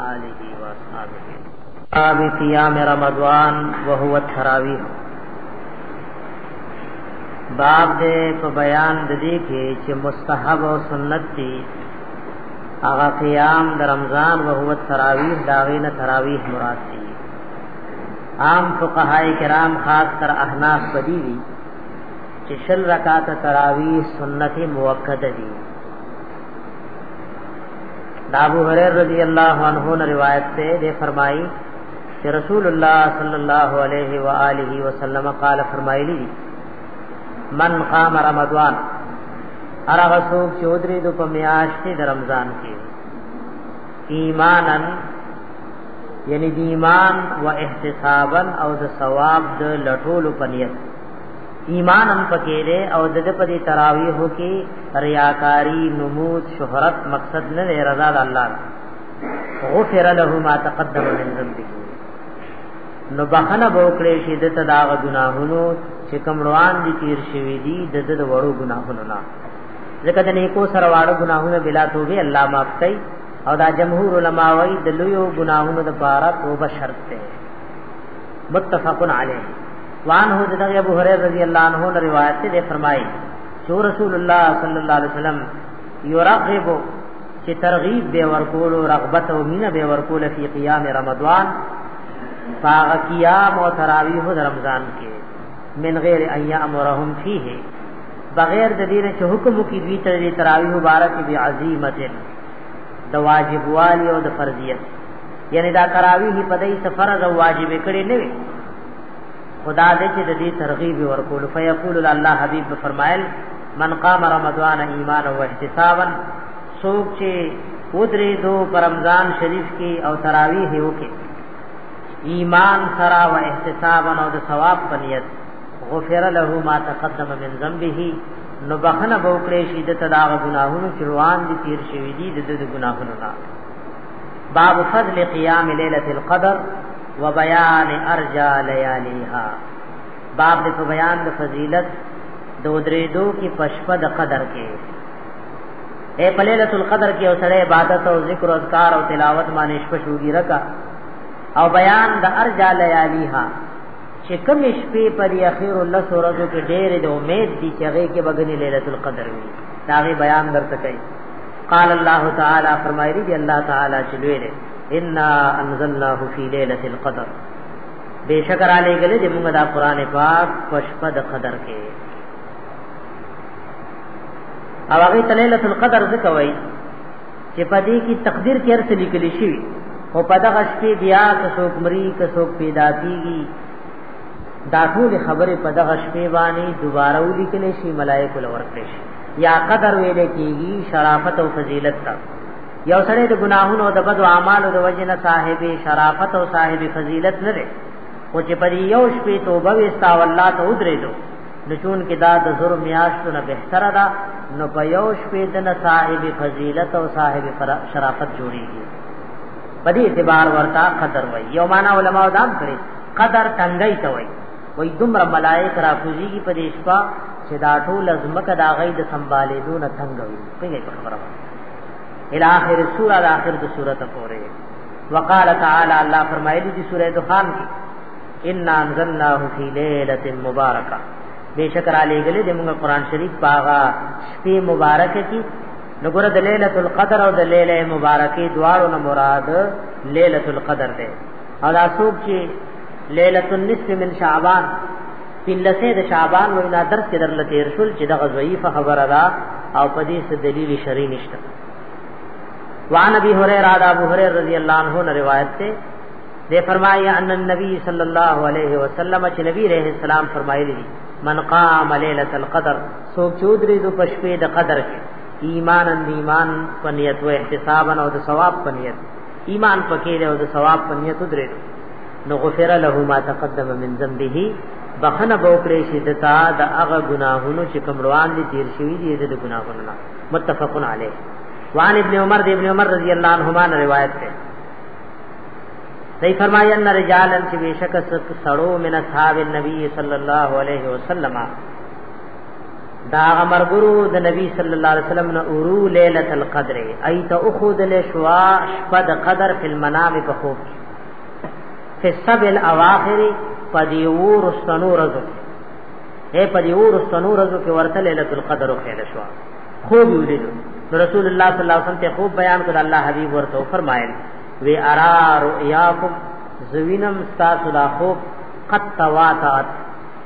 آله و اصحابه آب قیام رمضان وهو التراویح باب دې په بیان د دې کې چې مستحب او سنت دي هغه قیام د رمضان او هو تراویح داغې نه تراویح مراد دي عام فقهای کرام خاص تر احناف بدی دي چې شل رکعات تراویح سنت موقته دي دا ابو هريره رضی الله عنه نے روایت سے دے فرمائی کہ رسول اللہ صلی اللہ علیہ وآلہ وسلم قال فرمائی لی من قام رمضان ارغ سوک چودری دو پمیاشتی در رمضان کی ایمانا یعنی دی ایمان و احتسابا او د ثواب د لټولو پنیت ایمان هم پکې دی او د دې په دې تراویح کې ریاکاری نمود شهرت مقصد نه دی رضا د الله غفر له ما تقدم من ذنبه نو بخنه بوکړې شي د تداغ ګناهونو چې کوم روان دي تیر شوی دي د دې وړو ګناهونو نه ځکه د نیکو سره واړو ګناهونو بلا توبه الله معاف کوي او دا جمهور علما وايي د لویو ګناهونو لپاره توبه شرط ده متفق علیه وان هو دغه ابو هريره رضی الله عنه له روایت ته فرمایي چې رسول الله صلی الله علیه وسلم یرغب چې ترغیب به ورکول او رغبت او مینه به ورکول فی قیام رمضان فاغ قیام او تراویح د رمضان کې من غیر ان یامرهم فیه بغیر د دې چې حکم کی دوی تر تراویح مبارک به عظیمت د واجب والی او د فرضیت یعنی دا تراویح په دې سفر او واجب کړي نه وي خدا دې چې د دې ترغیب ورکول فیقول الله حبیب فرمایل من قام رمضان ایمان او احتسابا سوک چې ودري دو پر رمضان شریف کې او تراویح یو کې ایمان سرا و احتسابا او د ثواب په نیت غفر له ما تقدم من ذنبه نو بخنه بوکړې شي د تداغ ګناهونو چې روان دي تیر شوی دي د دې ګناهونو نه باب فضل قیام لیلۃ القدر وبیان ارجا لیالیها باب د بیان د فضیلت د درې دو کې پشپه د قدر کې اے پلیلۃ القدر کې او سره عبادت او ذکر او اذکار او تلاوت باندې شپه شوګی رکا او بیان د ارجا لیالیها چې کوم شپې پر اخیر الله سورزو کې ډېر د امید دي چې هغه کې بغنی ليله القدر وي دا غي بیان درته کوي قال الله تعالی فرمایلی دی الله تعالی چې لوی دی ان انزلناه فی ليله القدر بشکر علی گله دې موږ دا قران پاک پشپد قدر کې او هغه تلیلۃ القدر څه کوي چې پدې کې تقدیر کې هر څه لیکل شي او په دغه شپې بیا که څوک مري که څوک پیدا کیږي دا ټول خبره په دغه شپې باندې دوباره ولیکل شي ملائکه لور کړی شي یا قدر ویل کیږي شرافت او فضیلت ته یو سره د ګناهونو د بدو اعمالو د وجنه صاحب شرافت او صاحب فضیلت نه دی او چې پر یو شپې توبه وستا والله ته ودرېدو نو چون کې دا د زور میاشتو نه بهتره ده نو په یو شپې د صاحب فضیلت او صاحب شرافت جوړیږي په دې اعتبار ورته قدر وای یو معنا علما دا کړی قدر تنګی ته وای وای دومره ملائک را کوزیږي په دې شپه چې دا ټول ازمکه دا غي د سنبالې دون تنگ وي پیږي په خبره الى اخر سوره د اخر د سوره ته پورې وقال تعالی الله فرمایلی دی سوره دخان کې ان انزلناه فی ليله مبارکه بشکر علی گله د موږ قران شریف پاغا شپې مبارکه کې نګور د ليله القدر او د ليله مبارکه دواړو نه مراد ليله القدر ده او دا څوک چې ليله النصف من شعبان پلسه د شعبان نو دا درس کې درل تیر شول چې دغه ضعیفه خبره ده او په دې څه دلیل شری نشته وعن ابي هريره دا ابو هريره رضی الله عنه نه روایت ده دې فرمایا ان النبي صلی الله علیه وسلم چې نبی رحم السلام فرمایلی دي من قام ليله القدر سو چودري د پښپې د قدر کې ایمانن ایمان پنیت و احتسابن او د ثواب پنیت ایمان پکې دی او د ثواب په نیت درې نو غفر له ما تقدم من ذنبه بخنه بوکړې شي د تا د هغه ګناهونو چې کوم روان دي تیر شوی دي د ګناهونو نه متفقن علیه وان ابن عمر دی ابن عمر رضی الله عنهما روایت ده دی فرمایا ان رجالن چې بشک سړو من اصحاب النبی صلی الله علیه وسلم دا امرګرو د نبی صلی الله علیه وسلم نه اورو ليله القدر ایت اخذ لشوا شپد قدر فی المنام په خوب فی السب الاواخر پدیو رستنو رزو اے پدیو رستنو رزو کې ورته ليله القدر خو خیر شوا خوب ولیدو رسول الله صلی الله علیه وسلم ته خوب بیان کړ الله حبیب ورته فرمایل وی ارا رؤیاکم زوینم تاسو لا خوب قد تواتات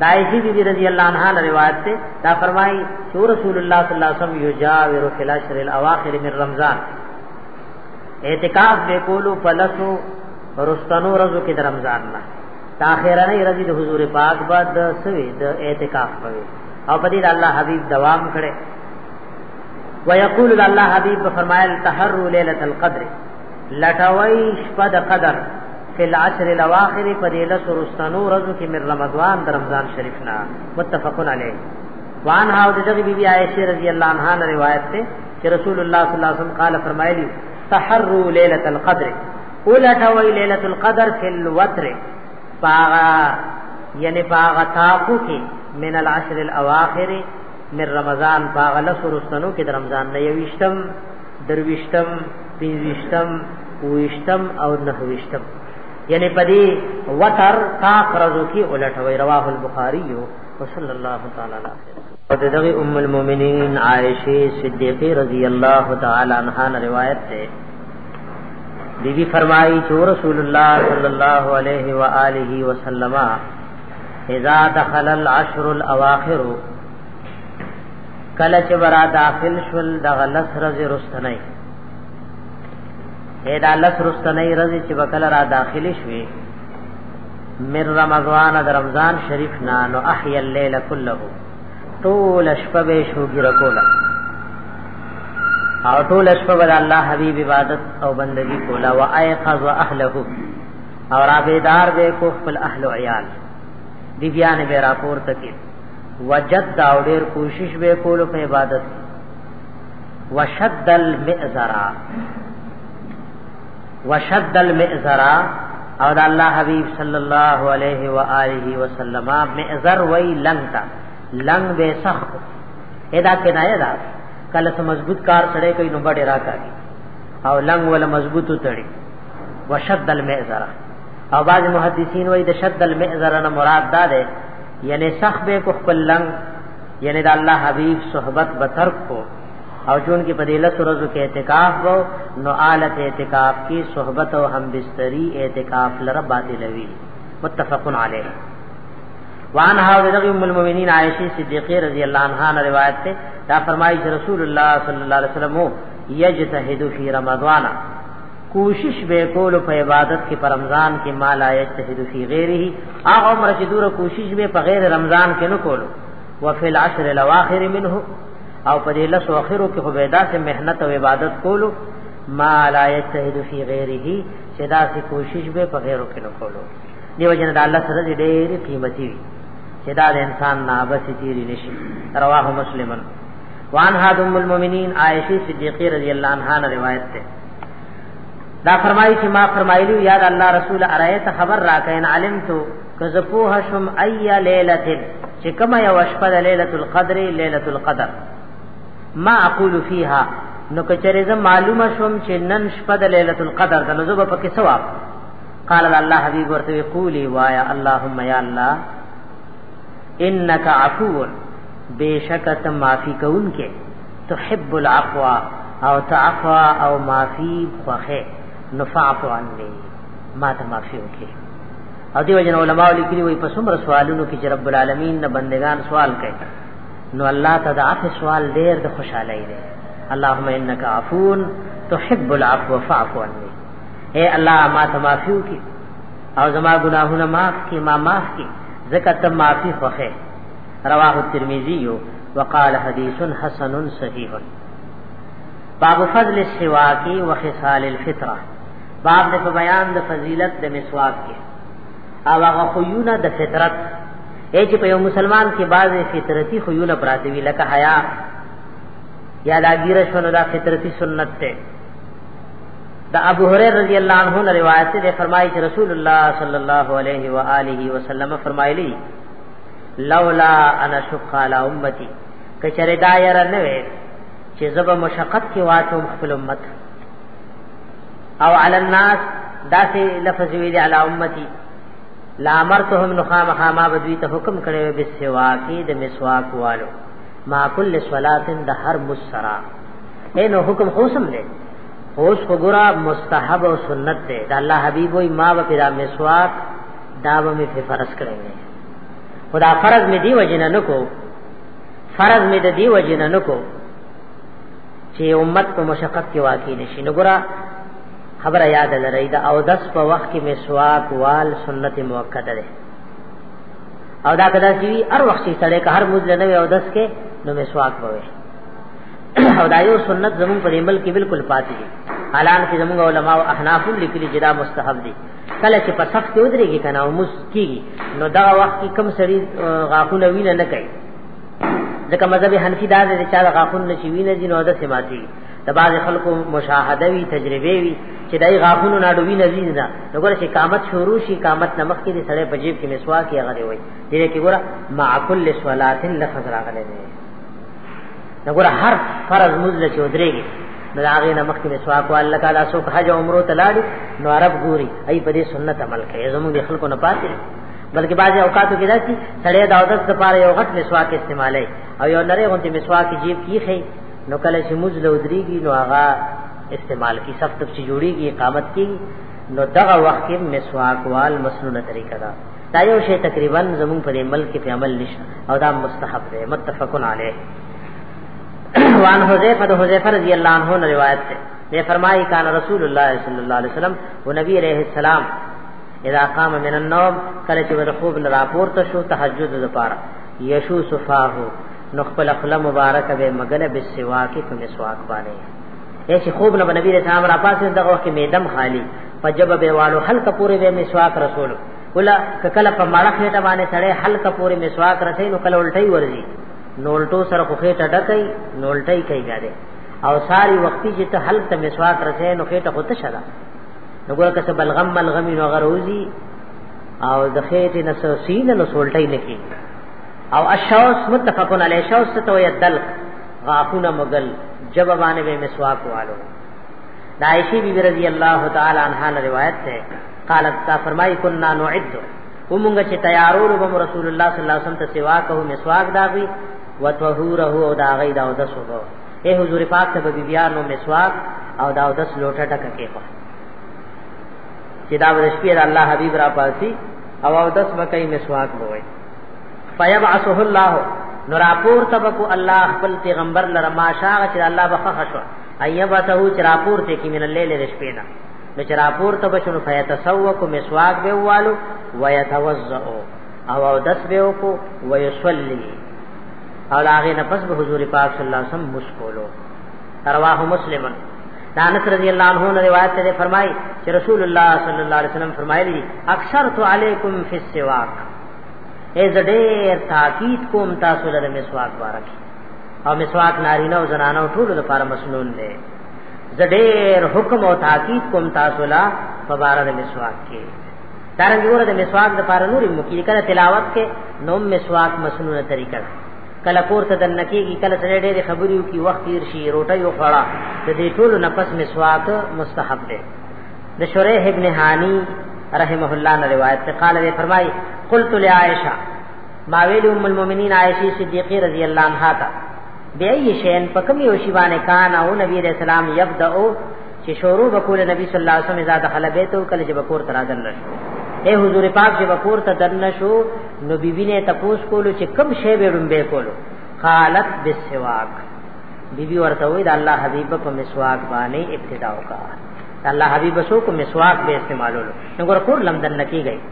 دایشی بی بی رضی اللہ عنہ نے روایت سے دا فرمائی کہ رسول اللہ صلی اللہ علیہ وسلم یجاور فی العشر الاواخر من رمضان اعتکاف به کولو فلسو رستنو رزو کې د رمضان نه تاخیرنه رضی د حضور پاک بعد د سوي د اعتکاف کوي او په دې د الله حبيب دوام کړي ويقول الله حبيب فرمایل تحروا ليله القدر لټوي شپه د قدر فی العشر الاواخر په دې لس ورستنو ورځو کې من رمضان د رمضان شریف نه متفقون علیه وان ها د دغه بیبي عائشه رضی الله عنها نه روایت ده چې رسول الله صلی الله علیه وسلم قال فرمایلی تحروا ليله القدر اولټوي ليله القدر فی الوتر پاغا یعنی پاغا تاکو کې من العشر الاواخر من رمضان پاغا لس ورستنو کې د رمضان نه یوشتم درويشتم پنځويشتم ويشتم او نهويشتم یعنی پدی وتر تا قرضو کی الټوي رواه البخاری وصلی الله تعالی علیه او دغه ام المؤمنین عائشه صدیقه رضی الله تعالی عنها روایت ده بی بی فرمائی چو رسول اللہ صلی اللہ علیہ وآلہ وسلم اذا دخل العشر الاواخر کله چې برا داخل شول د غلس رزي رستنی اې دا لس رستنی رزي چې بکل را داخل شوي من رمضان د رمضان شریف نه نو احیا الليل كله طول شپه به شو ګره کولا او طول شپه بر الله حبیب عبادت او بندگی کولا و ايقظ اهله او رابیدار به کو خپل اهل او عیال دی بیان به راپور تکي وجد دا او ډیر کوشش به کولو په عبادت وشد المئزرا وشد المئزرا او دا الله حبیب صلی الله علیه و آله وسلم مئزر وی لنګ تا لنګ به سخت ادا کنایه دا کله سم مضبوط کار سره کوي نو بډې راکاږي او لنګ ولا مضبوط تړي وشد المئزرا او بعض محدثین وی د شد المئزرا نه مراد دا ده یعنی سخ به کو خپل لنګ یعنی د الله حبیب صحبت به ترک کو او چون کې په دې لس ورځو کې اعتکاف وو نو آلت اعتکاف کې صحبت او هم بستری اعتکاف لره باطلوي متفقن علیه وان ها د ام المؤمنین عائشه صدیقه رضی الله عنها نے روایت ته دا فرمایي چې رسول الله صلی الله علیه وسلم یجتهد فی رمضان کوشش به کولو په عبادت کې په رمضان کې ما لا یجتهد فی غیره هغه عمر چې دوره کوشش به په غیر رمضان کې نه کولو وفي العشر الاواخر منه او په دې لس اخرو کې هویدا سے مهنت او عبادت کولو ما لا یجتهد فی غیره چې دا سي کوشش به په غیرو کې نه کولو دیو جن د الله سره دې ډېر قیمتي وي چې دا د انسان نه بس تیری نشي رواه مسلمن وان هاد ام المؤمنین عائشه صدیقہ رضی اللہ عنہا روایت ده دا فرمایي چې ما فرمایلی یا د الله رسول ارایت خبر راکې ان علم تو که زه پوه شم ایا ليله چې کومه یو شپه د ليله القدر ليله القدر ما اقول فيها نو کچره زه معلومه شوم چې نن شپه د ليله القدر د نزوب په کې ثواب قال الله حبيب ورته قولي وایا اللهم یا الله انك عفو بیشکت معافی کون کې تحب العفو او تعفو او معفی خوخه نفعف عنی ما ته معفی وکي او دیو جن علماء لیکلي وي په څومره سوالونو کې چې رب العالمین نه بندگان سوال کوي نو الله ته د عفو سوال ډېر د خوشاله دی اللهم انک عفون تحب العفو فاعف عني اے الله ما ته معفو کی او زما گناهونه معاف کی ما معاف کی زکه ته معافی خوخه رواه الترمذی وقال حدیث حسن صحیح باب فضل السواک و خصال الفطره باب د بیان د فضیلت د مسواک کې او هغه خوونه د فطرت اې چې په یو مسلمان کې بعض فطرتي خوونه پراته وي لکه حیا یا دا ګیره شونه دا فطرتي سنت ته دا ابو هريره رضی الله عنه نے روایت سے فرمائی کہ رسول اللہ صلی اللہ علیہ وآلہ وسلم فرمائے لی لولا انا شق علی امتی کچره دا یره نه وي چې زب مشقت کې واچوم خپل امت او علی الناس دا سي لفظ ویل علی امتی لا امرتهم نخام خاما بدوی ته حکم کړو به سوا کې د مسواک والو ما کل صلات د هر مسرا اینو حکم خوسم دی اوس وګرا مستحب او سنت دی دا الله حبیب وای ما به پیرا مسواک دا به می فرض کړی خدا فرض می دی وجنه نکو فرض می د دی وجنه نکو چې امت په مشقت کې واقع نشي نو ګره خبره یاد لرئ دا او دس په وخت کې مسواک وال سنت موقته ده او دا کدا چې هر وخت چې سړی که هر مزل نه وي او دس کې نو مسواک بوي او دا یو سنت زمون په عمل کې بالکل پاتې دي حالان کې زمون علماء او احناف لیکلي چې دا مستحب دي کله چې په سخت ودرېږي کنه او مس کیږي نو دا وخت کې کم سړی غاخونه وینه نه کوي ځکه مذهب حنفي دا دی چې غاخون نشي وینه دي نو د سماتي د بعض خلکو مشاهده وی تجربه وی چې دای غاخونو ناډو وی نزیز نه وګور چې قامت شروع شي قامت نمخ کې سړې په جیب کې مسواک یې غلې وای دې کې ګوره مع کل صلاتن لفظ راغلي نګور هر فرض مزله چې ودرېږي نو هغه نه مخکې مسواک وال لکه لا سو حج عمره تلاړي نو عرب ګوري ای په دې سنت عمل کوي زموږ د خلکو نه پاتې بلکې بعضی اوقاتو کې داسي سړی د عادت لپاره یو غټ مسواک استعمالوي او یو نری غونډه مسواک جیب کې خي نو کله چې موز لودريږي نو هغه استعمال کی سخت چې جوړيږي اقامت کی نو دغه وخت کې مسواک وال مسنونه طریقه ده دا یو شی تقریبا زمون په ملک کې په عمل نشته او دا مستحب دی متفقن علیه وان حذیفه ده حذیفه رضی الله عنه نے روایت ہے یہ فرمائی کان رسول اللہ صلی اللہ علیہ وسلم و نبی علیہ السلام اذا قام من النوم کله چې ورخوب لراپور ته شو تهجد لپاره یشو صفاه نو خپل خپل مبارک به مګنه به سوا کې په مسواک باندې اے چې خوب نبی رسول الله را پاسه دغه کې میدم خالی فجب به والو حلقه پوره به مسواک رسول ولا کله په مړه خېټه باندې سړې حلق پورې مسواک رسې نو کله الټي ورځي نو الټو سره خو خېټه ډکې نو الټي کوي بیا دې او ساری وختي چې ته حلق ته مسواک رسې نو خېټه خو ته شدا نو ګوره کسه بلغم ملغم نو غروزي او د خېټې نسو سین نو سولټي نه کی او الشوس متفقن علی شوس ته وي دلق غاخونه مغل جوابانه به مسواک والو دا عائشہ بی بی رضی اللہ تعالی عنہا نے روایت ہے قالت تا فرمائی کنا نعد ومونږ چې تیارولو بم رسول الله صلی الله علیه وسلم ته سوا کو مسواک داغي وتوهره او داغي دا د سوګو اے حضور پاک ته بی بیا نو مسواک او دا د لوټه ټک کې په چې دا ورشپې د الله حبیب را پاسی او او دس مکه مسواک بوي فیبعثه الله نور اپور تبکو الله خپل پیغمبر لره ما شاغ چې الله بخښه شو ایبته چراپور ته کی من الليل د شپې نه نو چراپور ته بشنو فیتسوق مسواک به والو ويتوزع او او دس به وکو ويصلي او لاغه نه پس به حضور پاک صلی الله علیه وسلم مسکولو رواه مسلمن دانس رضی اللہ عنہ نے روایت سے فرمائی کہ رسول اللہ صلی اللہ علیہ وسلم فرمائے لی اکثر تو علیکم فی السواک اے زڈیر تاکید کوم تاسو لرم مسواک بارک او مسواک نارینه او زنانه ټول لپاره مسنون دی زډیر حکم او تاکید کوم تاسو لا فبار د مسواک کې دارنګ ګوره د مسواک د لپاره نور مکی کله تلاوت کې نو مسواک مسنونه طریقه کله کور ته دن کېږي کله سره ډېرې خبرې وکي وخت تیر شي روټي او خړه د دې ټول نفس مسواک مستحب دی د شریح ابن هانی رحمه الله نے روایت سے قال نے فرمائی قلت لعائشہ ما ویل ام المؤمنین عائشه صدیقه رضی الله عنها تا بیا یې شین په کوم یو شی باندې کان او نبی رسول سلام یبدا او چې شروع وکول نبی صلی الله علیه وسلم زاد خلبه ته کله چې بکور تر دل شو اے حضور پاک چې بکور ته دل شو نو بیبی نه تپوس کولو چې کم شی به رومبه کولو قالت بالسواک بیبی ورته وی دا الله حبیب په مسواک باندې ابتدا وکړه الله حبیب سو کو مسواک به استعمالولو نو ګور کور لمدن نکی گئی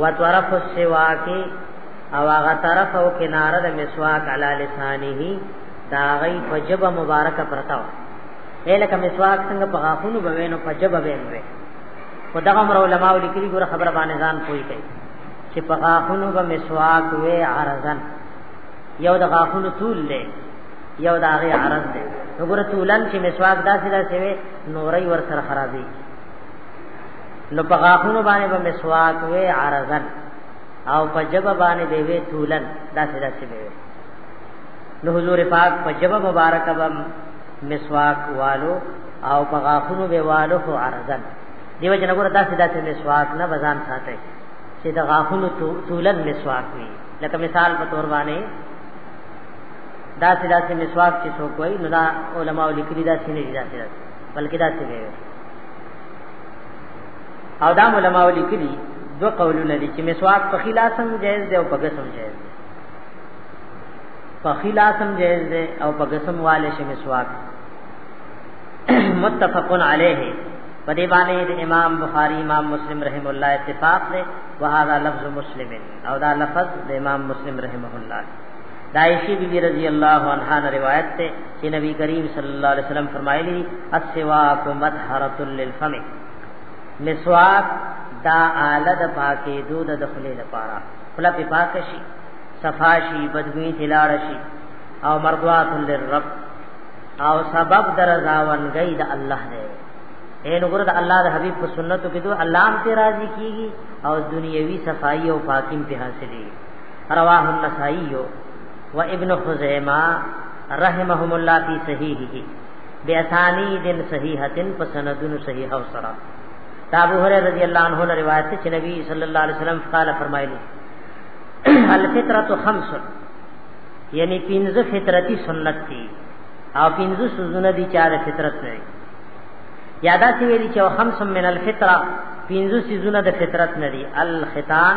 وطرف السواک او هغه طرف او کناره د مسواک علی لسانه دا غي فجب مبارک پرتا و الکه مسواک څنګه په غاخونو بوینو فجب بوینو خدغه امر علماء لیکلي ګوره خبره باندې ځان پوي کوي چې په غاخونو به مسواک وې عرضن یو د غاخونو طول لې یو د هغه عرض دی وګوره طولن چې مسواک داسې داسې وې نورې ور سره خرابې نو په غاښونو باندې به مسواک وې عرضن او په جبه باندې به وې طولن دا څه داسې به وې نو حضور پاک په جبه مبارک به مسواک والو او په غاښونو به والو خو عرضن دیو جن وګوره داسې داسې مسواک نه بزان ساتي چې د غاښونو طولن مسواک وي لکه مثال په تور باندې داسې داسې مسواک چې څوک وایي نو دا علماء لیکلي داسې نه دي داسې داسې بلکې داسې وي او دا علماء لیکلي دو قولونه دي چې مسواک په خلاصم جائز دی او په غسم جائز دی په خلاصم جائز دی او په غسم والے شي مسواک متفقن علیه په دې باندې د امام بخاری امام مسلم رحم الله اتفاق دی وهذا لفظ مسلم او دا لفظ د امام مسلم رحمه الله دایشی بی بی رضی اللہ عنہا نے روایت سے کہ نبی کریم صلی اللہ علیہ وسلم فرمائے لی السواک مطہرۃ للفم مسواک دا آلہ د پاکی دود د خلی لپاره خلا په پاک شي صفا شي بدبوی تلاړ شي او مرضات للرب او سبب در زاون گئی د الله دی اے نګور د الله د حبیب په سنتو کې دوه الله هم ته راضي کیږي او دنیوي صفائی او پاکیم په حاصلې رواه النسائی و ابن خزیمہ رحمهم الله فی صحیحه بیاسانید صحیحه پسندن صحیح او سرا ابو هريره رضی الله عنه نے روایت ہے کہ نبی صلی اللہ علیہ وسلم قال فرمائے الفطرۃ خمس یعنی پنځه فطرتی سنت دي او پنځه سوزونه دي چار فطرت نه یادا سی ویلی چې خمس من الفطره پنځه سوزونه د فطرت نه دي الختان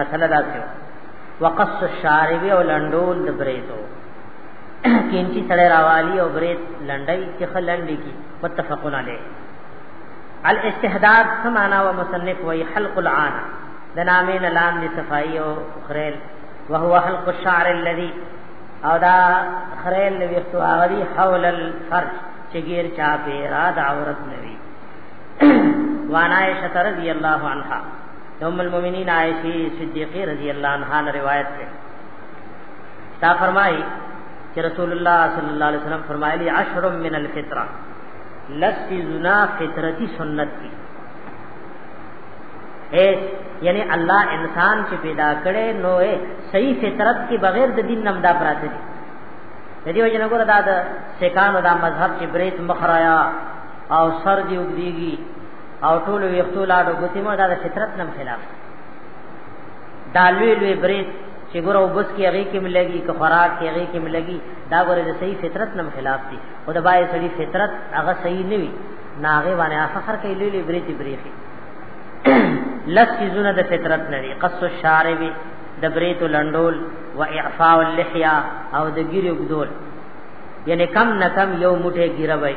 مسله دا څه وقص الشارب او لندول د بریتو کینچی سړی راوالی او بریت لندای چې خلندې کی متفقون علیه الاستحداد سمانا و مصنف وی حلق العان د نامې نه لاندې صفائی او خریل وهو حلق الشعر الذي او دا خریل لوي تو اغلی حول الفرج چې غیر چا پیرا د عورت نوي وانا عائشہ رضی الله عنها ام المؤمنین عائشہ صدیقہ رضی اللہ عنہا نے روایت ہے تا فرمائی کہ رسول اللہ صلی اللہ علیہ وسلم فرمائے لی عشر من الفطرہ لس زنا فطرتی سنت کی اے یعنی اللہ انسان چې پیدا کړي نو صحیح فطرت کې بغیر د دین نم دا پراته دي د دې وجه نه ګور دا د سکانو دا مذهب چې بریت مخرایا او سر دی وګدیږي او ټول ویختو لاړو ګوتی مو دا د فطرت نم خلاف دا لوی لوی برید چې ګور او بس کې هغه کې ملګي که خوراک کې هغه کې ملګي دا ګور د صحیح فطرت نم خلاف دي او د بای صحیح فطرت هغه صحیح نه وي ناغه باندې فخر کوي لوی لوی برید بریخي لس چیزونه د فطرت نه دي قص الشارب د بریت لندول و اعفاء اللحیا او د ګیرو ګدول یعنی کم نه کم یو موټه ګیره وای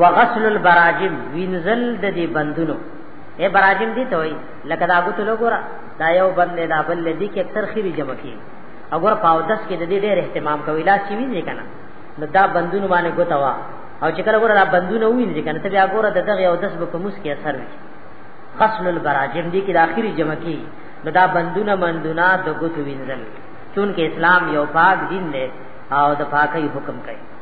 وغسل البراجم وینزل د دې بندونو اے براجم دي ته وای لکه دا غوتو لګورا دا یو بند دا بل دې کې اکثر خيري جمع کی اگر پاو دس کې د دې ډېر اهتمام کوي لا سی وینځي کنه نو دا بندونو باندې غوتا وا او چې کله ګور دا بندونو وینځي کنه ته بیا ګور د دغه یو دس په موس کې اثر وي غسل البراجم دي کې د اخري جمع کی نو دا بندونه مندونه د غوتو وینځل چون کې اسلام یو پاک دین دی او د پاکۍ حکم کوي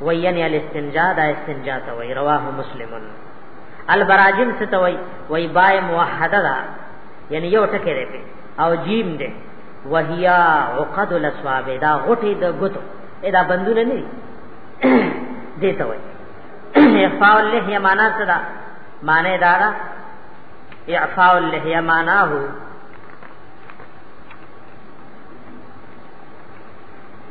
وینی الاستنجا دا استنجا ته وای رواه مسلمن البراجم څه ته وای وای بای موحده دا یعنی یو ټکی دی په او جیم دی وهیا عقد الاسواب دا غټي د غتو دا بندونه نه دي ته وای اخفاء اللحیه معنا څه ده معنی دا ده اعفاء اللحیه معناه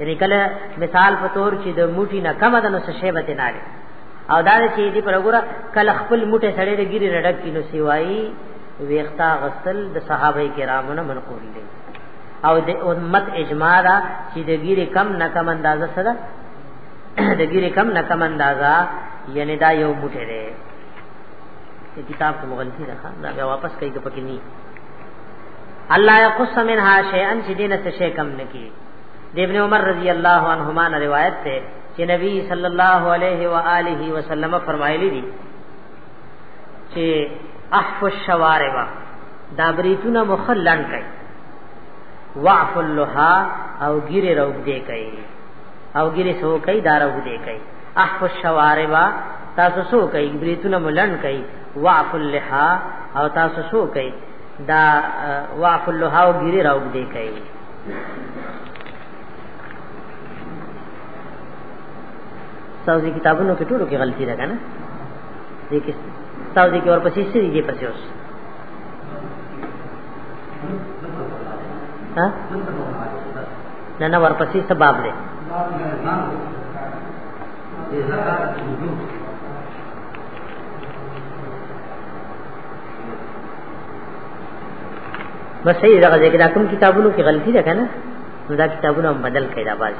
یعنی کله مثال په تور چې د موټی نه کم ده نو څه شی به نه لري او دا چې دې پر وګوره کله خپل موټه سړی د ګیری رډک کینو سیوای ویختا غسل د صحابه کرامو نه منقول دي او د امت اجماع دا چې د ګیری کم نه کم اندازه سره د ګیری کم نه کم اندازه یعنی دا یو موټه دی کتاب کو مغلطی رکھا دا واپس کئی تو پکی نہیں اللہ یقص منها شیئن چې دینه څه شی کم نکي د ابن عمر رضی الله عنهما نه روایت ده چې نبی صلی الله علیه و آله وسلم فرمایلی دي چې احف الشوارب دا بریتونه مخلن کوي وعف اللها او ګیره روغ دی کوي او ګیره سو کوي دا روغ دی کوي احف الشوارب تاسو سو کوي بریتونه ملن کوي وعف اللها او تاسو سو کوي دا وعف اللها او ګیره روغ دی کوي تاسو دې کتابونو کې ټولو کې غلطي ده کنه دې کې تاسو دې کې ورپسې سری دې پسې اوس ها نه نه ورپسې سبب دی بس صحیح دغه ځای کې دا کوم کتابونو کې غلطي ده کنه نو دا کتابونه هم بدل کړئ دا باز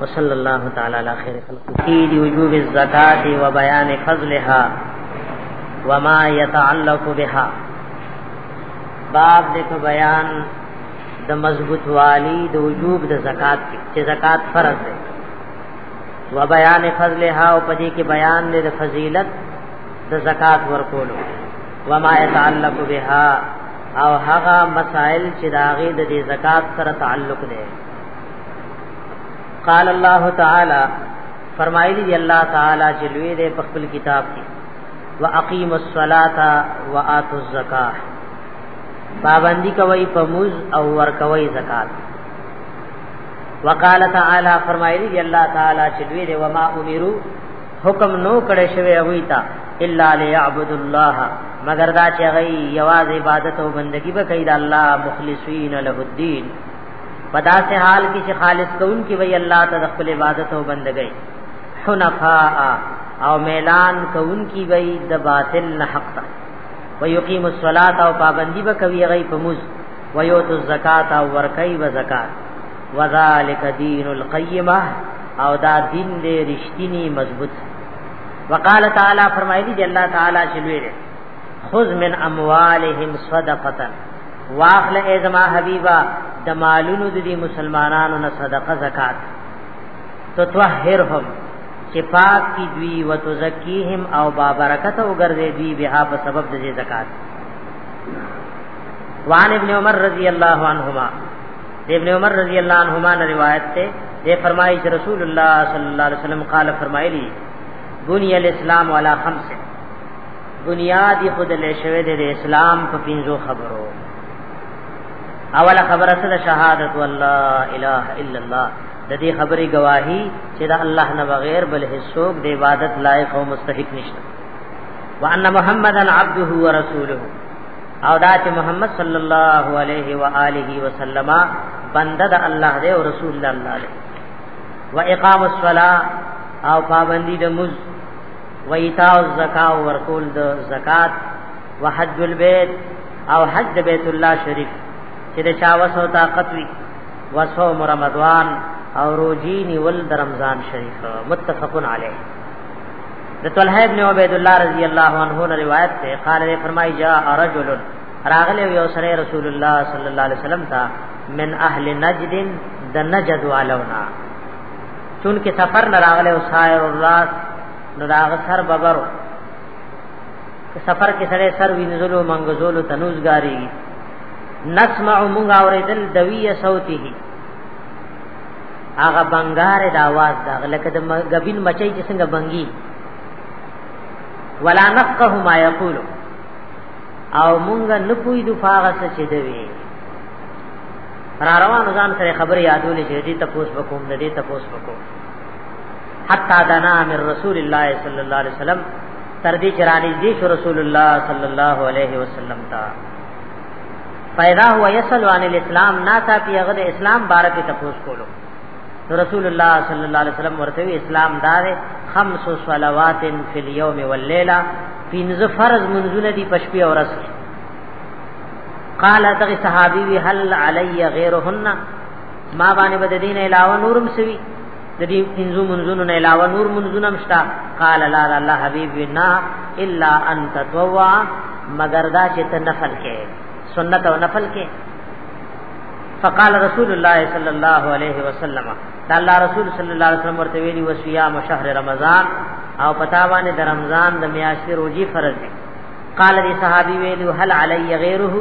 وصلی الله تعالی علی خیر خلق فی وجوب الزکات و بیان فضلها وما يتعلق بها باب دې په بیان د مضبوط والی د وجوب د زکات کې چې زکات فرض ده و بیان فضلها او پدې کې بیان دې د فضیلت د زکات ورکولو وما يتعلق بها او هغه مسائل چې داغه د دې زکات سره تعلق دی قال الله تعالی فرمایلی دی الله تعالی چې لوی دې په خپل کتاب کې واقیم الصلاۃ واتو الزکات پابندی کوي په موز او ور کوي زکات وقال تعالی فرمایلی دی الله تعالی چې لوی دې وما امروا حکم نو کړی شوی هغه ته الا ليعبد الله مگر دا چې هغه یواز عبادت او بندگی به کوي د الله مخلصین له الدين پدا سے حال کی چې خالص کون کی وی الله ته د خپل عبادت او بندګۍ حنفاء او میلان کون کی وی د باطل نه حق ته ويقيم الصلاه او پابندی به کوي غي په موز ويوت الزکات او ورکي و زکات وذالک دین القیمه او دا دین دې رښتینی مضبوط وقال تعالی فرمایلی دی الله تعالی چې لوی دی خذ من اموالهم صدقه واخل ای زما حبیبا د مالونو د دې مسلمانانو نه صدقه زکات تو طهرهم چې پاک کی دوی و تزکیهم او با برکت او ګرځي دوی بها په سبب د زکات وان ابن عمر رضی الله عنهما ابن عمر رضی اللہ عنہما نے روایت تے دے فرمائی کہ رسول اللہ صلی اللہ علیہ وسلم قال فرمائی لی بنی الاسلام علی خمس بنیادی خود لے شوید دے اسلام کو پینزو خبرو اول خبر اسد شہادت واللہ الہ الا اللہ د دې خبرې گواہی چې د الله نه بغیر بل هیڅوک د عبادت لایق او مستحق نشته وان محمدن عبده ورسوله او دا چې محمد صلی الله علیه و آله وسلم بنده د الله دی او رسول د الله دی و اقام الصلاه او پابندی د مز و ایتاء الزکا او ورکول د زکات و حج البیت او حج د بیت الله شریف چې د شاوس او طاقت وی و صوم رمضان او روزی نیول د رمضان شریف متفقن علیه د طلحه ابن عبید الله رضی الله عنه نه روایت ده قال له فرمای جاء رجل راغله یو سره رسول الله صلی الله علیه وسلم ته من اهل نجد د نجد علونا چون کې سفر نه راغله او سائر الراس نو داغه سر ببرو سفر کې سره سر وینځلو منګزولو تنوزګاری نسمع مونږ اوریدل دویه صوتیه هغه بنگار د आवाज دا لکه د غبین مچي چې څنګه بنګي ولا نفقه ما یقول او مونږ نه پوی د فاغه څه چې دوی را روان ځان سره خبره یادولې چې دې تپوس وکوم دې تپوس وکوم حتا دنا من رسول الله صلی الله علیه وسلم تر دې چرانی دې رسول الله صلی الله علیه وسلم ته پیدا هو یسل عن الاسلام نا تا پی غد اسلام بارک تپوس کولو رسول الله صلی الله علیه وسلم ورته اسلام دار خمس صلوات فی اليوم واللیلہ پینځه فرض منځونه دي پښپی او ورځ قال دغه صحابي هل علی غیرهن ما باندې بد دین علاوه نورم سوي د دې پنځو منځونو نه علاوه نور منځونه مشتا قال لا لا الله حبيب نا الا ان تطوع مگر دا چې ته نفل کې سنت او نفل کې فقال رسول الله صلى الله عليه وسلم دا الله رسول صلى الله عليه وسلم ورته ویلي وصيام شهر رمضان او پتا باندې د رمضان د میاشتې روزي فرض دي قال دي صحابي ویلو هل علی غیره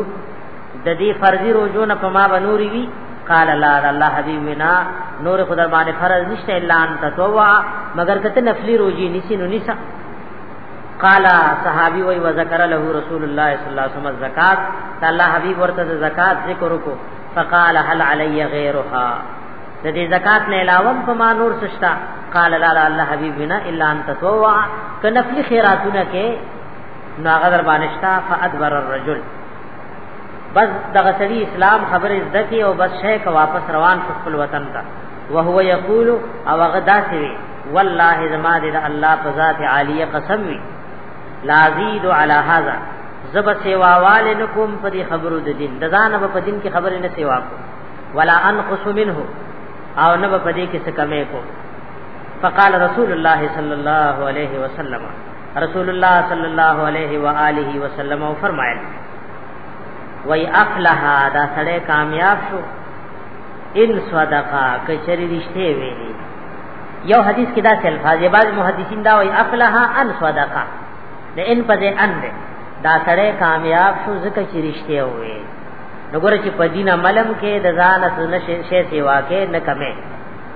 د دې فرضي روزو نه پما بنوري وی قال الله الله حبيب ونا نور خدای باندې فرض نشته الا ان تطوع مگر کته نفلی روزي نسی نو نسا قال صحابي وي وذكر له رسول الله صلى الله عليه وسلم الزکات الله حبيب ورته زکات ذکر کو فقال هل علي غيرها د دې زکات نه علاوه په ما نور سشتا قال لا لا الله حبيب بنا الا ان تطوع کنفل خیراتونه کې ناغذر بانشتا فادبر الرجل بس دغه سړي اسلام خبره زده کی او بس شیخ واپس روان شو خپل وطن ته وهو یقول او هغه داسې وي والله زما دې الله په ذات عالیه قسم وي لا زید علی هذا زب سیوا والے نکوم په دې خبرو د دین د ځان په دین کې خبرې نه سیوا کو ولا انقص منه او نه په دې کې څه کمې کو فقال رسول الله صلی الله علیه وسلم رسول الله صلی الله علیه و آله وسلم فرمایل وای افلح دا سړی کامیاب شو ان صدقا کچری رشته ویلی یو حدیث کې دا الفاظ بعض محدثین دا وای افلح ان صدقا د ان په ځای ان ده دا سړی کامیاب شو ځکه چې رشته وې نګور چې په دین عملم کې د ځان سن شې سیوا کې نه کمه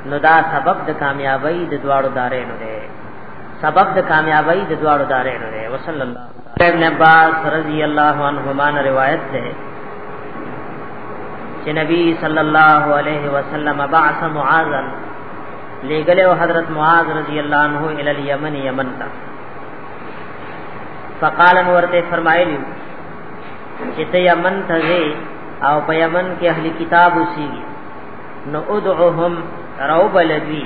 نو دا سبب د کامیابی د دواړو دارې نه ده سبب د کامیابی د دواړو دارې نه ده وصلی الله ابن عباس رضی اللہ عنہما نے روایت ہے کہ نبی صلی اللہ علیہ وسلم بعث معاذا لے گلے و حضرت معاذ رضی اللہ عنہ الى الیمن یمن تا فقال ورتے فرمائے لیو کہ تے یمن تھے او په یمن کې اهلی کتاب وسیږي نو ادعوهم روب لدوی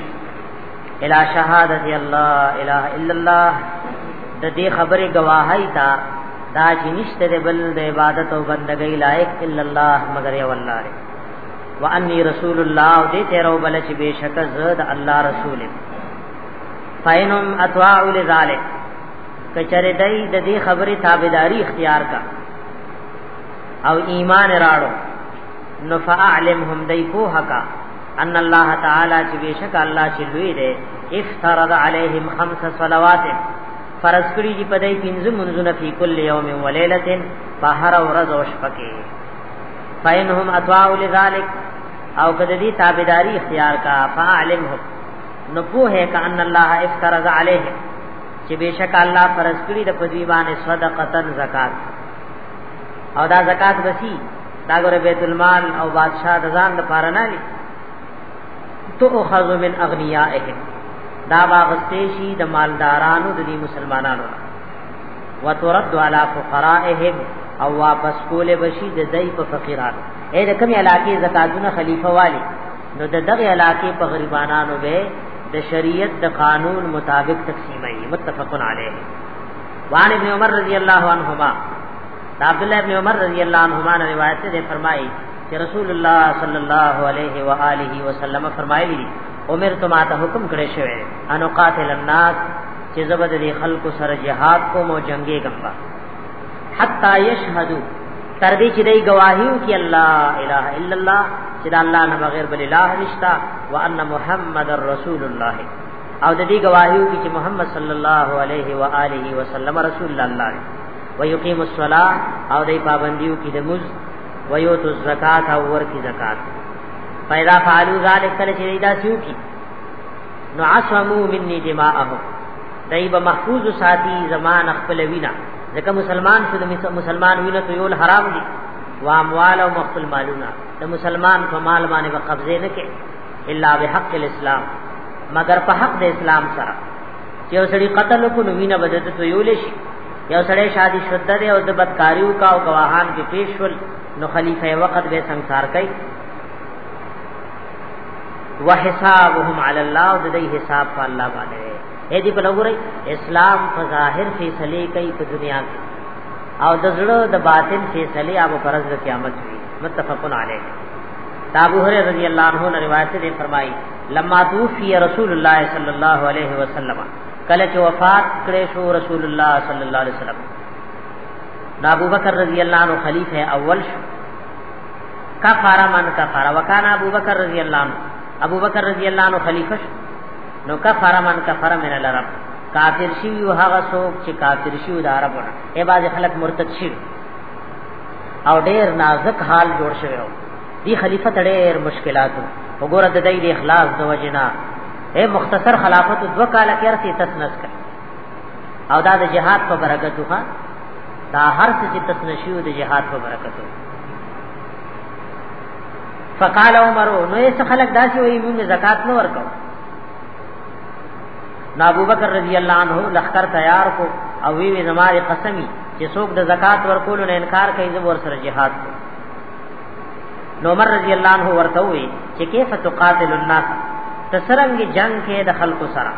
الى شهادت الله اله الا الله د دې خبرې گواهی تا دا چې نشته د بل د عبادت او بندګۍ لایق الا الله مگر یو الله دی وانی رسول الله او دې تیرو بل چې بشک زد الله رسول فینم اتواع لذالک کچره دای د دې خبرې تابعداري اختیار کا او ایمان راړو نو فاعلمهم دای په حقا ان الله تعالی چې بشک الله چې لوی دی افترض علیهم خمس صلوات فرض کړی دی پدای پنځه منځونه فی کل یوم و لیلۃ بهر او ورځ او شپه کې فینهم اتواء لذلک او کده دی تابعداری اختیار کا فعلمهم نو په هه ک ان الله افترض علیهم چې بشک الله فرض کړی د پدوی باندې صدقه زکات او دا زکات وسی دا ګوره بیت المال او بادشاہ د ځان لپاره نه دي تو اخذ من اغنیائهم دا واغستې شي د مالدارانو د دې مسلمانانو وترد علی فقرائهم او واپس کول بشي د دای په فقیرانو اې د کوم علاقې زکاتونه خلیفہ والی نو د دغه علاقې په غریبانو به د شریعت د قانون مطابق تقسیمه متفقن علیه وان ابن عمر رضی الله عنهما عبد الله ابن عمر رضی الله عنهما روایت ده فرمایي چې رسول الله صلی الله علیه و آله وسلم فرمایلی عمر ته ماته حکم کړی شوی ان قاتل الناس چې زبد دي خلق سره جهاد کو مو جنگي ګمبا حتا یشهدو تر دې چې دای گواهیو کې الله اله الا الله چې دا الله نه بغیر بل اله نشتا وان محمد رسول الله او د دې گواهیو کې چې محمد صلی الله علیه و آله وسلم رسول الله ويقيم الصلاه او دای پابندیو کی دمز ويوت الزکات او ور کی زکات پیدا فعلوا ذلک کله چې دا سیو کی نو عصمو مني دماءهم دای به محفوظ ساتي زمان خپل وینا ځکه مسلمان شو د مسلمان وینا ته یول حرام دي وا اموال او مخفل مالونه د مسلمان په مال باندې به قبضه نه کې الا بحق الاسلام مگر په حق د اسلام سره چې وسړي قتل کو نو وینا بدته یول شي یو سړی شادي شده دی او د بدکاریو کا او گواهان کې پیش ول نو خلیفہ وقت به سنگسار کوي وحسابهم علی الله د دې حساب په الله باندې اې دې په لګوري اسلام په ظاهر فیصله کوي په دنیا کې او د زړه د باطن فیصله اب پرز د قیامت وي متفقن علیه ابو هريره رضی الله عنه روایت دې فرمایي لما توفي رسول الله صلی الله علیه وسلم کله چې وفات کړي شو رسول الله صلی الله علیه وسلم دا ابو بکر رضی الله عنه خلیفہ اول شو کفر من کفر وکانا ابو بکر رضی الله عنه ابو بکر رضی الله عنه خلیفہ شو نو کفر من کفر من العرب کافر شي او هغه څوک چې کافر شي د عربونو ای باز خلک مرتد شي او ډیر نازک حال جوړ شوی دی خلیفہ ته ډیر مشکلات وګوره د دې اخلاص د وجنه اے مختصر خلافت دو کال کې ارسي تسنس کړ او دا د جهاد په برکت وکړه دا هر څه چې تسنشیو د جهاد په برکت وکړه فقال عمر نو یې خلک داسې وایي موږ زکات نه ورکو نو ابو بکر رضی الله عنه لخر تیار کو او وی وی زماره قسمی چې څوک د زکات ورکول نه انکار کوي زه ور سره jihad کوم نو عمر رضی الله عنه ورته وی چې کیف تقاتل الناس تسرنګ جنگ کې د خلکو سره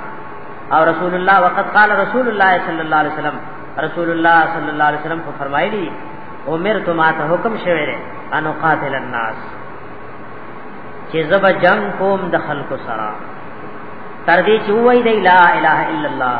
او رسول الله وقد قال رسول الله صلی الله علیه وسلم رسول الله صلی الله علیه وسلم کو فرمایلی عمر تو ما ته حکم شوی دی ان قاتل الناس چې زب جنگ کوم د خلکو سره تر دې چې وای دی لا اله الا الله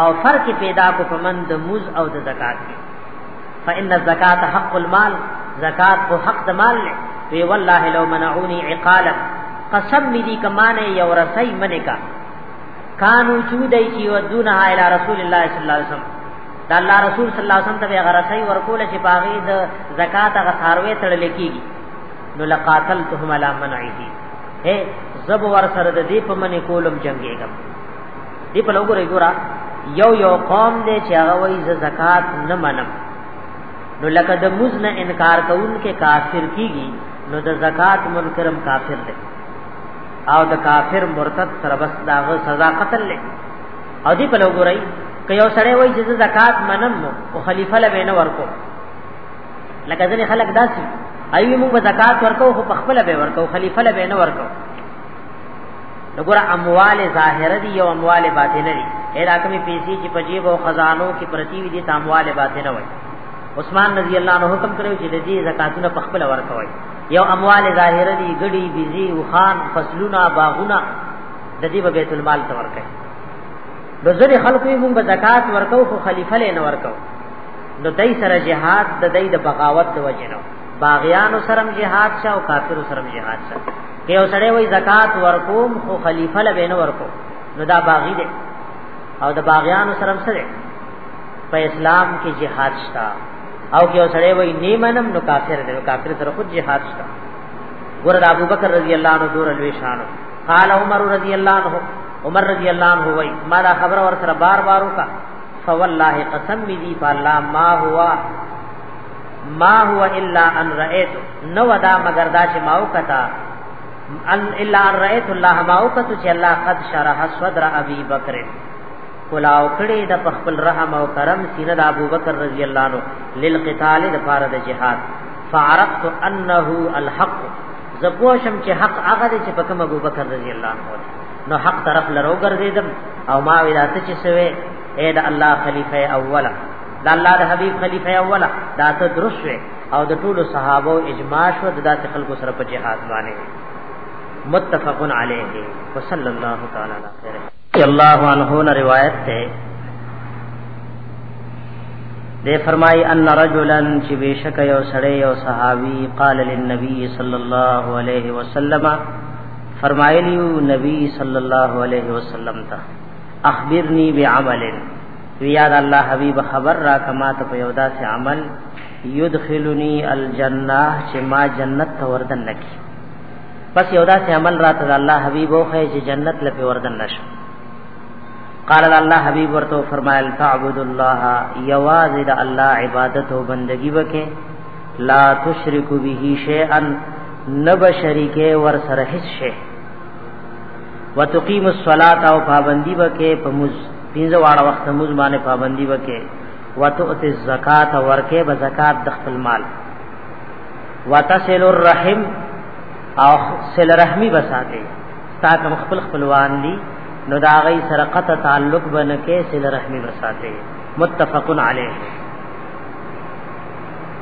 او فرق پیدا کو پمن د موز او د زکات کې فإن الزکات حق المال زکات او حق د مال له وی والله لو منعوني عقالا قسم می دی کمانه یو رسای منه کا کانو چودای چی ودونه الی رسول الله صلی الله علیه وسلم دا الله رسول صلی الله علیه وسلم ته غرسای ورکول چې پاغي د زکات غ ساروي تړل کیږي نو لقاتلتهم علی منعه هي زب ور سره د دې په منې کولم جنگيږم دی په لوګو رګورا یو یو قوم دی چې هغه وایي ز زکات نه منم نو لکه د موز نه انکار کوون کې کافر کیږي نو د زکات منکرم کافر دی او د کافر مرتد سره بس داغه سزا قتل لې او دی په لوګو رہی که یو سړی وایي چې زکات منم او خلیفہ لبه نه ورکو لکه ځنې خلک داسي ایوه موږ زکات ورکو خو په خپل به ورکو خلیفہ لبه نه ورکو نګور اموال ظاهره دي یو اموال باطنه دي اېدا کومې پیسې چې په جیب او خزانو کې پرتی وي دي تاموال باطنه وي عثمان رضی الله عنه حکم کړو چې د دې زکاتونه په خپل ورکوي یو اموال ظاهره دي ګډي بيزي او خان فصلونه باغونه د دې په بیت المال ته ورکړي د ځری خلکو یې موږ زکات ورکو خو خلیفہ لې نه ورکو نو دای سره جهاد د دای د بغاوت د وجنو باغیانو سره جهاد شاو کافرو سره جهاد شاو کې یو سړی وای زکات ورکوم خو خلیفہ له بینه ورکو نو دا باغی دی او د باغیانو سره سره په اسلام کې جهاد شتا او کې یو سړی وای نیمنم نو کافر دی کافر سره خود جهاد شتا ګور ابو بکر رضی الله عنه دور لوي شان قال عمر رضی الله عنه عمر رضی الله عنه وای ما دا خبر ور سره بار بار وکا فوالله قسم می دی فالله ما هوا ما هو الا ان رأيت نو دا مگر دا چې ما وکتا ان الا ان رأيت الله ما وکتو چې الله قد شرح صدر ابي بکر کلاو کړي د خپل رحم او کرم سینه د ابو بکر رضی الله عنه للقتال د فار د جهاد فعرفت انه الحق زپوشم چې حق هغه چې په کوم ابو بکر رضی الله عنه نو حق طرف لرو ګرځیدم او ما ویلا ته چې سوي اے د الله خلیفہ اوله د الله د حبيب خلیفہ اوله دا ته درس وي او د ټولو صحابه او اجماع شو د داسې خلکو سره په جهاد باندې متفق علیه وصلی الله تعالی علیه خیر الله عنه نه روایت ده دے فرمائی ان رجلا چې بشک یو سړی یو صحابي قال للنبي صلی الله علیه وسلم فرمایلیو نبی صلی الله علیه وسلم ته اخبرنی بعمل ویاد الله حبیب خبر را کما ته په یو داسې عمل یدخلنی الجنه چې ما جنت ته وردن نکي پس یو داسې عمل راته د الله حبیب او خې چې جنت لپاره وردن نشم قال الله حبیب ورته فرمایل تعبد الله یواز د الله عبادت او بندگی وکې لا تشرک به شیئا نب شریکه ور سره هیڅ شی وتقیم الصلاۃ او پابندی وکې په مز پنځه واړه وخت مز باندې پابندی وکې وتؤت الزکات ورکې به زکات د خپل مال وتصل الرحم او سل رحمی بساته تا کوم خپل خپلوان دي نو دا غي سره قطع تعلق بنکې سل رحمی بساته متفق علیه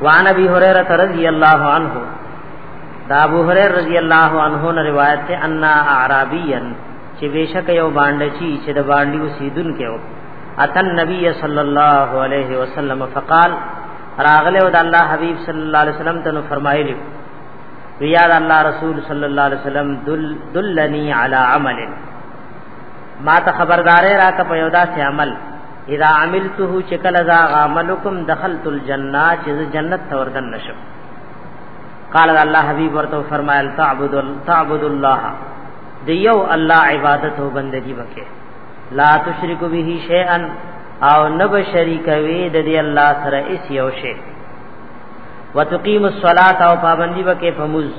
وعن ابي هريره رضي الله عنه دا ابو هريره رضی الله عنه نه روایت ته ان اعرابيا چې بشک یو باندې چی چې د باندې وسیدون کې و اتن نبی صلی الله علیه وسلم فقال راغله او د الله حبیب صلی الله علیه وسلم ته فرمایلی ویا د الله رسول صلی الله علیه وسلم دل دلنی علی عمل ما ته خبردارې راکه په یودا سي عمل اذا عملته چکل ذا عملکم دخلت الجنه چې جنت ته وردن نشم قال الله حبيب ورته فرمایل تعبد تعبد الله دیو الله عبادت او بندگی وکې لا تشرک به شیئا او نب شریک وی د دې الله سره اس یو شی وتقیم الصلاۃ او پابندی وکې فمز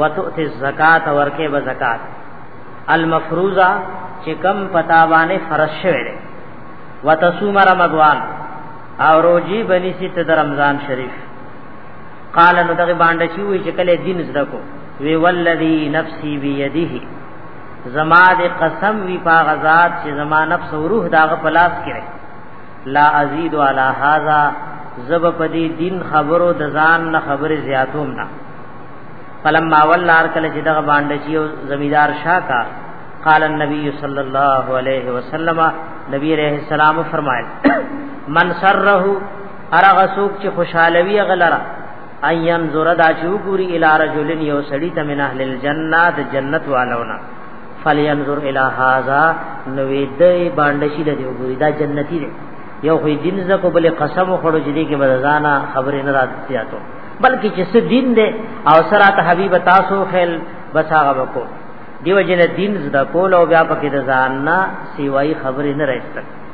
وتؤتی الزکات ورکې به زکات المفروزه چې کم پتا باندې فرض شوی دی وتصوم رمضان او روزي بنی ست رمضان شریف قال نو دغه باندې شي وي چې کله دین زده کو وی والذی نفسی بیده زما د قسم وی په غزاد چې زما نفس او روح داغه پلاس کړي لا ازید علی هذا زب پدی دین خبرو د ځان نه خبر زیاتوم نه فلما ولار کله چې دغه باندې چې زمیدار شاکا قال النبي صلی الله علیه وسلم نبی علیہ السلام فرمایل من سره ارغه سوق چې خوشالوي غلره ايام زره دا چې وګوري الی رجلن یو سړی ته من اهل الجنه د جنت والونا فلینظر الی هذا نو دې باندې شي دې وګوري دا جنتی دی یو خو دین زکو بل قسم خورو چې دې کې بدزانا خبرې نه راتیاتو بلکې چې څه دین دی او سره ته حبیب تاسو خل بس هغه وکړو دیو جن دین زدا کول او بیا پکې د ځان نه سیوای خبرې نه راځي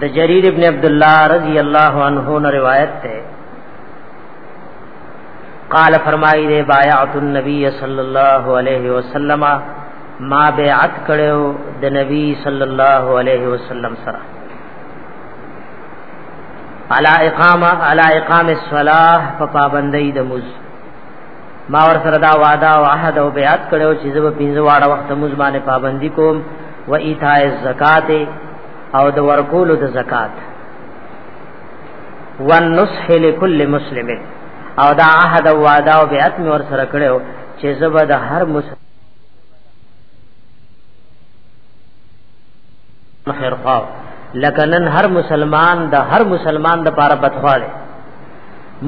د جرير ابن عبد الله رضی الله عنه نے روایت ہے قال فرمائی دے بایعت النبی صلی اللہ علیہ وسلم ما بیعت کړو د نبی صلی الله علیه وسلم سره علا اقامه علا اقام الصلاه په پابندۍ د مز ما ور سره دا وعده او عهد او بیعت کړو چې زه به پنځه واړه وخت موږ باندې پابندي کوم و ایتای زکات او د ورکول د زکات والنصح لكل مسلم او دا عهد او وعده او بیعت مې ور سره کړو چې زه به د هر مسلمان خیر خواو لکه نن هر مسلمان د هر مسلمان د پاره بدخواله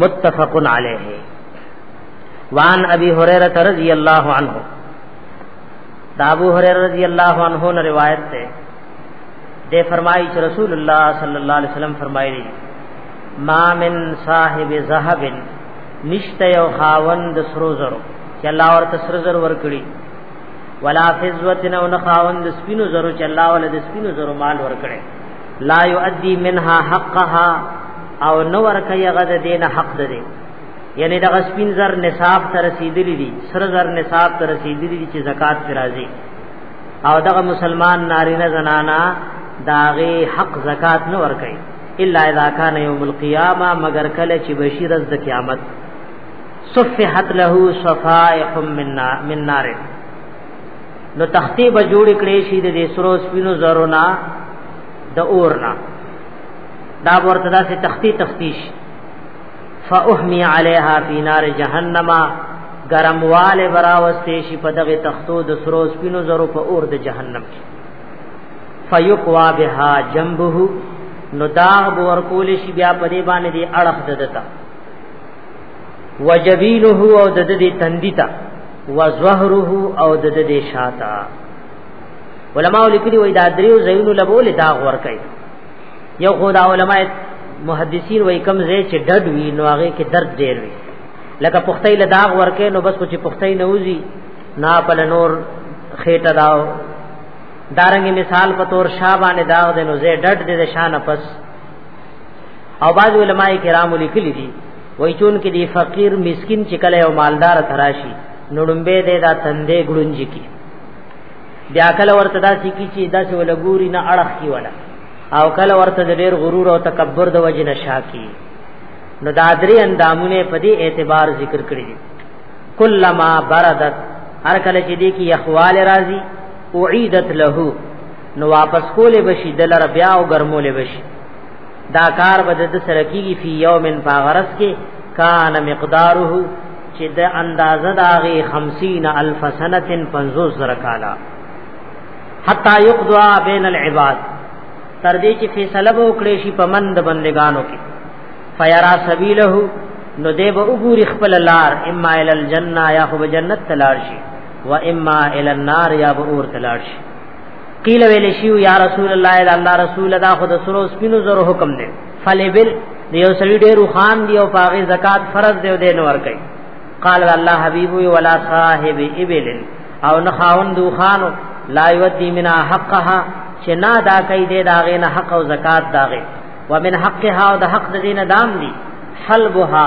متفقن علیه وان ابي هريره رضی الله عنه دا ابو هريره رضی الله عنه نے روایت سے دے فرمائی چ رسول اللہ صلی اللہ علیہ وسلم فرمائی دی ما من صاحب ذهب نشته یو خاوند سرو زرو چې الله ورته سرو زرو ورکړي ولا فزوتن او نه خاوند سپینو زرو چې الله ول د سپینو زرو مال ورکړي لا یؤدی منها حقها او نو ورکه یغه د دین حق ده یعنی دغه سپین زر نصاب ته رسیدلی دي سر زر نصاب ته رسیدلی دي چې زکات پر راځي او دغه مسلمان نارینه زنانا داغه حق زکات نه ور کوي الا اذا كان يوم القيامه مگر کله چې بشیر از د قیامت صفحت له صفائح من نار من نار نو تختی به جوړ کړي شي د دې سرو سپینو زرونا د اورنا دا ورته داسې تختی تختیش فاحمی علیها فی نار جهنم گرمواله براوستې شي په دغه تختو د سرو سپینو زرو په اور د جهنم کې فیقوا بها جنبه نو داغ به ورکول شي بیا په دې باندې دی اړخ ددتا وجبینه او د دې تندیتا وزهره او د دې شاته علماء لیکلي وای دا دریو زینو لبول داغ ور کوي یو خدا علماء محدثین وای کم زې چې ډډ وی نو هغه کې درد ډیر وی لکه پختې له داغ ورکه نو بس چې پختې نه وځي نا پل نور خېټه داو دارنګ مثال په تور شابان داغ د نو زې ډډ دې شان پس او بعض علماء کرام لیکلي دي وای چون کې دی فقیر مسکین چې کله یو مالدار تراشي نړمبه دې دا تندې ګړنج کی بیا کله ورته داسې کی چې داسې ولګوري نه اړخ کی ولا او کله ورته د ډیر غرور او تکبر د وجې نشا کی نو دا درې اندامونه په دې اعتبار ذکر کړی دي کلما بردت هر کله چې دې کې یخوال راځي اعیدت له نو واپس کولې بشي دلر بیا او ګرمولې بشي دا کار به د سره کیږي فی یوم فغرس کې کان مقداره چې د اندازه داغه 50 الف سنه 50 زره کالا حتا یقضا بین العباد تر دې چې فیصله وکړي شي په مند بندگانو کې فیرا سبیله نو دې به وګوري خپل لار اما ال الجنه یا خو جنت تلار شي و اما ال النار یا به اور تلار شي قیل ویل شیو یا رسول الله دا الله رسول دا خود سرو سپینو زرو حکم دی فلبل دیو سړي ډیرو خان دی او پاغه زکات فرض دی او دین ور کوي قال الله حبیب ولا صاحب ابل او نه خاون دو خانو لا یودی منا حقها چې نه دا کوي دی دا غې نه حق او زکات دا غې ومن حقها او د حق د دین دام دی حلبها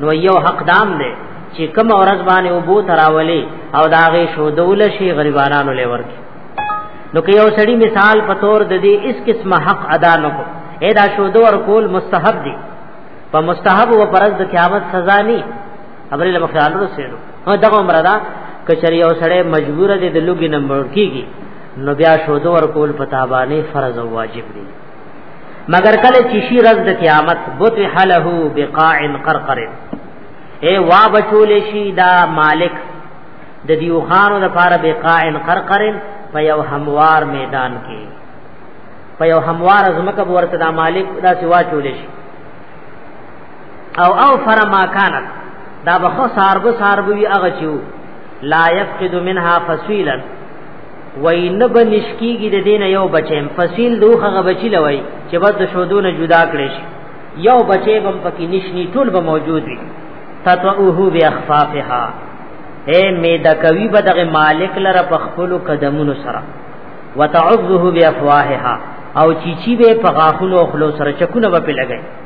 نو یو حق دام دی چې کوم اورز باندې وبو تراولي او داغه شو دول شي غریبانو لور کې نو که یو سړی مثال په تور د دې اس قسمه حق ادا نکو اې دا شو دو ور کول مستحب دی په مستحب او پرز د قیامت سزا ني خبرې له مخالو رسېدو نو دغه عمر دا کچری یو سړی مجبور دی د لوګي نمبر کیږي نو بیا شو دو ور کول پتا باندې فرض او واجب دی مگر کله چې شي رز د قیامت بوت حله بقاع قرقر اے وا بچول شي دا مالک د دیو خانو د پاره بقاع قرقر په یو هموار میدان کې په یو هموار زمکه ورته دا مالک دا سوا چول شي او او فرما کانت دا بخو سارب سارب وی اغه چیو لا يفقد منها فصيلا وای نه بنشکیږي د دین یو بچیم فصیل دوخه بچی لوي چې بس د شودو نه جدا کړي شي یو بچی بم پکې نشنی ټول به موجود وي تطعوه باخفافها اے میدا کوي بدغه مالک لره په خپل قدمونو سره وتعذه بافواهها او چیچی به په غاخونو خلو سره چکونه به لګي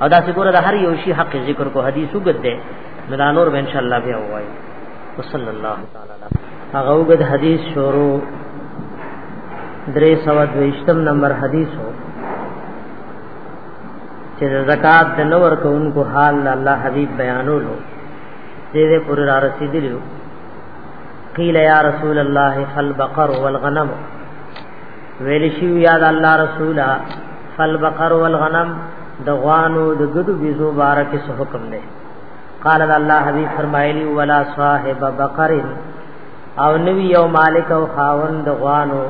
او دا څنګه ګوره د هر یو شی حق ذکر کو حدیث وګد ده نو دا نور به ان شاء الله بیا وایي وصلی الله تعالی علیه هغه وګد حدیث شروع درې سو دویشتم نمبر حدیث هو چې زکات د نور کوونکو حال الله حبیب بیانولو دې دې پر را رسیدلو قیل یا رسول الله فالبقر والغنم ویل شي یا د الله رسولا فالبقر والغنم د غوانو د ګډو بيزو باره کې څه حکم دی قال الله حبيب فرمایلی ولا صاحب بقر او نوی یو مالک او خاوند د غوانو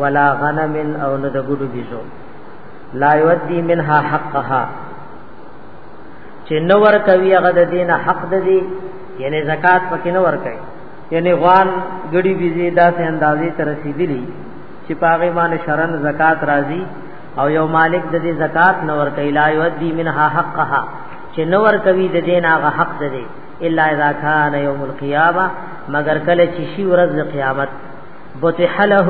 ولا غنم او نه د ګډو بيزو لا يودي منها حقها چې نور کوي هغه د دینه حق د دي یعنی زکات پکې نور کوي یعنی غوان غړي بيزي داسې اندازې تر رسیدلی چې پاغه باندې شرن زکات راځي او یو مالک د دې زکات نور کوي لا يودي منها حقها چې نور کوي د دین هغه حق دی الا اذا كان يوم القيامه مگر کله چې شي ورځ د قیامت بوتح له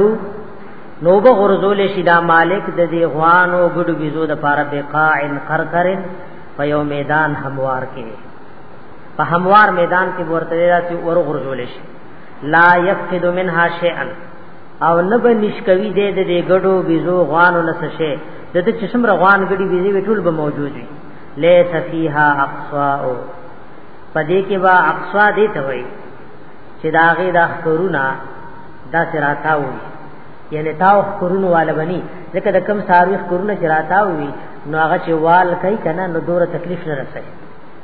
نو به غرزول شي دا مالک د دې غوانو ګډو بيزو د پاره بقاع قرقر په یو میدان هموار کې په هموار میدان کې ورته داسې اور غرزول شي لا يفقد منها شيئا او نه به نشکوي دې دې ګډو بيزو غوانو نه څه شي د دې چې څومره غوان ګډي بيزي ټول به موجود وي ليس فيها اقصا او پدې کې با اقصا دې ته وایي چې داغه د اخترونه دا سراتا وي یعنی تاو خورونو والا بني ځکه د کم ساروي خورونه چې راتا وي نو هغه چې وال کوي کنه نو دوره تکلیف نه رسي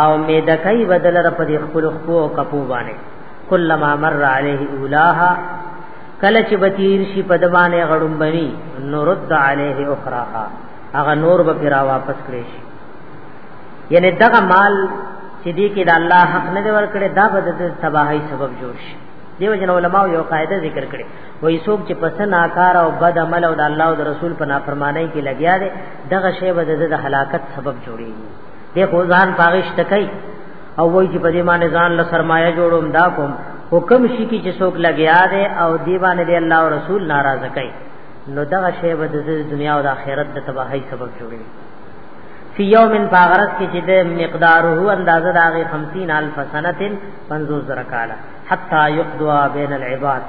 او میده کوي بدل را په خپل خپو او کپو باندې کلمہ مر علیه اولاها کله چې بتیر شي په دبانې غړم بني نورد علیه اخراها هغه نور به پیرا واپس کړی شي یعنی دغه مال چې دې کې د الله حق نه ورکړي دا به د تباہی سبب جوړ شي دیو جن علماء یو قاعده ذکر کړي وای څوک چې پس ناکار او بد عمل او د الله او د رسول په نافرمانی کې لګیا دی دغه شی به د هلاکت سبب جوړیږي دې خو ځان پاغش تکي او وای چې په دې باندې ځان له سرمایه جوړوم دا کوم حکم شي کې چې څوک لګیا دی او دی باندې دی الله او رسول ناراض کوي نو دغه شی به د دنیا او د آخرت د تباہی سبب جوړي فی یوم فغرس کې چې د مقداره اندازه د هغه 50 الف سنه 50 زره کاله حتا یقضوا بین العباد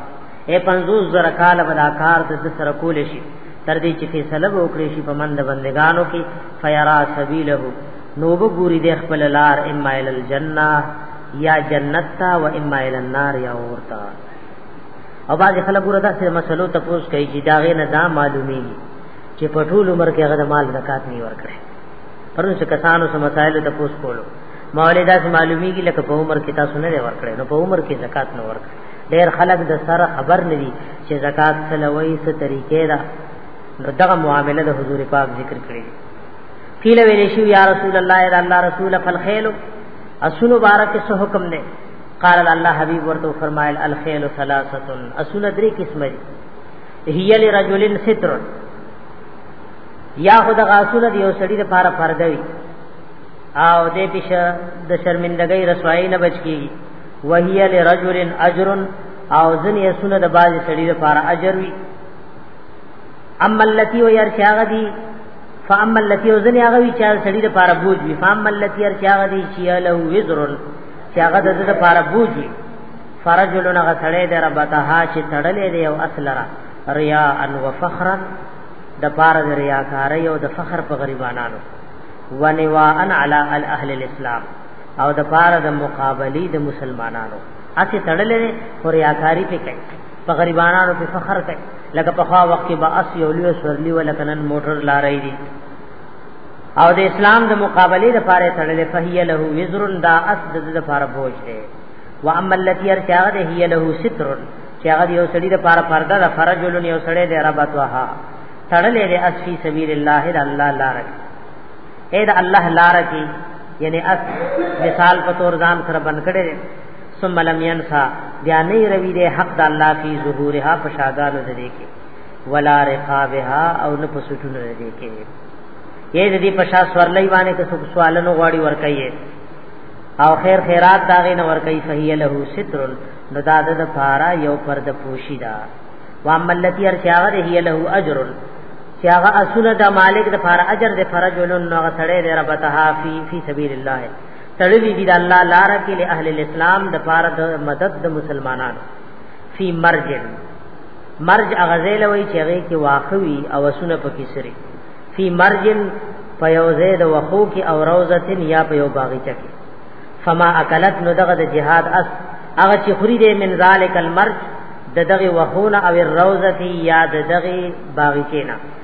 اے 50 زره کاله بلاکار د سره کول شي تر دې چې فیصله وکړي شي په مند بندگانو کې فیرا سبیله نو وګوري د خپل لار اما ال الجنه یا جنت تا و اما ال النار یا اورتا او باز خلک ورته سره مسلو تپوس کوي چې داغه نه دا معلومي چې په ټول عمر کې هغه مال زکات نه ورکړي پرون څه کسانو سم مسائل تپوس کولو مولوی دا معلومي کې لکه په عمر کې تاسو نه ورکړي نو په عمر کې زکات نه ورکړي ډېر خلک د سره خبر نه دي چې زکات څلوي څه طریقې ده نو دغه معامله د حضور پاک ذکر کړی قیل ویل شو یا رسول الله یا الله رسول فالخیل اسونو بارک سو حکم نه قال الله حبیب ورته فرمایل الخیل ثلاثه اسونه درې قسمه دي هي لرجل ستر یا خدا غاسونه دی او سړی د پاره پرده وي او دې پیش د شرمندګۍ رسوایی نه بچ کیږي وهي لرجل اجر او ځنې اسونه د باز سړی د پاره اجر وي اما اللتی و یار چاغ دی فاما اللتی و زنی هغه وی چا سړي د پاره بوج وی فاما اللتی یار چاغ دی چې له وزر چې هغه د زړه لپاره بوج وی فرجلن غسړې د ربتها چې تړلې دی او اصلرا ریا ان وفخرا د پاره د ریاکارۍ او د فخر په غریبانانو ونوا ان علی الاهل الاسلام او د پاره د مقابلی د مسلمانانو اسی تړلې خو ریاکاری په کوي په غریبانو په فخر کوي لکه په خوا وخت کې با اس یو لوی سورلی ولکنن موټر لارې دي او د اسلام د مقابله لپاره تړلې فهیه له وزر دا اس د لپاره بوج دی و اما التي ارتاغ ده هي له ستر چې هغه یو سړي د پاره پرده د فرجلن یو سړي د ربط وها تړلې د اس فی سبیل الله د الله لار کې اې د الله لار کې یعنی اس مثال په تور ځان سره بن کړي ثم لم ينسى بیا نه روی دی حق د الله فی ظهورها پشاګانو د دې کې ولا رقابها او نه پسټونو د دې کې یې د دې پشا سورلې باندې که څوک سوالونو غواړي ورکایې او خیر خیرات داغه نه ورکای صحیح له ستر نو دا د پارا یو پر د پوشی دا واملتی هر چاغه د هی له اجر چاغه اصل د مالک د پارا اجر د فرجلن نو غسړې د ربته فی فی سبیل الله تړلې دي د الله لار کې له اهل الاسلام د پاره د مدد د مسلمانانو فی مرج مرج اغزل وی چې هغه کې واخوي او سونه پکې سری فی مرج په یو ځای د وخو کې او روزتن یا په یو باغچه کې فما اکلت نو دغه د جهاد اس هغه چې خوري دې من ذالک المرج د دغه وخونه او الروزتی یا د دغه باغچه نه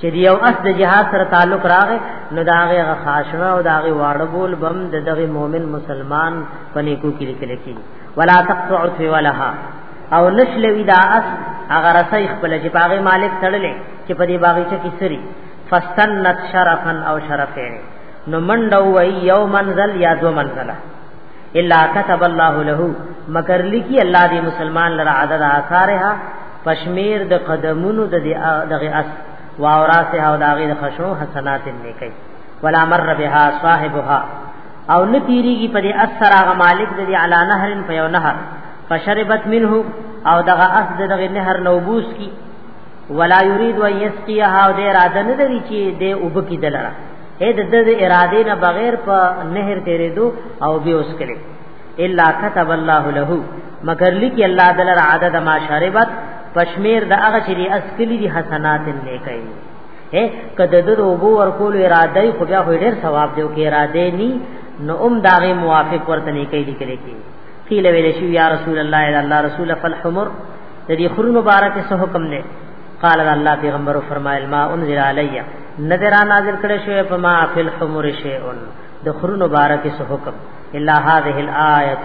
چې دی یو اس د جهاد سره تعلق راغې نو دا هغه خاصنا او دا هغه واړه بول بم د دغه مؤمن مسلمان پنې کو کې لیکل کی ولا تقطع فی ولها او نشلوی دا اس هغه رسای خپل چې باغې مالک تړلې چې په دې باغچه کې سری فستنت شرفن او شرفین نو منډو وی یو منزل یا دو منزله الا كتب الله له مگر لکی الله دې مسلمان لره عدد آثارها پشمیر د قدمونو د دغه اس واوراسه او داغه د خشو حسنات نیکي ولا مر بها صاحبها او نتیریږي په دې اثر هغه مالک د دې علا نهر په یو نهر فشربت منه او دغه اس دغه نهر نوبوس کی ولا یرید و یسقیها او دې اراده نه لري چې دې وب کی دلره اې د د ارادې نه بغیر په نهر تیرې دو او به اوس کړي الا كتب الله له مگر لیکي الله دلر عدد ما شربت پشمیر د هغه چې اسکلی دي حسنات نه کوي اے کده د روبو ورکول اراده خو بیا خو ډیر ثواب دیو کې اراده ني نو ام داغه موافق ورته نه کوي لیکل کې قیل ویل شو یا رسول الله الا الله رسول فالحمر د دې خرو مبارک سه حکم نه قال الله پیغمبر فرمایل ما انزل علی نظر نازل کړه شوی په ما فل حمر شیء د خرو مبارک سو حکم الا هذه الايه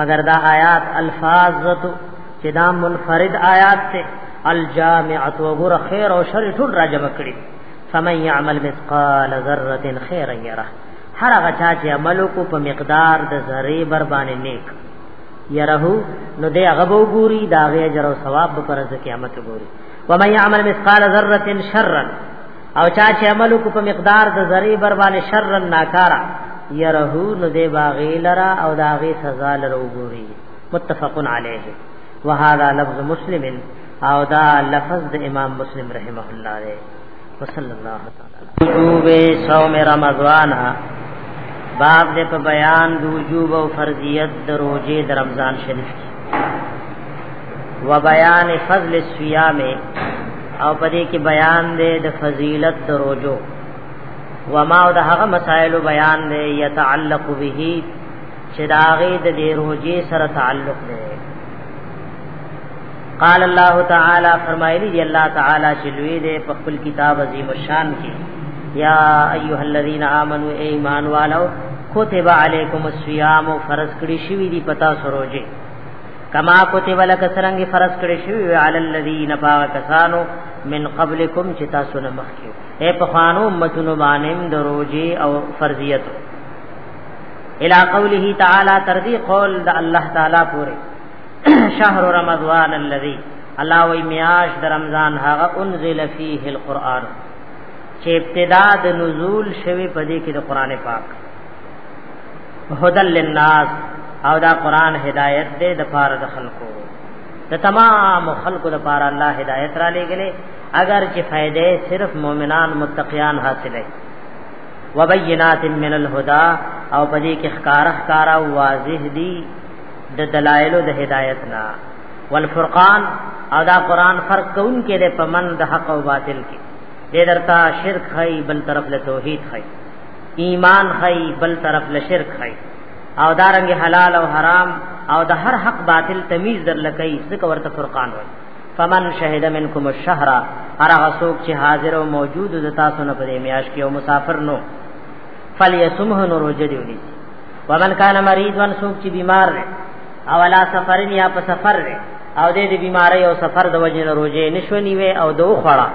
مگر دا آیات الفاظت چې دا منفرد آیات ته الجامعه وغره خیر او شر ټول راجمع کړي فمن يعمل مثقال ذره خيرا يره هر هغه چا چې عمل کو په مقدار د ذره بر باندې نیک يره نو دې هغه به وګوري دا غي اجر او ثواب به پر ورځ قیامت وګوري و مې عمل مثقال ذره شرا او چا چې عمل کو په مقدار د ذری بر باندې شرا ناکارا يره نو دې باغی لرا او دا غي سزا لره وګوري متفق علیه وهذا لفظ مسلم او دا لفظ د امام مسلم رحمه الله علیه وصلی الله تعالی وجوب صوم رمضان باب دې په بیان د وجوب او فرضیت د روزې د رمضان شریف کې و بیان فضل الصيام او پدې کې بیان دې د فضیلت د روزو و ما او د هغه مسائل بیان دې يتعلق به چې داغه د دې روزې سره تعلق دی قال الله تعالی فرمایلی دی الله تعالی چې لوی دی په خپل کتاب عظیم الشان کې یا ایها الذین آمنو ایمان والو کتب علیکم الصیام فرض کړی شوی دی پتا سروجه کما کتب لک سرنګ فرض کړی شوی علی الذین پاکسانو من قبلکم چې تاسو نه مخکې اے په خوانو امتونو باندې دروجي او فرضیت الى قوله تعالی تر دې قول د الله تعالی پوره شهر رمضان الذي الله وی میاش د رمضان هغه انزل فيه القرآن چې ابتدا د نزول شوی په دې کې د قران پاک هدل للناس او دا قران هدایت دې د پاره د خلکو د تمام خلکو د پاره الله هدایت را لېګلې اگر چې فائدې صرف مؤمنان متقیان حاصلې وبینات من الهدى او پدې کې خکار خکارا واضح دي د دلایل د هدایت نه والفرقان او دا قران فرق کون کې د پمن د حق او باطل کې د درتا شرک خی بل طرف له توحید خی ایمان خی بل طرف له شرک خی او دارنګ حلال او حرام او د هر حق باطل تمیز در لکې څکه ورته فرقان وای فمن شهد منکم الشهر ارغه سوق چې حاضر او موجود د تاسو نه پدې میاش کې او مسافر نو فلیسمه نور وجدی ونی ومن کان مریض ون سوق چې بیمار دی او علا سفر یا په سفر دی او د دې بیماری او سفر د وجې نه روزه نشونی وي او دوه خړه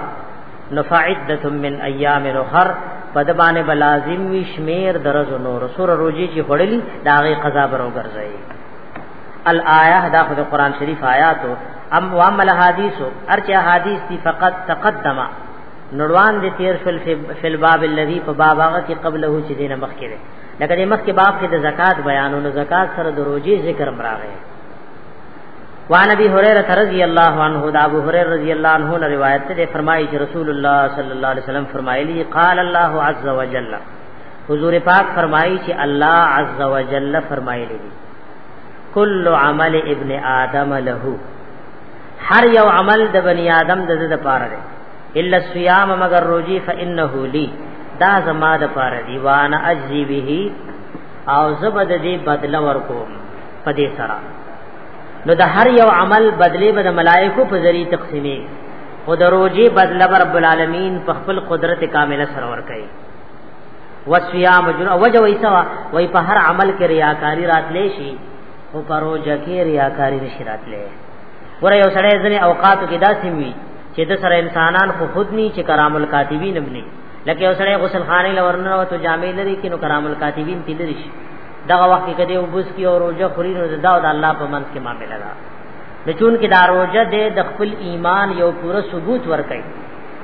نفعدت من ایام اخر په د باندې بلازم وی شمیر درز نور سور روزي چې خړلې دا غي قضا برو ګرځي الایه دا خو د قران شریف آیاتو ام وامل حدیثو ارچه حدیث دی فقط تقدمه نړوان دي تیر شل فل باب الذي په باب هغه کې قبله چې دینه مخکې لکه د مخکې باب کې د زکات بیان او زکات سره د روزي ذکر مراغه وان ابي هريره رضی الله عنه دا ابو هريره رضی الله عنه نے روایت سے فرمائی کہ رسول اللہ صلی اللہ علیہ وسلم فرمائے لی قال اللہ عز وجل حضور پاک فرمائی کہ اللہ عز وجل فرمائے لی کل عمل ابن آدم له هر یو عمل د بنی آدم د زده پاره الا الصيام مگر روزي فانه لي دا زما د پاره دی وانا اجزي به او زبد دې بدل ورکو پدې سره نو د هر یو عمل بدلې به د ملائکو په ذریعہ تقسیمې او د روزي بدل رب العالمین په خپل قدرت کامله سره ور کوي وصيام جن او وجه ویسوا وای په هر عمل کې ریاکاری راتلې شي او پروژه کې ریاکاری نشي راتلې ور یو سړی ځنه اوقات کې داسې وي چې د سره انسانان خو خود ني چې کرام الکاتبین هم ني لکه اوسړه غسل خانه لورنه او ته جامې لري کې نو کرام الکاتبین تل لري شي دغه وخت کې کدی وبس کی او روزه خوري نو دا د الله په منځ کې معاملې ده د چون کې دا روزه د خپل ایمان یو پوره ثبوت ورکړي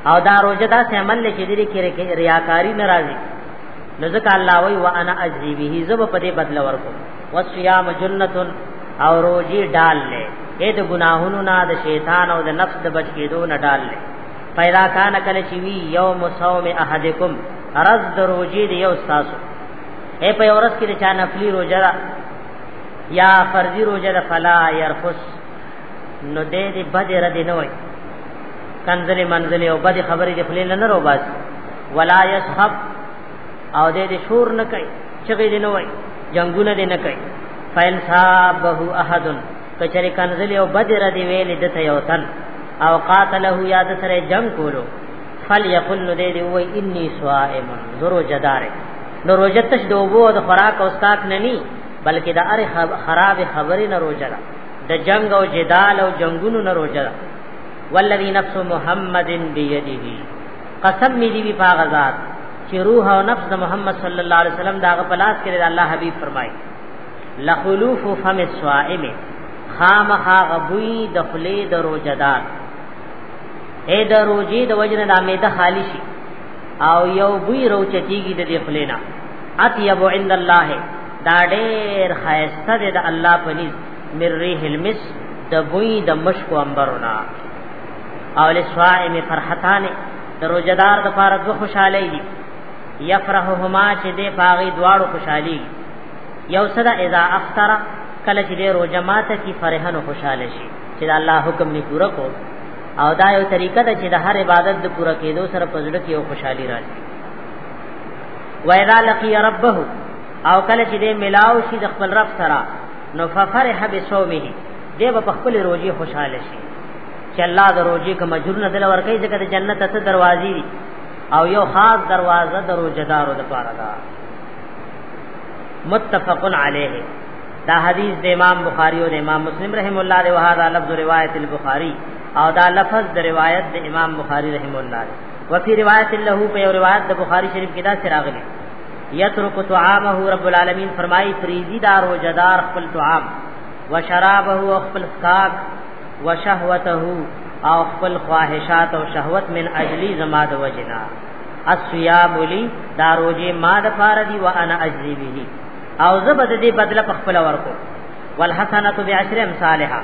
او دا روزه دا عمل لچې دې کې ریاکاری ناراضي نو ځکه الله وی وانا اجری به زب په دې بدل ورکو وصيام جنته او روزي ډال له اې د ګناهونو نه د شیطان او د نفس د بچ کېدو نه ډال له پیدا کان کله چې وی یوم صوم احدکم رز د روزي دی یو تاسو اے په اورس کې چا نفلی روزه دا یا فرضی روزه دا فلا يرفس نو دې دې بد رد نه وای کنزل منزل او بد خبرې دې خلې نه روباس ولا يسحب او دې دې شور نه کوي چغې دې نه وای جنگونه دې نه کوي فین صابه احد کچری کنزل یو بدر دی ویل دته یو تن او قاتله یاد سره جنگ کولو فل یقل نو دې دې وای انی صائم زرو جدار نو روزه تش دوبو د خوراک او اسکاک نه ني بلکې د اره خراب خبرې نه روزه ده د جنگ او جدال او جنگونو نه روزه ده والذي نفس محمد بيده قسم می دی وی پاغ ذات چې روح او نفس د محمد صلی الله علیه وسلم داغه پلاس کړي د الله حبیب فرمای لخلوف فم الصائم خامخا غبوی د خلی د روزدار اے د روزي د وجر د امیده خالی شي او یو بوی روچتیږي د دې خلینا اطیب عند الله دا ډېر خیسته د الله پنځ مر ریح المس د بوی د مشک انبرنا او لسوائم فرحتان د روزدار د پاره دو خوشاله دي یفرحهما چې د پاغي دواړو خوشحالي یو صدا اذا افطر کله چې د روزه ماته کی فرحانو خوشاله شي چې الله حکم می پورا کو او دا یو طریقه ده چې د هر عبادت د پورا کېدو سره پزړه کې یو خوشحالي راځي و اذا لقي ربه او کله چې د ملاو شي د خپل رب سره نو ففرح بصومه دی په خپل روزي خوشاله شي چې الله د روزي کوم اجر نه دل ورکړي ځکه د جنت ته دروازې دي او یو خاص دروازه د روزدارو د پاره ده متفق علیه دا حدیث د امام بخاری او د امام مسلم رحم الله دی وهذا لفظ روایت البخاری او دا لفظ د روایت د امام بخاری رحم الله دی وفي روایت له په یو روایت د بخاری شریف کې دا سراغلی یترک طعامه رب العالمین فرمای فریزی دار وجدار خپل طعام وشرابه او خپل سکاک وشهوته او خپل خواهشات او شهوت من اجلی زما د وجنا الصيام لي داروجه ما د فار دي وانا اجزي به او زبد دې بدل په خپل ورکو والحسنه بعشر امثالها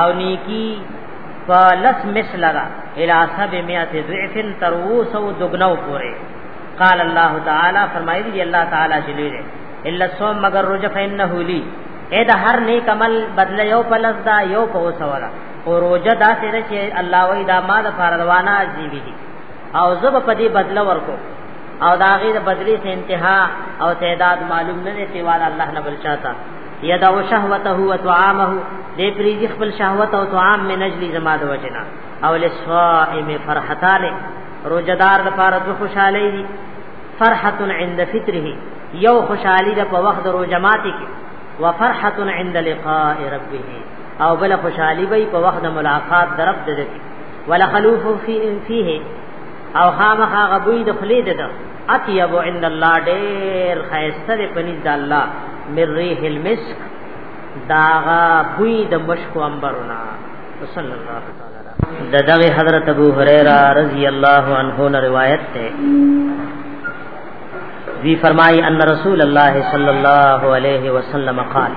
او نیکی فلس مثل را الى سب مئات ضعف تروس او دغنو پوره قال الله تعالی فرمایلی دی الله تعالی جلیل الا صوم مگر روزه فانه لی اې دا هر نیک عمل بدل یو پلس دا یو په وسوره او روزه دا سره چې الله وې دا ما د فاروانه عجیب دي او زب په دې بدل ورکو او دا غیر بدلی سے انتها او تعداد معلوم نه دی سیوا الله نه بل چاته یدعو شهوته و طعامه دې پریږي خپل شهوت او طعام من نجلی زما د وجنا او للصائم فرحتان روزدار د پاره خوشاله دي فرحت عند فطره یو خوشحالی د په وخت درو جماعت کې وفرحه عند لقاء ربه او بل خوشحالی به په وخت ملاقات درب د دې ولا خلوف فی فيه او خامخا غبوی د خلی د اطیب عند الله ډیر خیسته په نس د الله مر ریح المسک داغا بوی د مشک انبرنا صلی الله تعالی د دغه حضرت ابو هريره رضی الله عنه روایت ده دی فرمای ان رسول الله صلی الله علیه وسلم قال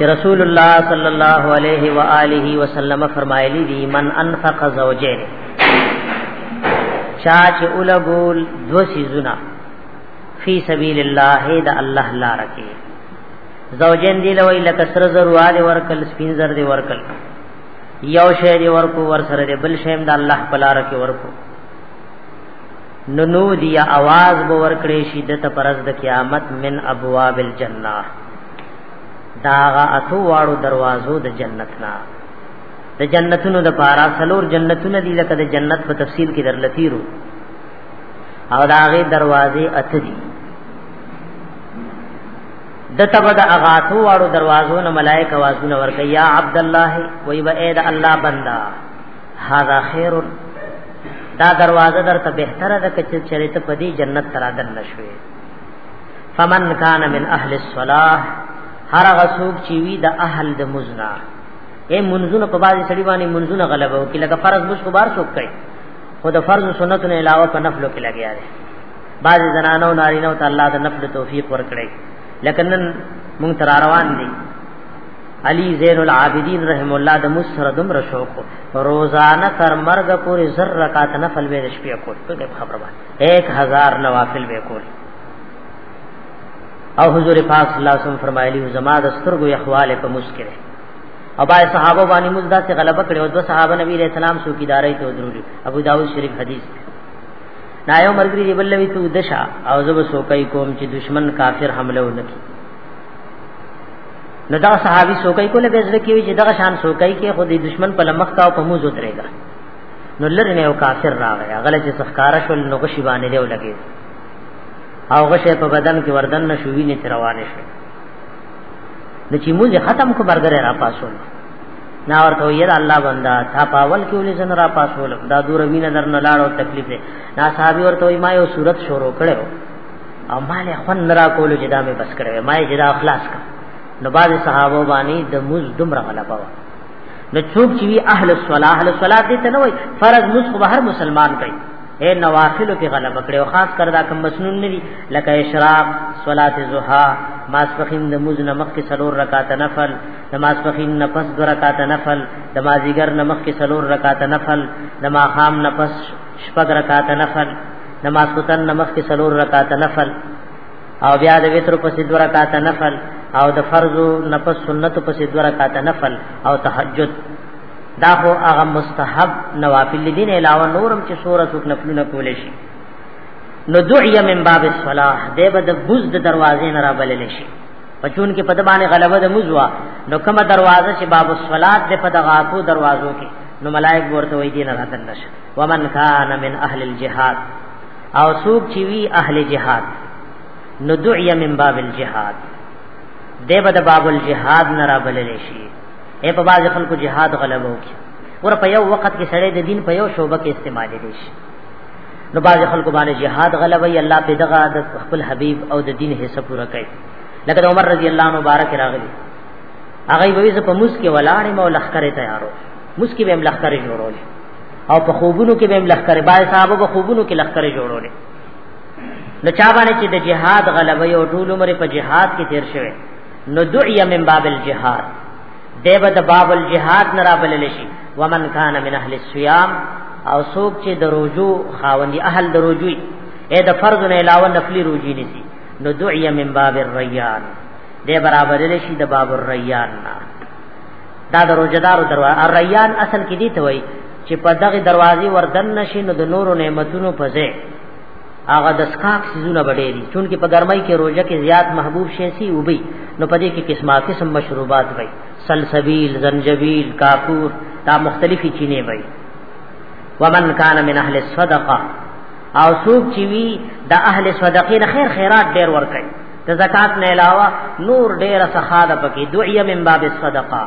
چې رسول الله صلی الله علیه و آله وسلم فرمایلی دی من انفق زوجین چا چې اولګول دو سيزونه فی سبیل الله د الله لار کې زوجین دی لوی لکسر زرواله ورکل سپین زر دی ورکل یو شی دی ورکو ور سره دی بل شی د الله په لار کې ورکو نو نو دی आवाज به ورکړې شي د ته پرز د قیامت من ابواب الجنه داغه اتو واړو دروازو د جنت نه د جنتونو د پارا سلور جنتونه دي لکه د جنت په تفصیل کې درلتیرو او داغه دروازې اته دي دته بد اغاتو واړو دروازو نه ملائک وازونه ورکي یا عبد الله وی و اید الله بندا هاذا خیر دا دروازه درته بهتره ده چې چریته پدی جنت ترا دن نشوي فمن کان من اهل الصلاه هر غسوک چې وی د اهل د مزنا اے منزونه په بازي سړي باندې منزونه غلبه وکي لکه فرض مش کو بار څوک کوي خو د فرض سنت نه علاوه په نفلو کې لګیا دي بعض زنانو نارینه او الله د نفل توفیق ورکړي لکه نن مونږ تر روان دي علی زین العابدین رحم الله د مسر دم رشو کو روزانه تر مرګ پورې زر رکعات نفل به شپې کول په خبره باندې 1000 نوافل به کول او حضور پاک صلی الله علیه وسلم فرمایلی زما د سترګو اخوال په مسکره او بای صحابه باندې مزدا سے غلبه کړو دو صحابه نبی علیہ السلام سو کی دارې ته ضروري ابو داؤد شریف حدیث دا یو مرګري دی بل وی ته دشا او زب سوکای کوم چې دشمن کافر حمله ونکي نو دا صحابي سوکای کوله به ځکه وی چې دا شان سوکای کې خو د دشمن په لمخ کا او په موزو درېګا نو لری نه یو کافر راغی غل چې سخکار شول نو غشي باندې دی ولګي او غشه په بدن کې وردن نشوي نه روانه شي نو چې موږ ختم کو برګره را پاسول نا ورته یې الله بندا تا پاول کې ولې جن را پاسول دا دور مینه در نه لاړو تکلیف دی نا صاحب ورته ما یو صورت شروع کړو او مال خون را کول چې دا مې بس کړو ما یې جدا اخلاص کړ نو باز صحابه باندې د موز دمر غلبا و نو چوب چې وی اهل الصلاه اهل الصلاه دې ته نه وای فرض موږ خو هر مسلمان کوي اے نوافل کې غلبه کړي او خاص کر دا کم مسنون ندي لکه اشراق صلات الضحى ماسپخین د موز نمک کې سلور رکعات نفل نماز پخین نفس دو رکعت نفل نمازیګر نمخ کې سلور رکعت نفل نماخام نفس شپږ رکعت نفل نماز کوتن نمخ کې سلور رکعت نفل او بیا د وتر په سید رکعت نفل او د فرض نفس سنت په سید رکعت نفل او تهجد دا خو هغه مستحب نوافل دین علاوه نورم چې سوره سوک نفلونه کول شي نو دعیه من باب الصلاه دې بد بوز د دروازې نه را بلل شي پچون کې په دبانې غلبه د مزوا نو کومه دروازه چې باب الصلات د په دغه اتو دروازو کې نو ملائک ورته وې دین راتل نشه ومن کان من اهل الجهاد او سوق چې وی اهل جهاد نو دعی من باب الجهاد دیو د باب الجهاد نه را بلل شي اے په باز خلکو جهاد غلبه وکي ور په یو وخت کې سړی د دین په یو شوبه کې استعمال دي شي نو باز خلکو باندې جهاد غلبوي الله په دغه د خپل حبيب او د دین حصہ پوره کوي لکه عمر رضی الله عنه مبارک راغلی هغه به زه په موس کې ولاړې مو لخر تیارو موس کې به هم لخر جوړولې او په خوبونو کې به هم لخر بای صاحب په خوبونو کې لخر جوړولې نو چا باندې چې د جهاد غلبوي او ټول عمر په جهاد کې تیر شوی نو دعیه من باب الجهاد دیبه د باب الجهاد نه را بلل شي ومن کان من اهل الصيام او څوک چې د روزو خاوندي اهل د روزوي اې د فرض نه علاوه نفلي روزي نسی نو دعیه من باب الریان دی برابر لشي د باب الریان نه دا د روزدار دروازه الریان اصل کې دی ته وای چې په دغه دروازې وردن نشي نو د نورو نعمتونو په ځای هغه د سکاک سيزونه بډې دي چونکه په ګرمۍ کې روزه کې زیات محبوب شي سي او بي نو پدې کې قسمه قسم مشروبات وي سلسبيل زنجبيل کافور دا مختلفي چینه وي ومن کان من اهل الصدقه او سوق چې وي د اهل صدقې نه خیر خیرات ډیر ور کوي د زکات نه علاوه نور ډیر سخا ده پکې دعیه من باب الصدقه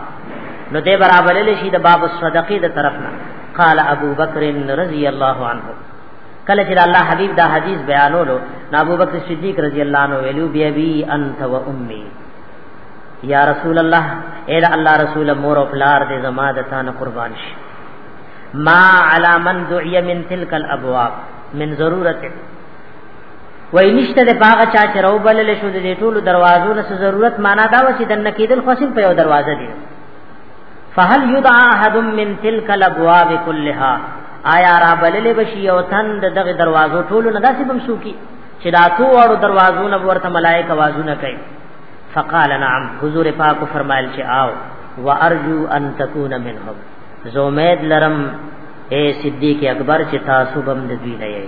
نو دې برابر لشي د باب الصدقې د طرف نه قال ابو بکر رضی الله عنه کله چې الله حبيب دا حدیث بیانولو نو ابو بکر صدیق رضی الله عنه ویلو بیا بی انت و امي یا رسول الله اے الله رسول مور او پلار دې زما د تان قربان شي ما علی من دعی من تلک الابواب من ضرورت وای نشته د باغه چا چې رو بلل شو د ټولو دروازو نه ضرورت معنا دا و چې د نکیدل خوشم په یو دروازه دی فهل يدعى احد من تلك الابواب كلها آیا را بلل بشي او تن دغه دروازو ټول نه داسې بم شو کی چې دا تو اورو دروازو نه ورته ملائکه وازونه کوي فقال نعم حضور پاک فرمایل چې آو وارجو ان تكون منهم زومید لرم اے صدیق اکبر چې تاسو بم د دوی نه یی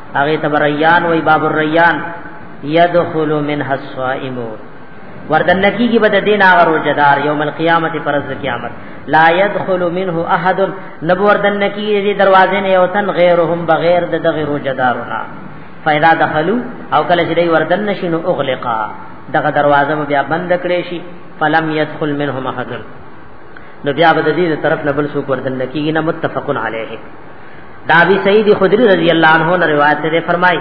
هغه تبریان وای باب الریان يدخل منها الصائم وردن کیږي بد دین هغه روزدار یوم القیامت پرز قیامت لا يدخل منه احد نبو وردن کیږي دروازې نه یو تن غیرهم بغیر د دغه روزدارونه فیدا دخلوا او کله چې دی وردن نشینو اغلقا دغه دروازه بیا بند کړې شي فلم يدخل منهم احد نو بیا به د دې طرف نه بل څوک وردن کیږي نه متفقن علیه دا ابي سعيد خدري رضی الله عنه نے روایت سے فرمائی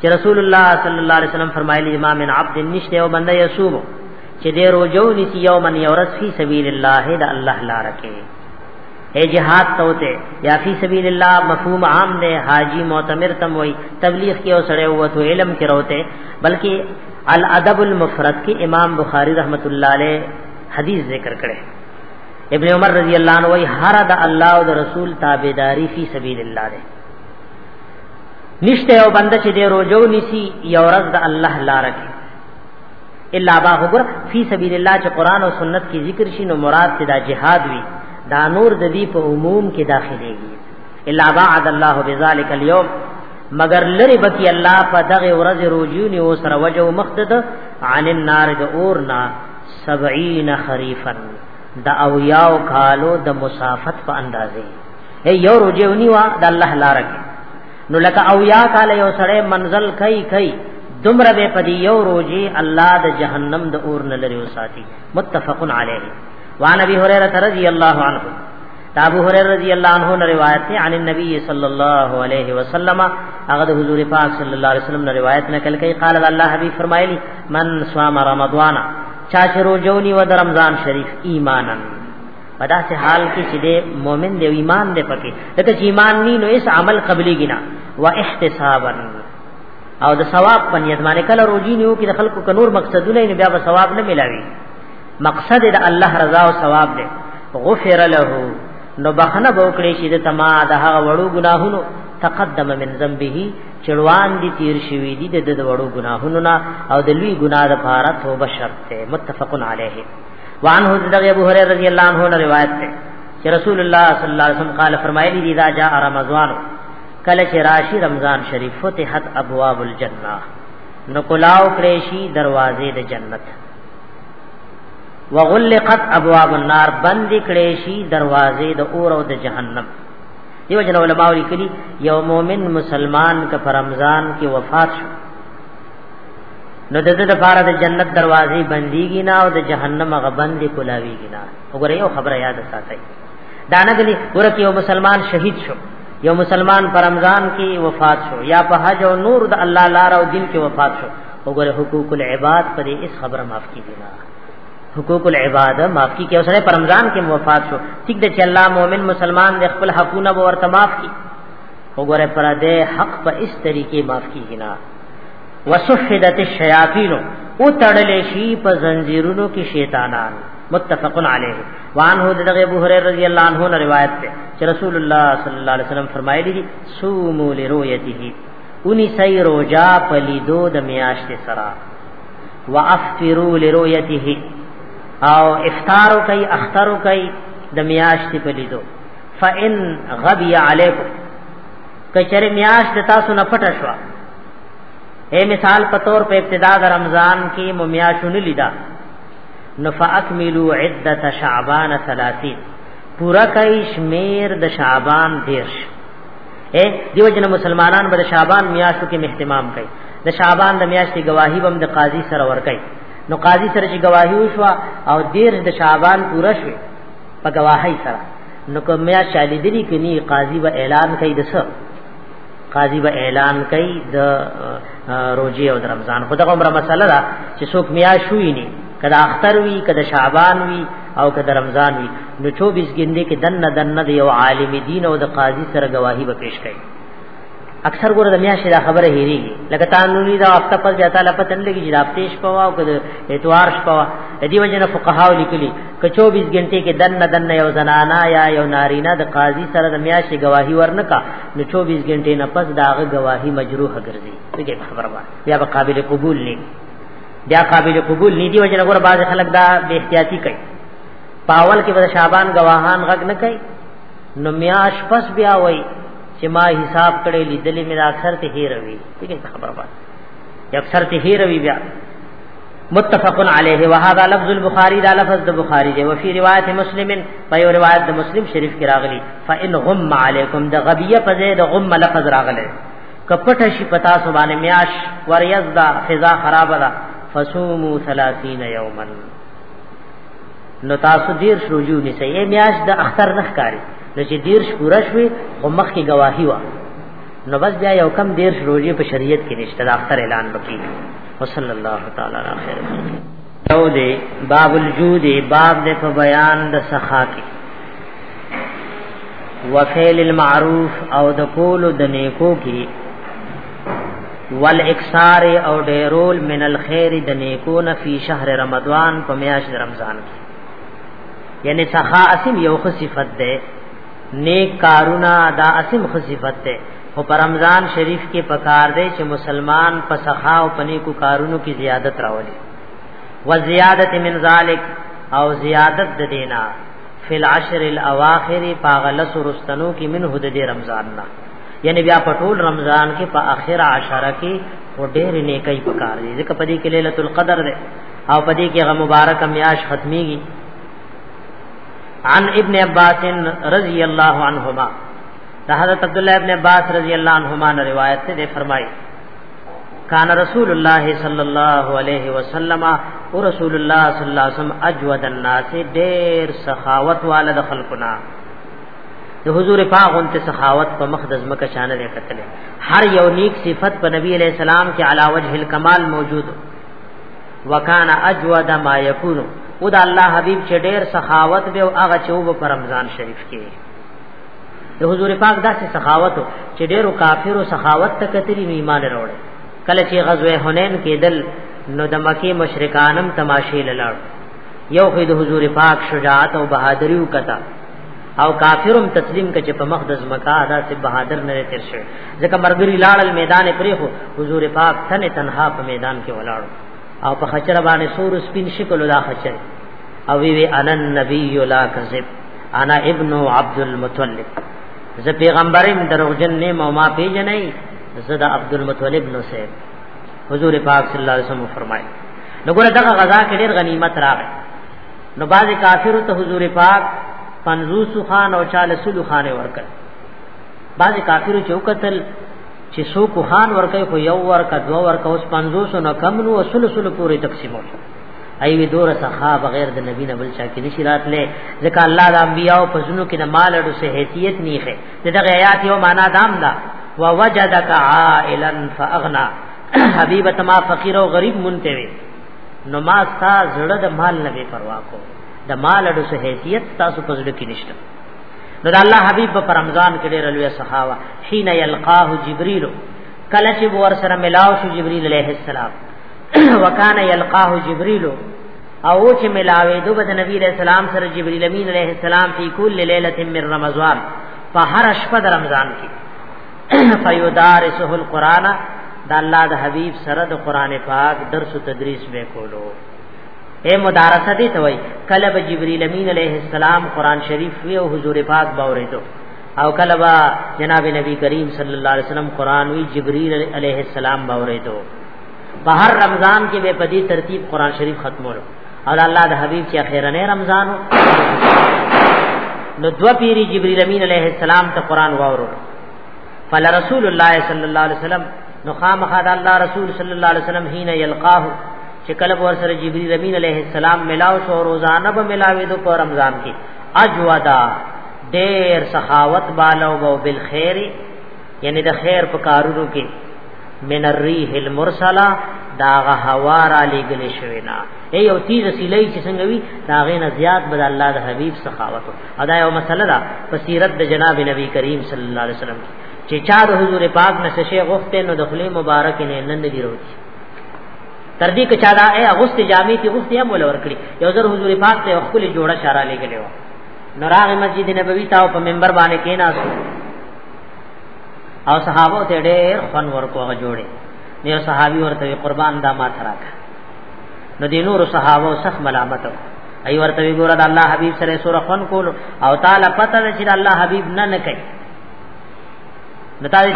چې رسول الله صلی الله علیه وسلم فرمایلی امام عبد نشته او بنده یصوم چې دې روزو نسی یومن یورس فی سبیل الله د الله لپاره کې اے جہاد تو تے یا فی سبیل اللہ مفہوم عام دے حاجی معتمر تم وئی تبلیغ کی او سڑے ہوا تو علم کے روتے بلکہ الادب المفرد کی امام بخاری رحمت اللہ علیہ حدیث ذکر کرے ابن عمر رضی الله عنه وی هر د الله او د رسول تابعداري فی سبیل الله ده نشته یو بنده چې د روزو نسی یو ورځ د الله لار کې الا با خبر فی سبیل الله چې قران او سنت کې ذکر شي نو مراد ته دا جهاد وی دا نور د دې په عموم کې داخليږي الا بعد الله بذلک اليوم مگر لری بکی الله په دغه ورځ روزو نیو سره وجو مخدد عن النار د اور نه 70 خریفا دا او یاو کالو د مسافت په اندازې اے یو روجونی وا د الله لارک نو لکه او یا کال یو سړی منزل کای کای دمره به پدی یو روجی الله د جهنم د اور نه لري وساتي متفقن علیه وان ابي هريره رضی الله عنه ابو هريره رضی الله عنه نے روایت ہے عن النبي صلی اللہ علیہ وسلم هغه د حضور پاک صلی الله علیه وسلم نے روایت نقل کړي قال الله حبیب فرمایلی من صام رمضان چا چې روزونی و د رمضان شریف ایمانا پدا سے حال کې چې د مؤمن دی ایمان دی پکې دته چې ایمان نی نو اس عمل قبلی گنا و احتسابا او د ثواب په نیت باندې کله روزي نیو کې د خلکو کنور مقصدونه نه بیا به ثواب نه ملاوي مقصد د الله رضا او ثواب دی غفر له نو بخنه بوکړي چې د تما د هغه وړو ګناهونو تقدم من ذنبه چړوان دي تیر شوی دي د د وړو ګناهونو نه او د لوی ګناه لپاره توبه شرط ده متفقن علیه وعنه دغه ابو هريره رضی الله عنه له روایت ده چې رسول الله صلی الله علیه وسلم قال فرمایلی دي دا جاء رمضان کله چې راشي رمضان شریف فتحت ابواب الجنه نو کلاو کړي شي دروازې د جنت وغلقت ابواب النار بند کړي شي دروازې د اور او د جهنم دیو جن علماء لیکلي یو مؤمن مسلمان ک پر رمضان کې وفات شو نو د دې لپاره د جنت دروازې بنديږي نه او د جهنم غ بندې کولاويږي نه وګوره یو خبره یاد ساتئ دا نه غلي ګوره کې یو مسلمان شهید شو یو مسلمان پر رمضان کې وفات شو یا په حج او نور د الله لار او دین کې وفات شو وګوره حقوق العباد په دې اس خبره معاف کیږي نه حقوق العباد معاف کی کې اوسره رمضان کې موافات شو ټیک د چې الله مؤمن مسلمان د خپل حقونه به ورته معاف کی وګوره پر دې حق په اس طریقې معاف کیږي نه وسحدت الشیاطین او تړلې شي په زنجیرونو کې شیطانان متفق علیه وان هو دغه ابو هريره رضی الله عنه روایت ده چې رسول الله صلی الله علیه وسلم فرمایلی دي صوموا لرؤيته اونی سي روجا پلیدو د میاشت سرا وافطروا لرؤيته او افطار کوي اختر کوي د میاشت پلیدو فان غبي عليكم کچره میاشت تاسو نه پټه شو اے مثال په تور په ابتدا د رمضان کې ممیاشونه لیدا نفاکملوا عدت شعبان 30 پورا کای شمیر د شعبان دیرش اے دیو جن مسلمانان به شعبان میاشتو کې اهتمام کوي د شعبان د میاشتې گواهی بم د قاضي سره ور کوي نو قاضي سره چې گواهی وشو او دیر د شعبان پوره شوه په گواهی سره نو کوم میا شالی دي کني قاضي به اعلان کوي د څه قاضي به اعلان کوي د روزي او د رمضان خدغه عمره مسله ده چې څوک میا شوې نه کدا اختر وی کدا شعبان وی او کدا رمضان وی نو 24 ګنده کې دنه دنه یو عالم دین او د قاضي سره گواہی به پیش کړي اکثر ګوره د میاشتې دا خبره هېریږي لکه تانونی دا وخت پر ځاته لا پته نه لګي چې دا پېښ پوا او کده اتوار شپوا د دې وجنه فقهاو لیکلي ک 24 غنټې کې دن نه دن یو زنانا یا یو نارینه د قاضي سره د میاشتې گواہی ورنکا نو 24 غنټې نه پس داغه گواہی مجروح ګرځي دغه خبره بیا به قابل قبول نه بیا قابل قبول نه دی وجنه ګور باز خلک دا به احتیاطی کوي پاول کې به شعبان گواهان غږ نه کوي نو میاش پس بیا وای چې ما حساب کړي لیدلې مې اکثر ته هیروي ٹھیک ہے خبره بات اکثر ته هیروي بیا متفق علیه وهذا لفظ البخاری دا لفظ د بخاری دی وفي روایت مسلم په یو روایت د مسلم شریف کې راغلی فان غم علیکم د غبیه په ځای د غم لفظ راغلی کپټ شي پتا سو باندې میاش وریز دا فضا خراب ده فصومو 30 یوما نو تاسو دیر شروجو نسې ای میاش د اختر نخ کاری نو چې دیر شپورا شوي خو مخ کې گواهی و نو بس بیا یو کم دیر شروجي په شریعت کې نشته د اختر اعلان وکړي وصلی الله تعالی علیه وسلم یو دی باب الجود باب د په بیان د سخا کې وفعل المعروف او د کول د نیکو کې والاکثار او ډیرول من الخير د نیکو نه فی شهر رمضان په میاشت رمضان کې یعنی سخا اسیم یو خو صفت ده نیک کارونه دا اسیم خصيفت ته او پر رمضان شریف کې پکار دی چې مسلمان په سخا او پنیکو کارونو کې زیادت راولي و زیادت من ذالک او زیادت د دینا فی العشر الاواخر پاغلس رستنو کې من هد دی رمضان نه یعنی بیا په ټول رمضان کې په اخر عشره کې و ډېر نیکي پکار دي ځکه په دې کې ليله القدر ده او په دې کې غ مبارک میاش ختميږي عن ابن عباس رضی اللہ عنہما دا حضرت عبداللہ ابن عباس رضی اللہ عنہما نے روایت سے دے فرمائی کان رسول اللہ صلی اللہ علیہ وسلم او رسول اللہ صلی اللہ علیہ وسلم اجود الناس دیر سخاوت والا د خلقنا د حضور پاک انت سخاوت په مخ د زمکه شانه ده کتل هر یو نیک صفت په نبی علیہ السلام کې علاوه الکمال موجود وکانا اجود ما یکونو او دا الله حبیب چې ډېر سخاوت به او هغه چې وو په رمضان شریف کې د حضور پاک داسې سخاوت چې ډېرو کافرو سخاوت ته کتلی نو ایمان وروړي کله چې غزوه حنین کې دل نو د مکی مشرکانم تماشې لاله یو خې د حضور پاک شجاعت او بہادری وکتا او کافرم تسلیم کچ په مقدس مکا ادا سے بہادر نه تیر شوی ځکه مرګري لاړل میدان پرې خو حضور پاک تنه تنها په میدان کې ولاړ او په خچر باندې سور سپین شکل لا خچر او وی وی انا النبی لا کذب انا ابن عبد المطلب زه پیغمبرم دروغجن نه ما ما پیجنې زه د عبد المطلب نو سه حضور پاک صلی الله علیه وسلم فرمایي نو ګره دغه غزا کې ډېر غنیمت راغی نو باز کافر ته حضور پاک 500 خان او 40 خان ورکړ بعض کافرو چې وکتل چې سو کو خان ورکه خو یو ورکه دو ورکه اوس 500 نه کم نو وصول سول پورې تقسیم وشو ایوی دور سخا بغیر د نبی نه بل چا کې نشی راتله ځکه الله د انبیاء په زونو کې د مال او صحتیت نیخه دغه آیات یو معنا دام دا ووجدک عائلا فاغنا حبیب تما فقیر او غریب مونته وي نو ما ستا زړه د مال نه بے پروا کو د مال او صحتیت تاسو په زړه کې نشته نو د الله حبيب په رمضان کې ډېر لوی سخاوه حين يلقاه جبريل کله چې ور سره ملاو شو جبريل عليه السلام وکانه يلقاه جبريل او چې ملاوي دو بد نبی عليه السلام سره جبريل امين عليه السلام په کل ليله من رمضان په هر شپه د رمضان کې فيدارسه القرآن د الله د حبيب سره د قران پاک درس او تدریس به کولو اے مدارسه دې ته وای کله به جبرئیل امین علیه السلام قران شریف وی او حضور پاک باورې دو او کله به جناب نبی کریم صلی الله علیه وسلم قران وی جبرئیل علیه السلام باورې دو په هر رمضان کې به په دې ترتیب قران شریف ختمولو او الله د حبیب چې اخیرنه رمضان نو دو پیری جبرئیل امین علیه السلام ته قران واورو فل رسول الله صلی الله علیه وسلم نو خامخا د الله رسول صلی الله علیه وسلم حين یلقاه چې کله ور سره جبرئیل امین علیه السلام ملاو شو روزانه به ملاوي دو په رمضان کې اجودا ډېر سخاوت بالو او بالخير یعنی د خیر په کارونو کې من الريح المرسله دا غ هوا را لګل شوی نه ای یو تیز سیلای چې څنګه وی دا غ نه زیات بد الله د حبیب سخاوت ادا یو مسله ده په سیرت د جناب نبی کریم صلی الله علیه وسلم چې چا د حضور پاک نه شې غوښته نو د خلی مبارک نه نن دی وروتي تر دې کې چا دا اے اغوست جامې ته غوستي هم ولور کړی یو ځل حضور پاک ته خپل جوړه شارا لګلې و نو راغی مسجد نبوي ته په منبر باندې کېناس او صحابه ته ډېر فن ورکو جوړي نو صحابي ورته قربان دا ما تراک نو دې نور صحابه سخت ملامت وو ای ورته ګوره د الله حبيب سره سوره فن کول او تعالی پته ده چې الله حبيب نه نه کوي نو تعالی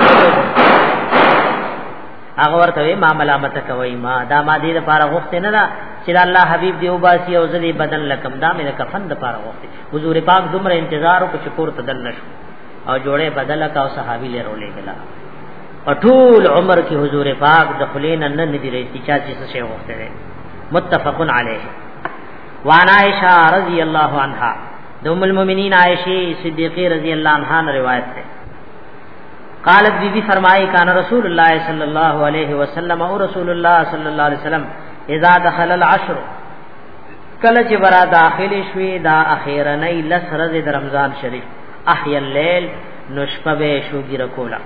هغه ورته وی ما ملامت کوي ما دا ما دې لپاره غوښته نه دا چې الله حبيب دی او باسي او زلي بدن لکم دا مې کفن د لپاره غوښته حضور پاک دومره انتظار او شکر ته دل نشو او جوړه بدل کا او صحابي له رولې بلا او ټول عمر کې حضور پاک د خلین نه ندی رېتی چا چې څه شی غوښته ده متفقن علیه وان عائشہ رضی الله عنها د ام المؤمنین عائشہ صدیقہ رضی الله عنها روایت ده قالت بی بی فرمائی کان رسول اللہ صلی اللہ علیہ وسلم او رسول اللہ صلی اللہ علیہ وسلم اذا دخل العشر کله چې برا داخل شوي دا اخیرنۍ لس ورځې د رمضان شریف احیا الليل نشپه به شوګی رکولا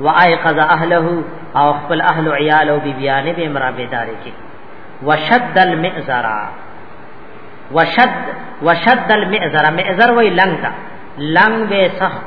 وایقظ اهله او خپل اهل عیال او بیبیانه به مرا بیدار کی وشد المئزرا وشد وشد المئزرا مئزر وی لنګ تا لنګ به سخت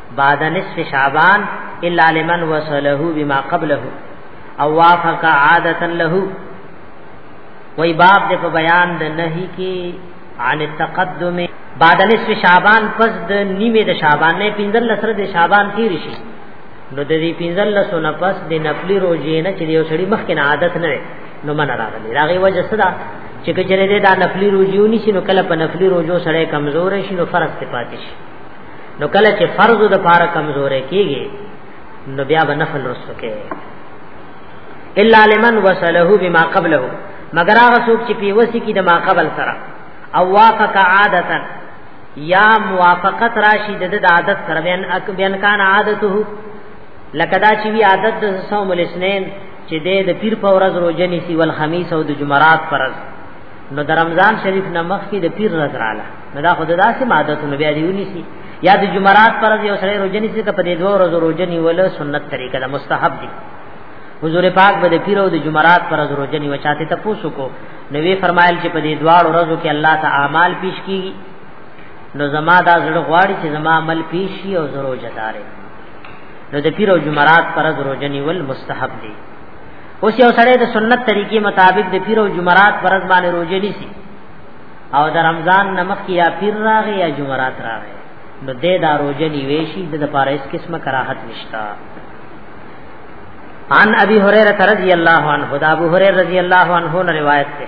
بعد نصف شعبان الا لمن وصله بما قبله او وافق عادتا له وای باب د په بیان د نهي کې عن التقدم بعد نصف شعبان پس د نیمه د شعبان نه پینځل لسره د شعبان تیر شي نو د دې پینځل لسو نه پس د نفلی روزې نه چې یو سړی مخکې نه عادت نه نو من راغلی راغی وجه صدا چې کجره دې دا نفلی روزيونی شي نو کله په نفلی روزو سړی کمزور شي نو فرض ته پاتې شي نو کله چې فرض د پاره کمزورې کیږي نو بیا به نفل رسو کې الا لمن وصله بما قبله مگر هغه څوک چې په وسی کې د ما قبل سره او وافق عادتا یا موافقت راشي د د عادت سره بیان اک بیان کان عادته لکه دا چې وی عادت د صوم الاثنين چې د پیر په ورځ روزه نیسی ول خمیس او د جمعرات پر ورځ نو د رمضان شریف نه مخکې د پیر ورځ رااله نو دا خو د داسې مادت نو بیا دیونی سي یا د جمعرات پر یو سره روزنی سي په دې دوه ورځو روزنی ول سنت طریقه ده مستحب دي حضور پاک به د پیر او د جمعرات پر ورځ روزنی وچاته ته پوښو کو نو وی فرمایل چې په دې دوه ورځو کې الله تعالی اعمال پیش کیږي نو زما دا زړه غواړي چې زما عمل پیش شي او زرو جدارې نو د پیر او جمعرات پر ورځ روزنی ول مستحب دي اوس یو سره د سنت طریقې مطابق د پیر او جمعرات پر ورځ باندې روزه نیسی او د رمضان نمک یا پیر راغی یا جمعرات راغی نو د دا روزه نیویشي د لپاره اس قسمه کراهت نشتا عن ابي هريره رضی الله عنه دا ابو هريره رضی الله عنه نے روایت ہے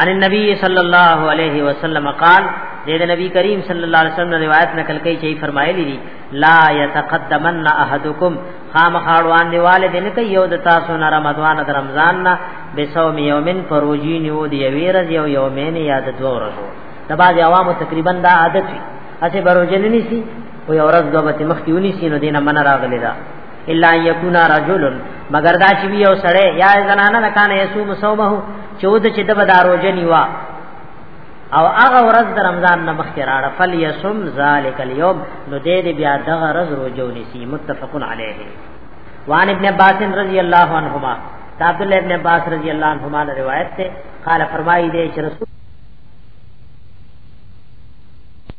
عن النبي صلى الله عليه وسلم قال دې د نبی کریم صلی الله علیه وسلم روایت نقل کوي چې فرمایلی دي لا يتقدمن احدکم خامخاړوان دیواله دین کې یو د تاسو نه رمضان د رمضان نه به صوم یومن فروجی نیو دی یوې ورځ یو یومین یا د دوه ورځو د باج عوامو تقریبا دا عادت وي اته بروجن نیسی او یو ورځ دوه به مخ کیونی سینو دینه من راغلی دا الا یکونا رجل مگر دا چې یو سړی یا زنانه نه کانه یسوم صومه چود چې د بداروجنی وا او هغه ورځ د رمضان نه مخکې راړه فل یسم ذالک اليوم نو دې دې بیا دغه ورځ روزو نیسی متفقن علیه وان ابن عباس رضی الله عنهما عبد الله ابن عباس رضی الله عنهما روایت ته قال فرمایي دې چې رسول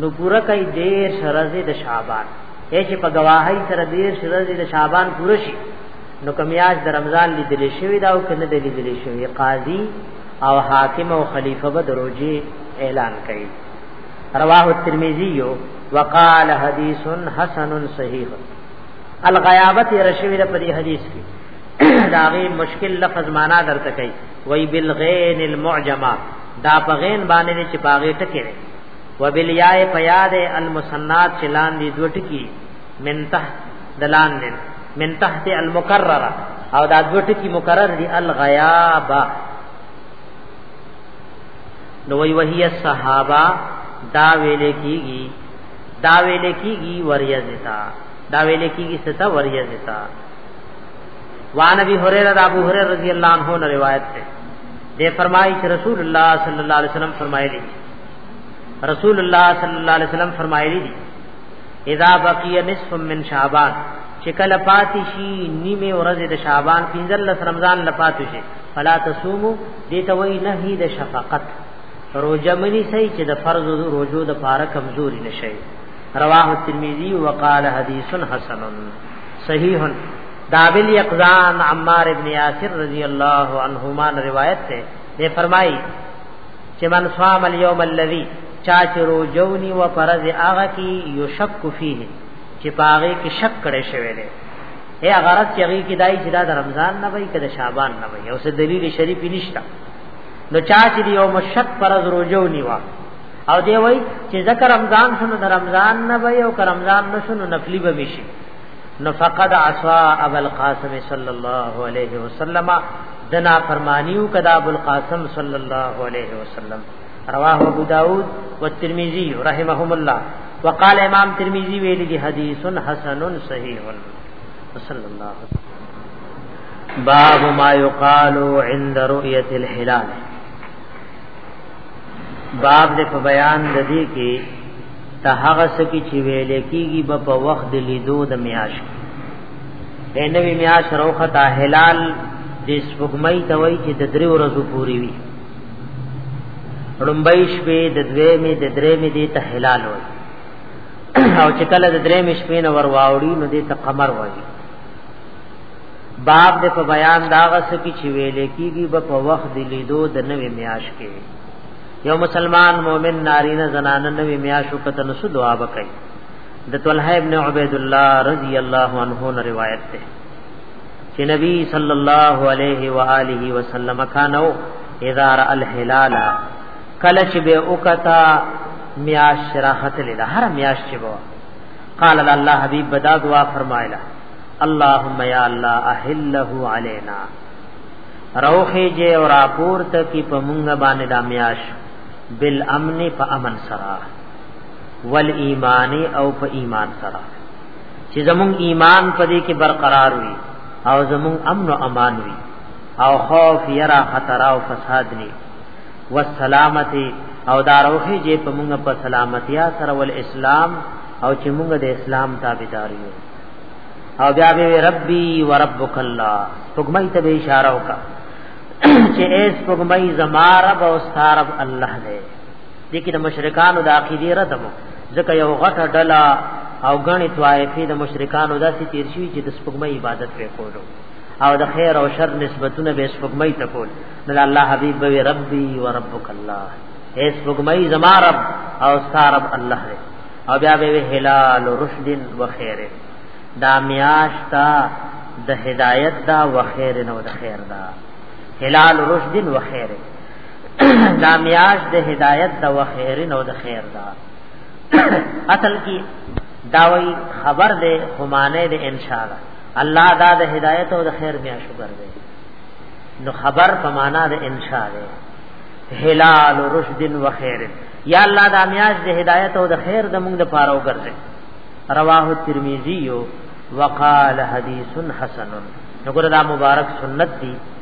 نو پورا کوي دیر شرزه د شعبان اې چې په گواهی سره دیر شرزه د شعبان پوره شي نو کمیاج د رمضان لیدل شوی دا او کنه د لیدل شوی قاضي او حاکم او خلیفہ به دروځي اعلان کړي رواه الترمذی وقال حدیث حسن صحیح الغیابت رشوی د پری حدیث کې داغي مشکل لفظ معنا درته کوي وی بالغین المعجمه دا په غین باندې چې پاغه ټکه وبالیاء پیاد المسنات چلان دی دوټ کی من تحت دلان دین من تحت المکرره او دا دوټ کی مکرر دی الغیاب نو وی وهی الصحابه دا ویل کیږي دا ویل کیږي وریزتا دا ویل کیږي ستا وریزتا وان ابي هريره دا ابو هريره رضی الله عنه نے روایت ہے دے فرمائی کہ رسول اللہ صلی اللہ علیہ وسلم فرمائے لی رسول الله صلی الله علیه وسلم فرمایلی دي اذا بقي نصف من شعبان چې کله پاتې شي نیمه ورځ د شعبان 15 رمضان لپاتې شي فلا تصومو دې ته وای نه هی د شفقت روزه منی سي چې د فرض روزو د پاره کمزوري نشي رواه الترمذي وقال حديث حسن صحيح دابل یقزان عمار ابن یاسر رضی اللہ عنہما روایت سے نے فرمائی چې من صام اليوم الذي چا چې روزونی و فرض هغه کی یشک فيه چې پاغه کې شک کړي شوی دی اے غرض چې هغه کې دای چې دا د رمضان نه وای کده شعبان نه وای او څه دلیل شریف نشته نو چا چې یو مشک فرض روزونی و او دی وای چې ذکر رمضان شنو د رمضان نه وای او رمضان نه شنو نفلی به مشي نو فقد عصا ابو القاسم صلی الله علیه وسلم دنا فرمانیو کدا ابو القاسم صلی الله علیه وسلم رواه ابو داود والترمذی رحمهم الله وقال امام ترمذی ویلی دی حدیث حسن صحیح صلی الله باب ما یقال عند رؤیت الهلال باب دې په بیان د دې کې ته هغه سکی چې ویلې کیږي په وخت لیدو د میاش کې د نوې میاشت روخته هلال د سپوږمۍ ته وایي چې د درې ورځو پوري وي لومبۍ شپې د دوې می د درې می دې ته هلال وایي او چې کله د درې می شپې نه ور واوړي نو دې ته قمر وایي باب د په بیان داغه سکی چې ویل کیږي به په وخت د لیدو د نوې میاش کې یو مسلمان مؤمن نارینه زنانه نوې میاشو کته نو دعا وکړي د طلحه ابن عبید الله رضی الله عنه نه روایت ده چې نبی صلی الله علیه و آله وسلم کانو اذا را الهلال کله چې به وکتا میاش راحت لیدا هر میاش چې بو قال الله حبیب بدا دعا فرمایلا اللهم یا الله احله علینا روخی جے اور اپور تکی پمونگ باندې دامیاش بالامن په امن سره ول ایمان او په ایمان سره چې زمون ایمان په دې کې برقرار وي او زمون امن او امان وي او خوف یرا خطر او فساد نه والسلامتی او داروخی جې په موږ په سلامتیا سره ول اسلام او چې موږ د اسلام تابعدار یو او بیا به ربي وربک الله حکمای ته اشاره وکړه چې ایس پګمای زما رب او ستارب الله دی دې کې د مشرکانو د عقیدې رد مو ځکه یو غټه ډله او غني طائفې د مشرکانو داسې تیر شوی چې د سپګمې عبادت وکړو او د خیر او شر نسبتونه به سپګمې ته کول نو الله حبیب به ربي و ربک الله اے سپګمې زما رب او ستا رب الله دی او بیا به هلال رشد و خیر دا میاشتا د هدایت دا و خیر نو د خیر دا هلال رشد و خیر دا میاش د هدایت د وخیرن او د خیر دا اصل کی داوی خبر دے همانه دے ان شاء الله الله دا د هدایت او د خیر میاش شکر دے نو خبر په معنا د ان شاء الله هلال رشد و خیر یا الله دا میاش د هدایت او د خیر د موږ د پاره وګرځي رواه ترمذی وقال حدیث حسن نو ګره دا مبارک سنت دی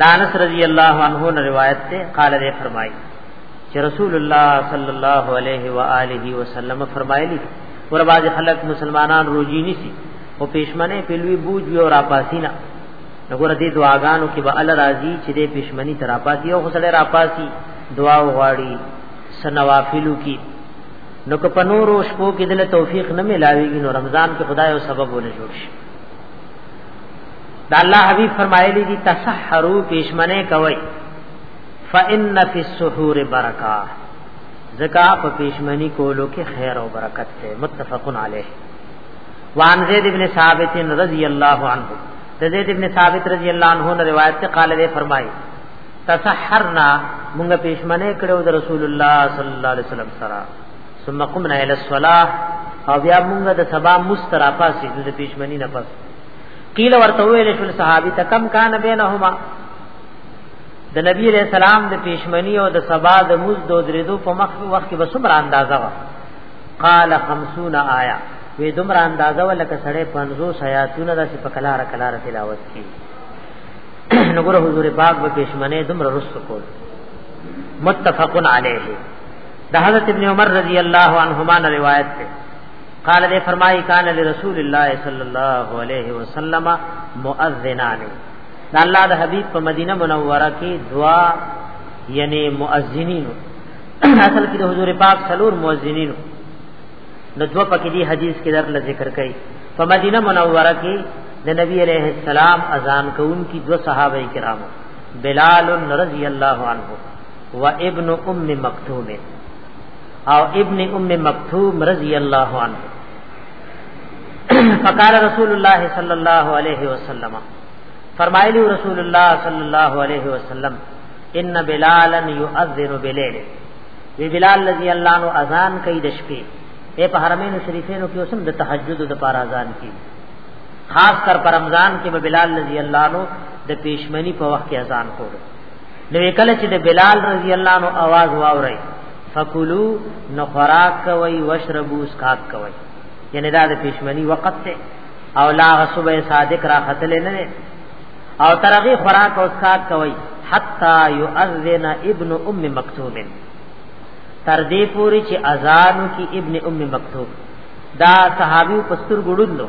دانس رضی اللہ عنہ نے روایت تے قال دے فرمائی چې رسول الله صلی الله علیه و آله وسلم فرمایلی ور باز خلق مسلمانان روزی نیسی او پښمنه په لوی بوج یو را پاسینا وګوره دې دعاګانو کې به الله راضي چې دې پښمنی تر پاسي او خسړې را پاسي دعا وغواړي سنوافلو کې نو که په نورو شپو کې دله توفیق نه ملاويږي نو رمضان کې خدای او سبب ولې جوړ شي دا الله حبیب فرمایلی دي تسحروا پیشمنه کوي فإن فی السحور برکا زکا په پیشمنی کولو کې خیر او برکت ته متفق علیه وان زید ابن ثابت رضی الله عنه زید ابن ثابت رضی الله عنه نے روایت سے قال دے فرمائی تسحرنا مونږه پیشمنه کړو د رسول الله صلی الله علیه وسلم سره ثم قمنا الى الصلاه او بیا مونږه د سبا مسترافه سي د پیشمنی نه پس قیل ورته ویل شول صحابي ته کم کان بینهما د نبی علیہ السلام د پیشمنی او د سبا د موز دو درېدو په مخ وخت کې بسمره اندازه وا قال 50 آیا وې دومره اندازه ولکه سړې 50 آیاتونه داسې په کلاره کلاره تلاوت کی نو ګره حضور پاک په پیشمنه دومره رسو کول متفقن علیه د حضرت ابن عمر رضی الله عنهما روایت ده قال دې فرمایي کان لرسول الله صلی الله علیه وسلم مؤذنان دا الله د حبیب په مدینه منوره کې دعا یعنی مؤذنین اصل کې د حضور پاک سلور مؤذنین نو دوا پکې دی حدیث کې در ذکر کړي په مدینه منوره کې د نبی علیہ السلام اذان کوون کی دو صحابه کرام بلال رضی اللہ عنہ و ابن ام مکتوم او ابن ام مکتوم رضی الله عنه فقال رسول الله صلی الله علیه وسلم فرمایلی رسول الله صلی الله علیه وسلم ان بلالا یؤذن بلیل وی بلال رضی الله عنه اذان کوي د شپې اے په حرمین شریفینو کې اوسم د تهجد د پار اذان کی خاص کر پر رمضان کې بلال رضی الله عنه د پیشمنی په وخت کې اذان کوي نو کله چې د بلال رضی الله عنه आवाज واوري فکلو نو خوراک کوي واشربو اسکاک کوي یعنی دا د پښمنی وخت ته او لا صبح صادق را خطل نه او ترغی خوراک او اسکاک کوي حتا یؤذن ابن ام مکتوم تر دې پوری چې اذان کی ابن ام مکتوم دا صحابي پستر ګړوندو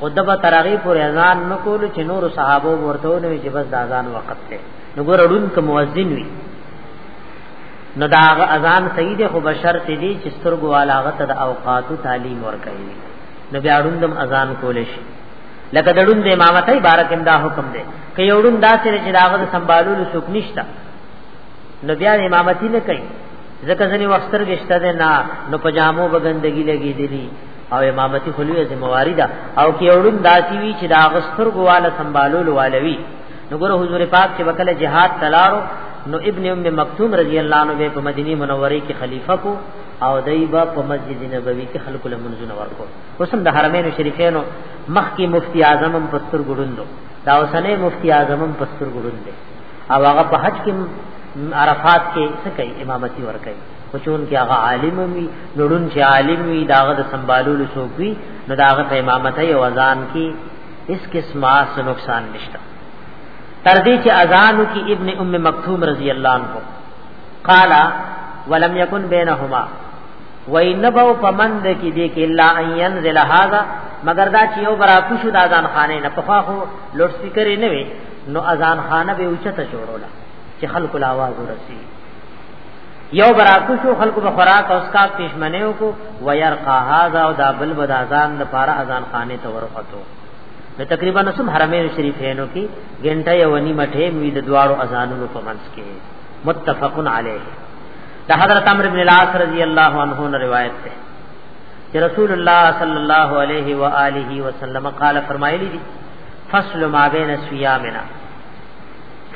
خود به ترغی پوری اذان نکول چې نور صحابه ورته ونه چې بس د اذان وخت ته نو ګور اړون کوم مؤذن وي نو دا هغه اذان صحیح دی خو بشرط دی چې سترګو والا هغه ته د اوقاتو تعلیم ورکړي نو بیا اړوندم اذان کول شي لکه دړون د امامت عبارت هم دا حکم دی که یو ډون داسې چې داغه د سمبالولو څوک نشته نو بیا امامتی نه کوي ځکه ځنی وختر گشته ده نه نو پجامو بغندګي لګي دي او امامتی خلوی ذمہ واری ده او کې اورون داسی وی چې دا غستر ګواله سمبالول والوی نو ګره حضور پاک چې وکړه جهاد تلارو نو ابن ام مکتوم رضی الله عنه په مدینه منوره کې خلیفہ کو او دایبا په مسجد نبوي کې خلکو له منځونه ورکو اوسم د حرمین شریفینو مخ کې مفتی اعظم هم پستر ګډوندو دا اوسنه مفتی اعظم هم پستر ګډوند او هغه په حج کې عرفات کې څه کوي امامتي ور کوي خصوصون کې هغه عالم وي نړون چې عالم وي داغه د سنبالولو شوقي نو داغه په امامت یې وزن کې اس قسم اس نقصان نشتا تر دې چې اذان کی ابن ام مکتوم رضی الله عنه قال ولم يكن بينهما وینبو پمند کی دې کې الا ان ينزل هذا مگر دا چې یو برا کو شو د اذان خانه نه په خو لوډ سپیکر نه وي نو اذان خانه به اوچته جوړولا چې خلکو لا आवाज ورسی یو براکو شو خلق به خوراک او اسکا پښمنه وکو ويرقا هاذا او دا بل بد اذان د پاره اذان خانه ته ورخته نو تقریبا نسم حرمین شریفینو کې ګنټه یو نی مټه وی د دوارو اذانونو په منځ کې متفقن علیه د حضرت عمرو بن العاص رضی الله عنه نه روایت ده چې رسول الله صلی الله علیه و آله وسلم قال فرمایلی دي فصل ما بین سیامنا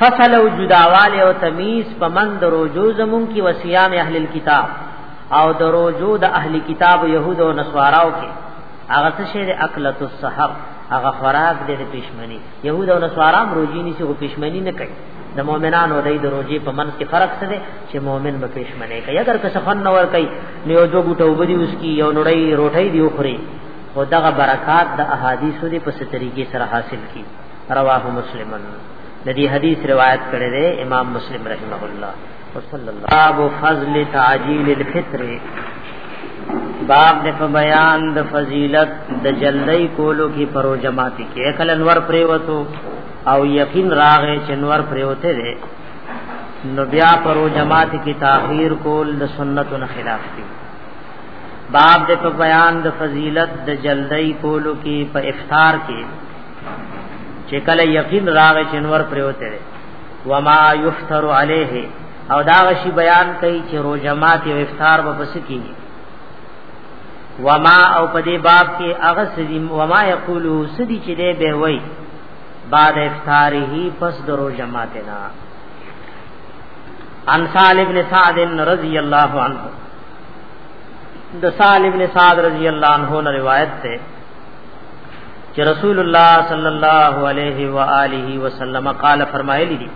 فصل او جداواله او تمیز په من د روزو زمون کې وصيام اهل الكتاب او د روزو د اهل کتاب يهود او نصاراو کې هغه څه شی د اکلت السحر هغه خوراک د پښمنی يهود او نصارام روزي نيسي او پښمنی نه کوي د مؤمنانو د دې روزي په منځ کې فرق څه دی چې مؤمن به پښمنه کوي اگر که سفن نه ور کوي نو یو دوه ګټه وبدي اوس کی یو نړۍ روټي دی خوري او دغه برکات د احادیثو دی په ستريګي سره حاصل کی رواه مسلمن د دې حدیث روایت کړی دی امام مسلم رحمه الله وصلی الله باب فضل تعجیل الفطر باب د په بیان د فضیلت د جلدی کولو کی پرو جماعت کې اکل انور پریوتو او یقین راغې چنور پریوته دی نو بیا پرو جماعت کی تاخير کول د سنتو نه خلاف دی باب د په بیان د فضیلت د جلدی کولو کی په افطار کې چې کله یقین راغی چې نور پریوته دی وما یفتر علیه او دا غشي بیان کوي چې روزه مات او افطار به پس کیږي وما او په دې باب کې هغه سدي وما یقولو سدي چې دی به وای بعد افطاره پس د روزه مات نه ان سال ابن سعد رضی الله عنه د سال ابن سعد رضی الله عنه روایت ده چې رسول الله صلی الله علیه و آله وسلم قال فرمایلی دي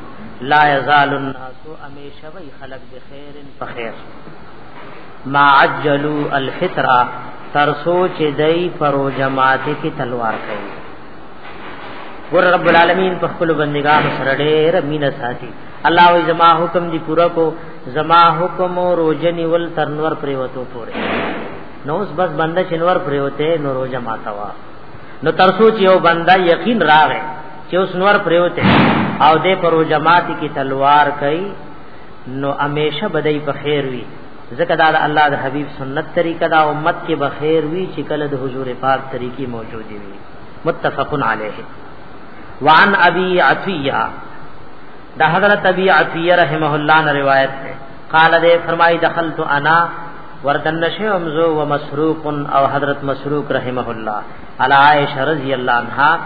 لا یزال الناس امیشه وی خلق بخیر فخیر ما عجلوا الفطره ترسو چې دای پرو جماعت کی تلوار کوي ور رب العالمین په خپل بندگان سره ډېر مینه ساتي الله وی زما حکم دی پورا کو زما حکم او روزنی ول ترنور پریوتو پوره نو اوس بس بنده چنور پریوته نو روزه ماته وا نو ترسو چې یو بنده یقین راغې چې اوس نور پریوته او دې پر جماعت کی تلوار کوي نو امیشه بدای په خیر وی ځکه دا د الله د حبیب سنت طریقه دا امت کې به خیر وی چې کله د حضور پاک طریقې موجودې وي متفقن علیه وعن ابي عطيه دا حضرت ابي عطيه رحمه الله نے روایت ہے قال دے فرمائی دخلت انا وردن شیخ حمزه و مسروق او حضرت مسروق رحمه الله علی عائشه رضی الله عنها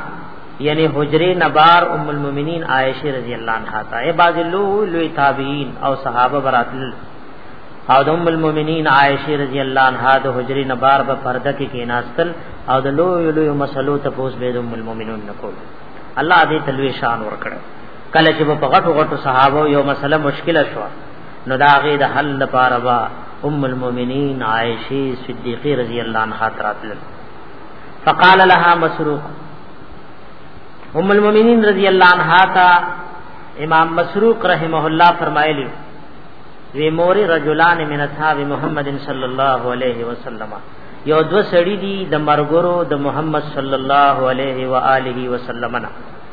یعنی حجری نبار ام المؤمنین عائشه رضی الله عنها تا ای باز لو لوی تابعین او صحابه براتل او د ام المؤمنین عائشه رضی الله عنها د حجری نبار په پرده کې کیناستل او د لو لوی مسلو ته پوس به د ام المؤمنین نکول الله دې تلوي شان ور کړ کله چې په غټو غټو صحابه یو مسله مشکله شو نو دا غي د حل لپاره با ام المؤمنین عائشه صدیقه رضی الله عنها تراتل فقال لها مسروق ام المؤمنین رضی الله عنها تا امام مسروق رحمه الله فرمایلی وی مور رجلان من اصحاب محمد صلی الله علیه وسلم یو دو سړی دی د مرګرو د محمد صلی الله علیه و آله وسلم نه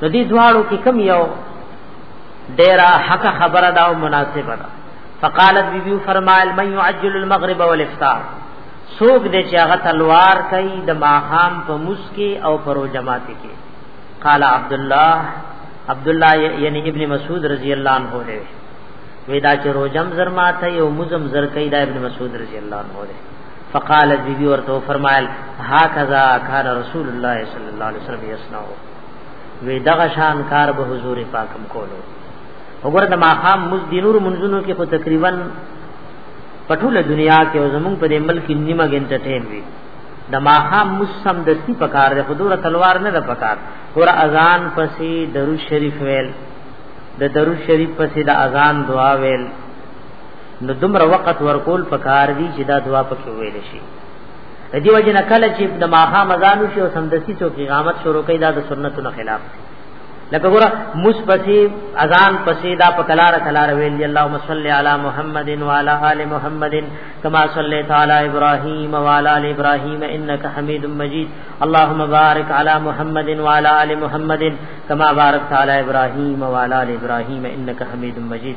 نو دې دواړو کې کم یو ډیره حق خبره دا او مناسبه ده فقالت بی بی فرمایل من يعجل المغرب والافطار سوق دې چې هغه تلوار کوي د ماخام په مسکی او پرو جماعت کې قال عبد الله عبد الله یعنی ابن مسعود رضی الله عنه له ودا چې روزم زرماته یو مزم زر کوي دا ابن مسعود رضی الله عنه له فقال بی بی ورته فرمایل هکذا کان رسول الله صلی الله علیه وسلم یصنع وی دغه شان کار به حضور پاکم کولو وګوره د ماقام مز دینور منځونو کې خو تقریبا پټول دنیا کې او زمونږ په دې ملک نیمه ګنټه ټیم وی د ماقام مسم د سی پکار د حضور تلوار نه د پکار ور اذان پسې درو شریف ویل د درو شریف پسې د اذان دعا ویل نو دومره وخت ورکول پکار دی چې دا دعا پکې ویل شي د دې وجه نه کله چې د ماها مزانو شو سمدسي څوک اقامت شروع کړي دا د سنتو نه خلاف دی لکه ګوره مس پسې اذان پسې دا په کلار کلار ویل دی اللهم صل علی محمد و علی آل محمد کما صلیت علی ابراهیم و علی آل ابراهیم انک حمید مجید اللهم بارک علی محمد و علی آل محمد کما بارکت علی ابراهیم و علی آل ابراهیم انک حمید مجید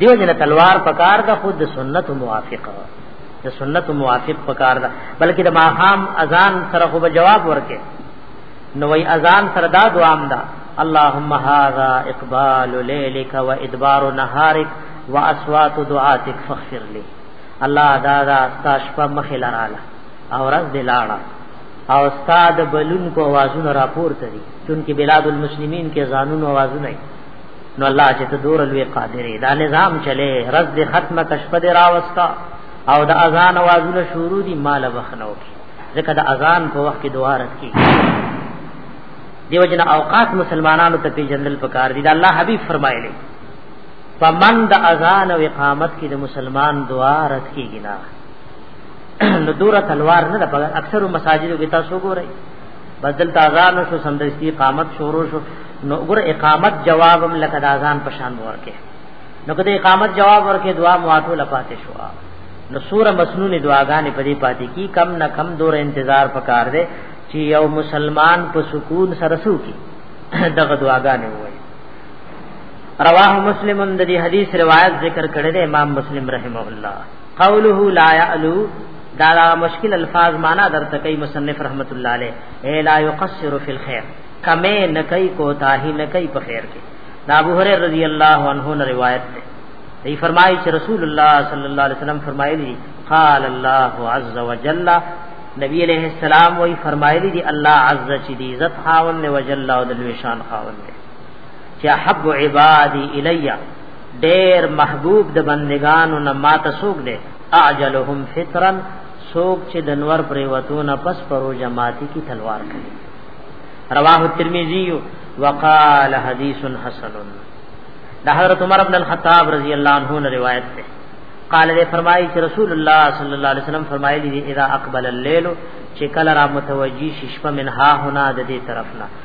دیو جن تلوار پکار د خود د سنت موافق د سنت موافق پکار ده بلکې د ماقام اذان سره خو جواب ورکې نو وی اذان سره دا دعا ده اللهم هذا اقبال ليلك وادبار نهارك واصوات دعاتك فاغفر لي الله دا دا استاشپ مخل رااله او رز دلاړه او استاد بلون کو आवाजونه راپور تري چونکه بلاد المسلمین کې قانون आवाजونه نو الله چې ته دور لوی قادر دا نظام چلے رز دې ختمه کشف دې راوستا او د اذان اوازونه شروع دي مال بخنو کی ځکه د اذان په وخت کې دعا رات کی دیو جن اوقات مسلمانانو ته پیجندل پکار دي دا الله حبیب فرمایلی فمن د اذان او اقامت کې د مسلمان دعا رات کیږي نه نو دوره تلوار نه د اکثر مساجدو کې تاسو ګورئ بس دل تازان شو سمدستی اقامت شروع شو نو ګور اقامت جوابم لکه دازان پشان ورکه نو کده اقامت جواب ورکه دعا مواتو لپاتې شو نو سوره مسنون دعاګانې پدې پاتې کی کم نه کم دور انتظار پکار دی چې یو مسلمان په سکون سره سو کی دغه دعاګانې وای رواه مسلم د دې حدیث روایت ذکر کړی دی امام مسلم رحمه الله قوله لا يعلو دا, دا مشکل الفاظ معنا درته کوي مصنف رحمت الله عليه اي لا يقصر في الخير کمه نکي کوتاهي نکي په خیر کې دا ابو هريره رضی الله عنه نه روایت ده دی فرمایي چې رسول الله صلی الله علیه وسلم فرمایلی قال الله عز وجل نبی علیہ السلام وی فرمایلی دی الله عز چې دی عزت خاون او جل او د لوی شان خاون دی چې حب عبادی الیا ډیر محبوب د بندگانو نه ماته سوق دے اعجلهم فطرا سوق چې د نور پریوتونه پس پرو جماعتي کی تلوار کوي رواه الترمذی وقال حدیث حسن د حضرت عمر بن الخطاب رضی الله عنه نے روایت ده قال دے فرمائی چې رسول الله صلی الله علیه وسلم فرمایلی دی اذا اقبل الليل چې کله را متوجی شپه منها هنا د دې طرفنا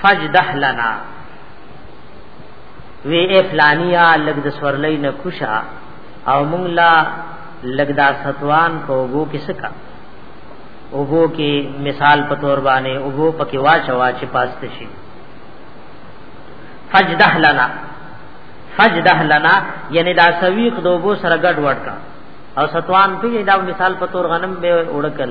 فجدح لنا وی اے فلانیا لګ د سورلې نه کوشا او مونږ لا لګ دا ستوان په وګو کې سکا وګو کې مثال په تور باندې وګو پکې واچوا چې پاست شي فجدح لنا فجدح لنا یعنی دا سویق دوبو سره ګډ وډ کا او ستوان په دا مثال په تور غنم به وړکل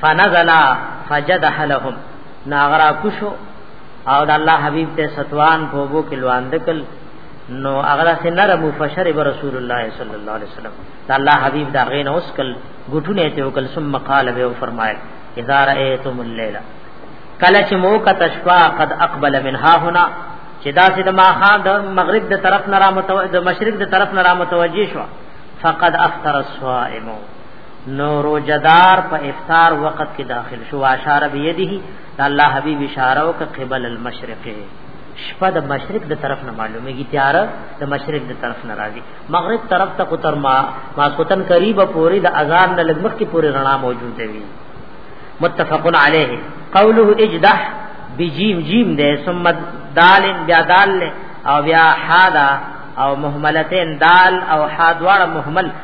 فنزل فجدح لهم ناغرا کوشو او د الله حبيب ته ستوان په وو کې لواندکل نو اغلا سے نرم فشر رسول الله صلی الله علیه وسلم د الله حبيب دا غین اوسکل غټونه ته وکل ثم قال به فرمایل اذا رايتم الليل کله چې مو کا تشفا قد اقبل منها هنا چې دا چې د ماخام د مغرب د طرف نه را متوجه د مشرق د طرف نه را متوجه شو فقد افطر الصائم نو روزدار په افطار وخت کې داخل شو اشاره بيدیه الله حبيب اشاره او قبل المشرق شپه د مشرق د طرف نه معلومیږي تیار د مشرق د طرف نه راځي مغرب طرف ته کو تر ما ماسوتن قریب پوری د اذان نه لګمخ کی پوری رڼا موجود وي متفق علیه قوله اجدح بجیم جیم ده ثم دال بیا دال او بیا حادا او مهملتین دال او حادوار مهمل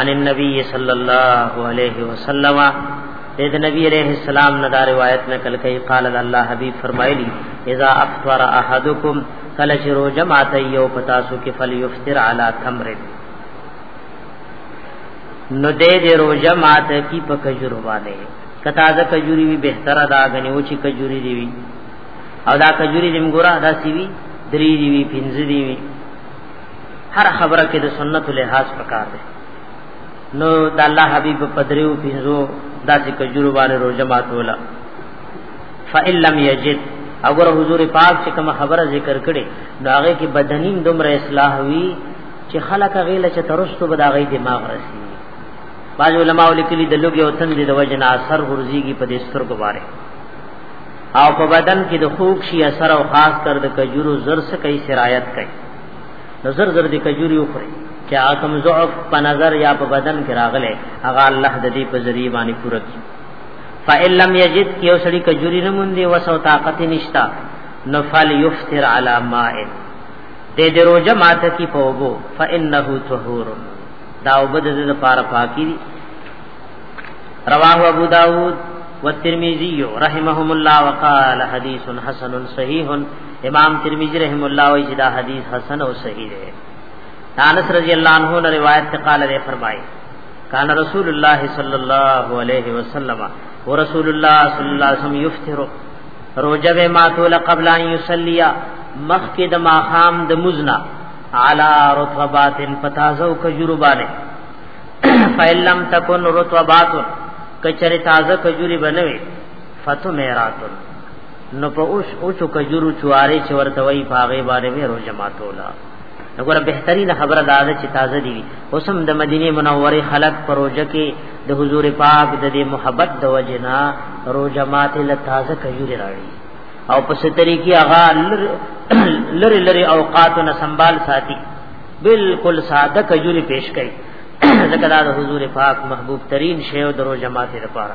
ان النبي صلی الله علیه وسلم د نبی علیہ السلام نه دا روایت نقل کړي قال الله حبیب فرمایلی اذا افطر احدکم کله چې روزه ماته یو پتا سو کې فل یفطر علی تمر نو دې دې روزه ماته کی په کجورو باندې کتا ز کجوري وی بهتره دا غني و چې کجوري دی وی او دا کجوري دیم ګورا دا سی وی درې دی وی پنځه دی وی هر خبره کې د سنت لحاظ پکار دی نو د الله حبيب په دریو پینځو داسې کجورو باندې روزه ماتوله فإن لم يجد اگر حضور پاک چې کوم خبره ذکر کړي نو هغه کې بدنیم دومره اصلاح وی چې خلک غیله چې ترستو بداغي دماغ رسی باج علماء لیکلي د لوګي او تند د وجن اثر ورزيږي په دې سترګو باندې او په بدن کې د خوک شي اثر او خاص کر د کجورو زر څخه کوي سرایت کوي نو زر زر دې کجوري وخوري چې اکم ضعف په نظر یا په بدن کې راغله هغه الله د دې په ذریعہ باندې پوره کړي فإن لم يجد یو سړی کجوري نه مونږ دی وسو طاقت نشتا نو فل یفطر علی ماء دې دې روزه ماته کی پوغو فإنه طهور دا وبد دې لپاره پاکي دي رواه ابو داود والترمذي رحمهم الله وقال حديث حسن صحيح امام ترمذی رحم الله وی جدا حدیث حسن او صحیح دی انس رضی الله عنه نے روایت تے قال نے فرمائے کان رسول اللہ صلی اللہ علیہ وسلم ورسول اللہ صلی اللہ علیہ وسلم یفطر روجب ما طول قبل ان یصلی مخکد ما خام د مزنا علی رطبات فتازو کجربانه فیلم تکن رطبات کچری تازه کجری بنوي فتو میراتن نو په اوس او چو کجورو چواره چې ورته وای په هغه باندې مې روزه ماتولا وګوره بهترین خبره دا ده چې تازه دی اوسم د مدینه منوره خلق پر روزه کې د حضور پاک د دې محبت د وجنا روزه ماته له تازه کجوري راړي او په ستري کې هغه لری لری اوقات نه سنبال ساتي بالکل ساده کجوري پیش کړي ځکه دا د حضور پاک محبوب ترین شی او درو جماعت لپاره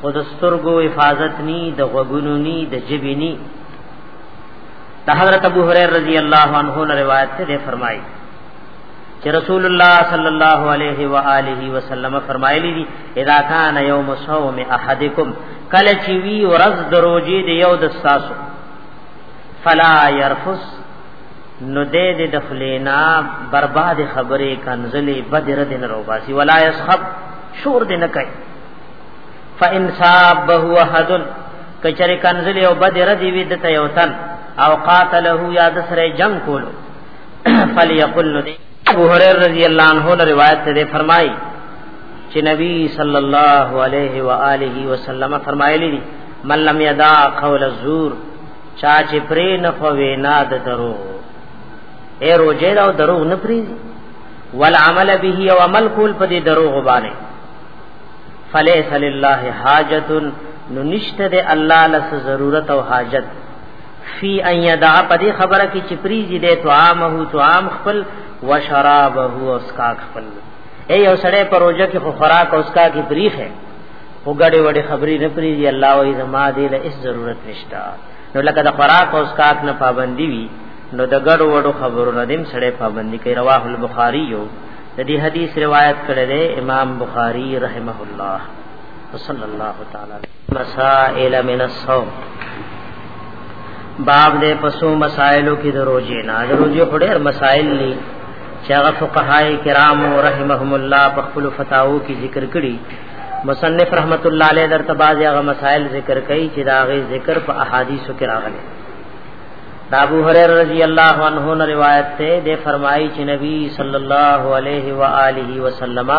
خو د سترګو حفاظت ني د غوګونو ني د جبي ني د حضرت ابو هريره رضی الله عنه له روایت څخه فرمایي چې رسول الله صلی الله علیه و آله وسلم فرمایلی دي اذا کان یوم صوم احدکم کله چې وی ورځ دروځي دی یو د ساسو فلا يرفس نو دې دې د خلینا برباد خبرې کنزلې بدر دین روباسي ولا يسخب شور دې نه کوي فان صابه احد کچری کنزل یو بد ردی وی دته یو تن او قاتله یا د سره جنگ کولو فلیقل نو دی ابو هريره رضی الله عنه له روایت ده فرمایي چې نبی صلی الله علیه و آله وسلم فرمایلی دي من لم یدا قول الزور چا چې پرې نه فوي نه د درو اے روزه دا درو نه پری ول عمل به او عمل کول په دې درو غبانه فلیس لله حاجت نو نشته د الله لس ضرورت او حاجت فی ان یدع پدی خبره کی چپریزی د طعامه طعام خپل وشرابه او اسکا خپل اے یو سړی پروژه کې خو خوراک او اسکا کې پریخ ہے او غړې وړې خبرې نه پریږي الله وې زما دې له اس ضرورت نشتا نو لکه د خوراک او اسکا نه پابندي وي نو د غړو وړو خبرو نه دیم سړی پابندي کوي رواه البخاری یو د دې حدیث روایت کړی دی امام بخاری رحمه الله وصلی الله تعالی مسائل من الصوم باب دې پسو مسائلو کې د روزې نه د روزې خډیر مسائل لې چې هغه فقهای کرام رحمهم الله په خپل فتاوو کې ذکر کړي مصنف رحمت الله علیه درته باز هغه مسائل ذکر کړي چې دا غي ذکر په احادیثو کې راغلي دا ابو هريره رضی الله عنه نے روایت ته دے فرمائی چې نبی صلی الله علیه و آله وسلم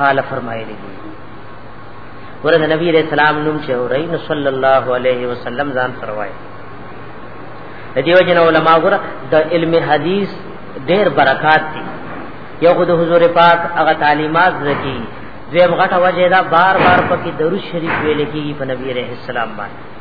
قال فرمایلی دی ورته نبی علیہ السلام نوم چې اوري نو صلی الله علیه وسلم ځان فرمایي د دیو جن علماء ګره د علم حدیث ډیر برکات دي یو خود حضور پاک هغه تعلیمات زکی دویم غټه وجه دا بار بار پکې درود شریف ویل کیږي په نبی علیہ السلام باندې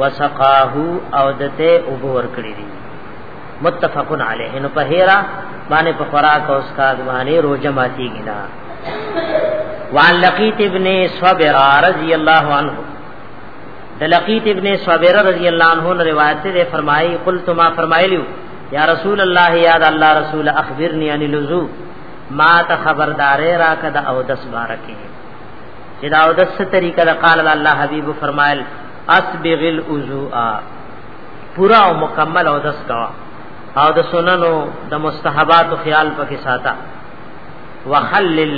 وسقاه او دته وګور کړی دي متفقن علیه نو په هیرا باندې په خوراک او اسکاګ باندې روزه ماتي ګنا وعن لقیت ابن صبر رضی الله عنه د لقیت ابن صبر رضی الله عنه روایت ده فرمایي قلت ما فرمایلیو یا رسول الله یاد الله رسول اخبرنی عن الوضو ما ته خبردارې راکد او دس بارکه چې دا او د څه طریقه د قال الله حبیب فرمایل اسبغ الوضوء پورا او مکمل او دس کا او د سننو د مستحبات او خیال پکې ساته وخلل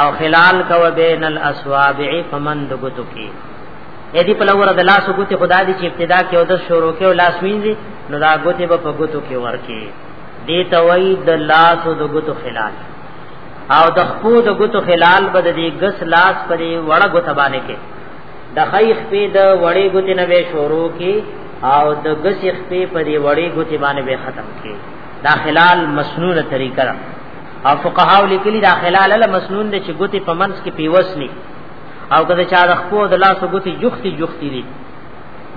او خلال کا بین الاصابع فمن دغتو کې اې دې په لور د لاس غوته خدا دې چې ابتدا کې او د شروع کې او لاس وینځي نو دا غوته په غوتو کې ورکه دې توي د لاس او د غوتو خلال او د خپو د ګوتو خلال بد دی غس لاس پرې وړه ګوته باندې کې د خیخ په د وړې ګوتې نه به شروع کې او د غس خپې پرې وړې ګوتې باندې به ختم کې دا خلال مسنون طریقه ده او فقهاو لیکلي دا خلال له مسنون د چې ګوتې په منځ کې پیوس نه او کله چا د خپو د لاس ګوتې جوختي جوختي دي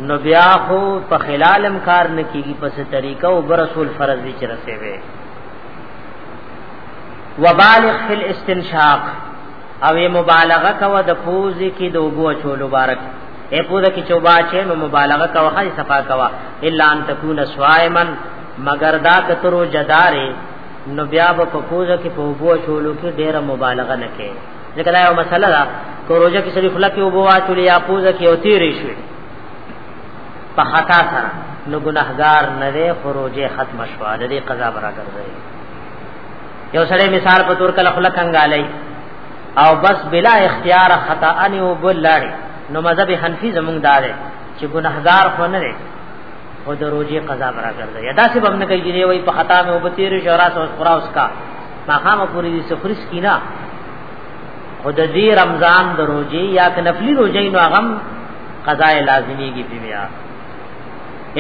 نو بیا خو په خلالم کار نه کیږي پس طریقه او برسول فرض دي چې رسېږي وبالغ فی الاستنشاق او مبالغه کوه د پوز کی د وبو چولو بارک اے پوز کی چوبا چه نو مبالغه کوه خی صفا کوه الا ان تکون صائما مگر دا کترو جدارې نو بیا به په پوز کی په وبو چولو کی ډیره مبالغه نکې ځکه دا یو مسله ده کو روزه کی سړي خلک وبو واچول یا پوز کی او تیرې شوی په خطا سره نو ګناهګار نه دی خروجه ختم شوه د دې قضا برابر دی یو سړی مثال په تور کله خلک انګالای او بس بلا اختیار خطا ان او بلاری نو مذهب حنفی زمونږ دار چې ګناهګار خو نه دی او د روزي قضا برا ګرځي یا داسې بم نه کوي چې وای په خطا مې وبتیر شورا سو خورا اس کا ماقام پوری دي سفرس کینا خود دې رمضان د روزي یا نفلی روزي نو غم قضا لازمی کی بیا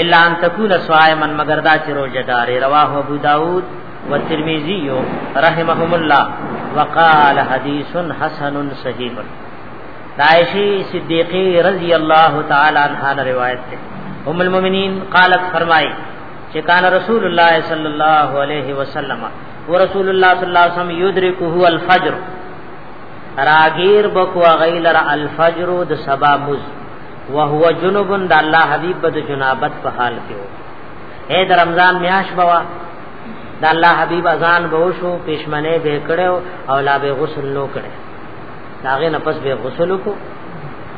الا ان تكون صائما مگر دا چې روزه دار رواه ابو داود والترمذي رحمهم الله وقال حديث حسن صحيح عائشہ صدیقہ رضی اللہ تعالی عنہا نے روایت ہے ام المؤمنین قالت فرمائی چې کان رسول الله صلی الله علیه وسلم او رسول الله صلی الله علیه وسلم یدرکه الفجر راگیر بکوا غیلر الفجر د سبا مز وهو جنوب د الله حبيب بد جنابت په حال کې وو اے د رمضان میاش بوا د الله حبيب اذان به شو پښمنه به کړو او لا به غسل نو کړو داغه نفس به غسل کو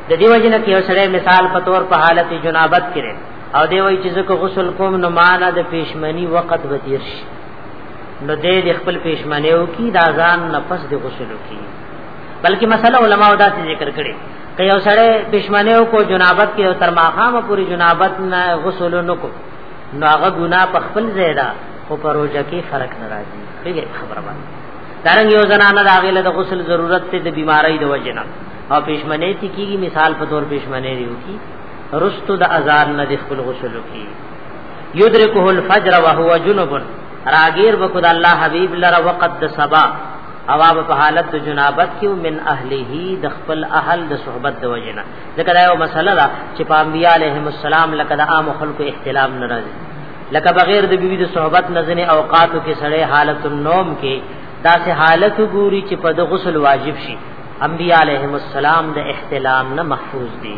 د دیو جن کې سره مثال په تور په حالت جنابت کړي او دی وای چې زکه غسل کوم نو معنا د پښمنی وخت به تیر شي نو دې د خپل پښمنه او کی د اذان نفس د غسل کی بلکې مسله علماء دا ذکر کړي که یو سړی دشمنه او کو جنابت کې او تر ماقامه پوری جنابت نه غسل نه کو نو هغه ګنا په خپل ځای ده او په روزه کې فرق نه راځي خیره خبره باندې دارنګ یو زنانه د هغه له غسل ضرورت ته د بیماری د وجنه او پښمنه تی کیږي مثال په تور پښمنه دی کی رستو د اذان نه د خپل غسل کی یدرکه الفجر وهو جنب راگیر بکد الله حبیب لرا وقت د سبا اوا په حالت د جنابت کې من اهله د خپل اهل د صحبت د وجنه ځکه دا یو مسله ده چې په انبیاء علیهم السلام لکه د عام خلکو احتلام ناراضي لکه بغیر د بیوی د صحبت نزنې اوقاتو کې سړی حالت النوم کې داسې حالت ګوري چې په د غسل واجب شي انبیاء علیهم السلام د احتلام نه محفوظ دي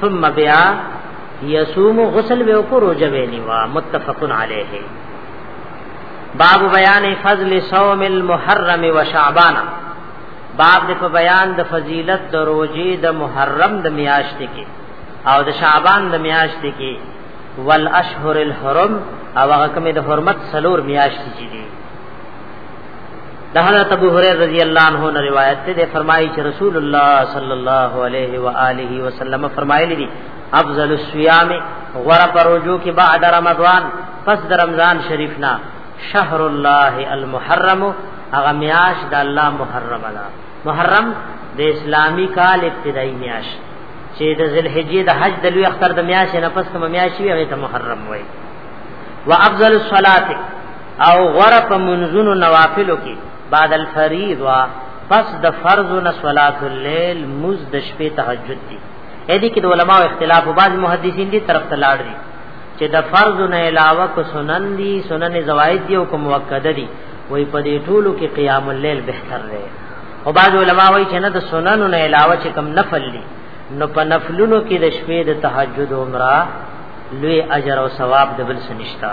ثم بیا یصوم غسل به کو روزه به نیوا متفق علیه باب بیان فضل صوم المحرم و شعبان باب د په بیان د فضیلت د روزي د محرم د میاشت کې او د شعبان د میاشت کې والاشهر الحرم او هغه کومه د حرمت سلور میاشت دي د حضرت ابو هريره رضی الله عنه نه روایت ده فرمایي چې رسول الله صلی الله علیه و آله وسلم فرمایلی دي افضل الصيام غره پروجو کې بعد رمضان پس د رمضان شریف نه شهر الله المحرم هغه میاش د الله محرم ده محرم د اسلامی کال ابتدایي میاش چې د ذلحجې د حج د لوی اختر د میاش نه پس کوم میاشي هغه ته محرم وایي وافضل الصلاه او غره په منځونو نوافلو کې بعد الفریضه پس د فرض نه صلات الليل مز د شپې تهجد دي اې دې کې د علماو اختلاف او بعض محدثین دي طرف ته لاړ دي چې د فرض نه علاوه کو سنن دي سنن زوائد دي او کوم موقد دي وای په دې ټولو کې قیام الليل بهتر دی او بعض علما وای چې نه د سنن نه علاوه چې کوم نفل دي نو په نفلونو کې د شپې د تهجد عمره لوی اجر او ثواب د بل سنشتہ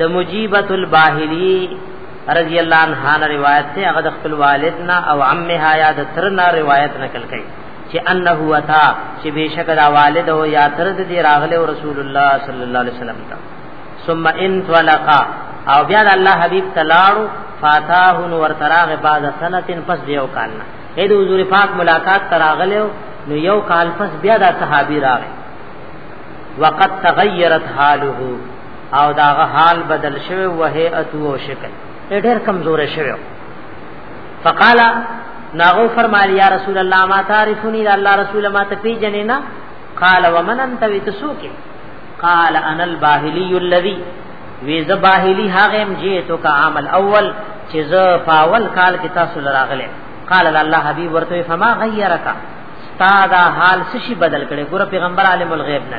د مجیبه الباهلی رضی الله عنها نه روایت ته هغه د خپل والد نه او عمها یا د تر نه روایت نقل کړي چې انه وتا چې بشک دا والد او یا تر د دی راغله رسول الله صلی الله علیه وسلم ته ثم ان طلقا او بیا د الله حبیب تلاړو فاتاه نور تراغ بعد سنتين پس دیو کالنا اې د حضور پاک ملاقات تراغله نو یو کال پس بیا د صحابي راغی وقد تغیرت حاله او داغه حال بدل شوی وه اتو او شکل ډېر کمزور شوی فقال ناغو فرمایل یا رسول الله ما تعرفونی دا الله رسول ما ته پیجنې نه قال ومن انت وتسوکه قال انا الباهلی الذی وی ز باهلی هغه مجیتو کا عمل اول چې ز پاول کال کې تاسو لراغله قال الله حبیب ورته فما غیرک تا دا حال سشي بدل کړي ګور پیغمبر عالم الغیب نه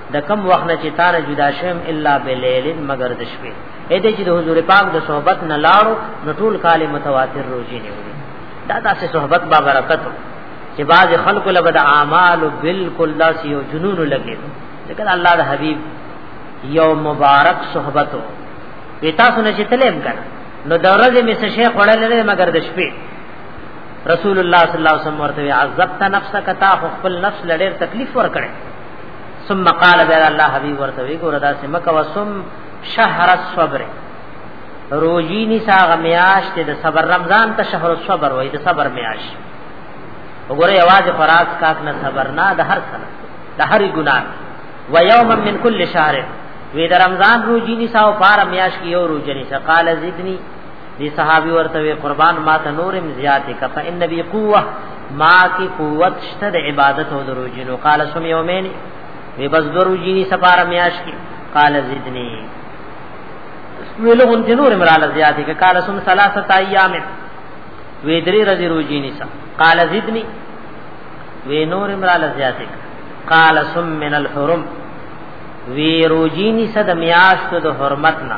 د کم وخت نه چې تا نه جدا شوم الا بلیل مگر د شپې اې دې چې د حضور پاک د صحبت نه لاړو نو ټول کال متواتر روزي نیولې دا داسې صحبت با برکت چې بعض خلکو لبد اعمال بالکل داسې یو جنون لګي ځکه الله د حبیب یو مبارک صحبت وو وتا سونه چې تلم کنه نو د ورځې می څه شي خړل نه مگر د شپې رسول الله صلی الله علیه وسلم ورته عذبت نفسک تا خپل نفس لړې تکلیف ور کړې ثم قال بیا الله حبیب ورته وی ګور دا سم کا وسم شهر الصبر روزی نسا غمیاش ته د صبر رمضان ته شهر الصبر وای د صبر میاش وګوره आवाज فراز کاک نه صبر نه د هر سره د هر ګناه و یوم من کل شهر وی د رمضان روزی نسا او پار میاش کی یو روزی نسا قال زدنی دی صحابي ورته وی قربان ما ته نورم زیاتې کا فإن نبی قوه ما کی قوت شته د عبادت او دروجینو قال سم یومین وی بس دروجینی سپاره میاش کی قال زدنی ویلو هون د نور مرال زیاتې کا قال سم ثلاثه ایام وی درې ورځې روجینی سا قال زدنی وی نور مرال زیاتې قال سم من الحرم وی روجینی صد میاشت د حرمت نه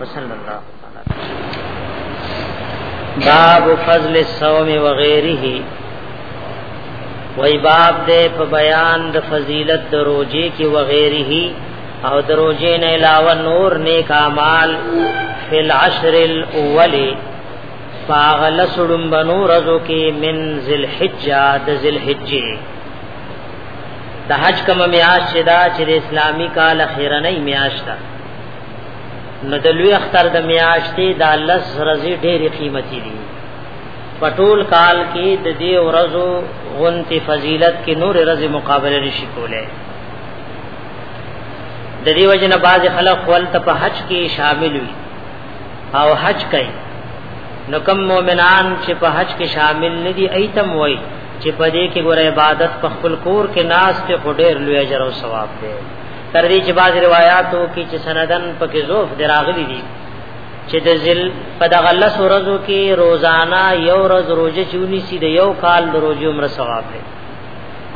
وصلی الله باب فضل الصوم وغيره وای باب دې په بیان د فضیلت د روزې کې وغيره او د روزې نه علاوه نور نیک اعمال فی العشر الاول فاغل سړم بنو رزو کې من ذل حجہ د ذل حجې د حج کوم میاش چې دا چې اسلامي کال اخیرنۍ میاش ده نو د لوی اختر د میاشتې د لس ورځې ډېرې قیمتي دي په ټول کال کې د دې ورځو غونتی فضیلت کې نور ورځې مقابله نشي کولای د دې وجنه بعض خلک خپل ته په حج کې شامل وي او حج کوي نو کم مؤمنان چې په حج کې شامل نه دي ایتم وای چې په دې کې ګور عبادت په خپل کور کې ناس ته خډیر لوی اجر او ثواب دی تر دې چې بعض روایتو کې چې سندن پکې زوف دراغلي دي چې د ذل په دغه لس ورځو کې روزانه یو ورځ روزه چونی سي د یو کال د روزې عمر ثواب دی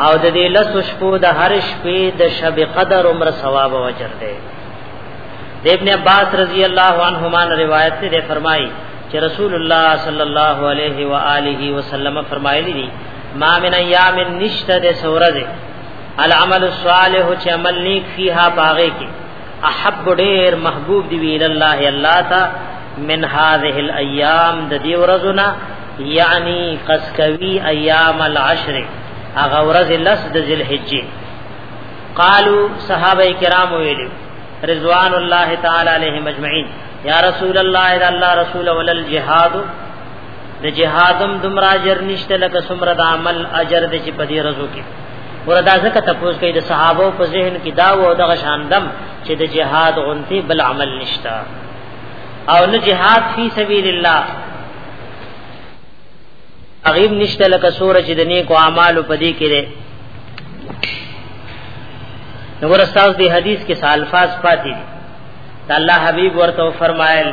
او د دې لس شپو د هر شپې د شب قدر عمر ثواب او اجر دی د ابن عباس رضی الله عنهما روایت دی فرمایي چې رسول الله صلی الله علیه و آله وسلم فرمایلی دي ما من ایام نشته د سورزه العمل الصالح چې عمل نیک فيها باغې کې احب ډېر محبوب دی ویل الله الله تا من هذه الايام د دې ورځنا یعنی قسکوی ایام العشر هغه ورځ لس د ذل حجې قالو صحابه کرام ویلو رضوان الله تعالی علیهم اجمعین یا رسول الله اذا الله رسول ولل جهاد د جهادم دمرا اجر نشته لکه سمره د عمل اجر دې چې په دې رزو کې وردا زکه تپوس کوي د صحابه په ذهن کې دا و دغه شاندم چې د جهاد غنتی بل عمل نشتا او نه جهاد فی سبیل الله غیب نشته لکه سور چې د نیکو اعمالو په دې کې نو ورستاوس دی حدیث کې سالفاظ پاتې دي الله حبیب ورته فرمایل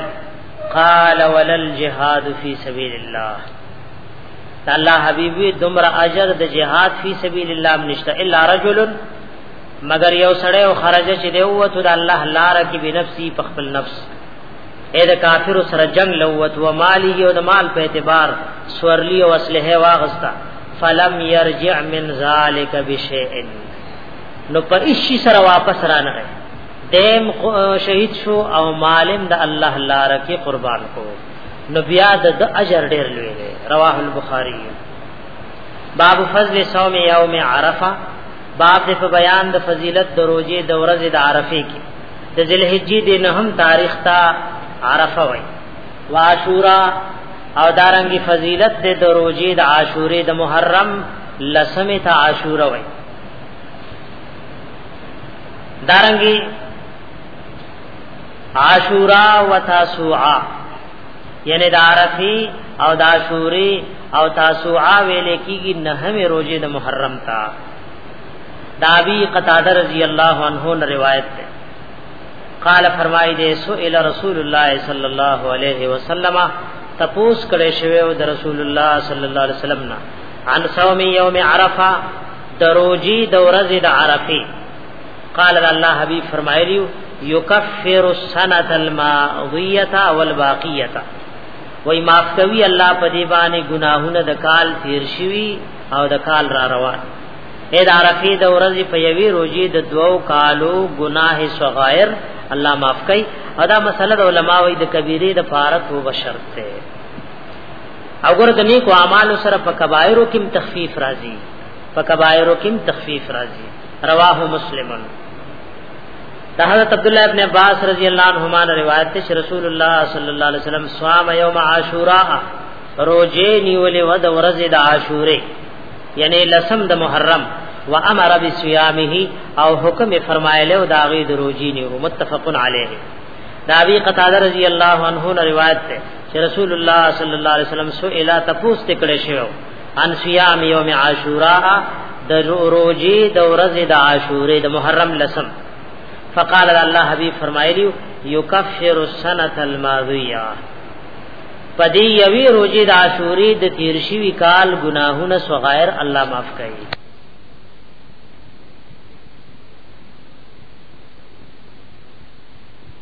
قال ولل جهاد فی سبیل الله الله حبیبی دمر اجر د جهاد فی سبیل الله نشته الا رجل مگر یو سړی او خرج چې دی وته د الله لار کې بنفسي په خپل نفس اې د کافر سره جنگ لوت و مالی او د مال په اعتبار سورلی او اسلحه واغستا فلم يرجع من ذلك بشيء نو په هیڅ سره واپس را نه دیم شهید شو او مالم د الله لار کې قربان کو نو بیا د اجر ډیر لوی دی رواه البخاری باب فضل صوم یوم عرفه باب د په بیان د فضیلت د روزې د ورځې د عرفه کې د ذلحجې د نهم تاریخ تا عرفه وای واشورا او دارنګي فضیلت د دروجی د عاشورې د محرم لسمه ته عاشوره وای دارنګي عاشورا و تاسوعا یعنی د عرفی او د عاشوری او تاسوعا ویل کیږي نهمه روزه د محرم تا دابی قتاده رضی الله عنه نے روایت ده قال فرمای دے سئل رسول الله صلی الله علیه وسلم تپوس کړي شوی او د رسول الله صلی الله علیه وسلم نه عن صوم یوم عرفه دروجی د ورځې د عرفه قال الله حبیب فرمایلی یکفر السنه الماضیه والباقیه وای معاف کوي الله په دې باندې ګناهونه د کال تیر شوی او د کال را روان اې د عرفه د ورځې په یوې روزي د دوو کالو ګناه صغائر الله معاف کوي او دا مسله د علما وای د کبیره د فارت و بشرت ته او ګور د نیکو اعمال سره په کبایرو کې تخفیف راځي په کبایرو کې تخفیف راځي رواه مسلمن دا حضرت عبد الله ابن عباس رضی الله عنهما روایت ده چې رسول الله صلی الله علیه وسلم صام یوم عاشوراء روزه نیولې و د ورځې د عاشوره یعنی لسم د محرم و امر بصيامه او حکم فرمایله او داغي دروجی نیو متفق علیه داوی قتاده رضی الله عنه روایت ده چې رسول الله صلی الله علیه وسلم سئلا تپوس تکړه شوی ان صيام يوم عاشوراء د روزي د ورځې د عاشورې د محرم لسم فقال الله حبيب فرمایلی يكفر السنه الماضيه پدې یوی روزي د عاشورې د تیر شوی کال ګناهونه صغائر الله معاف کړي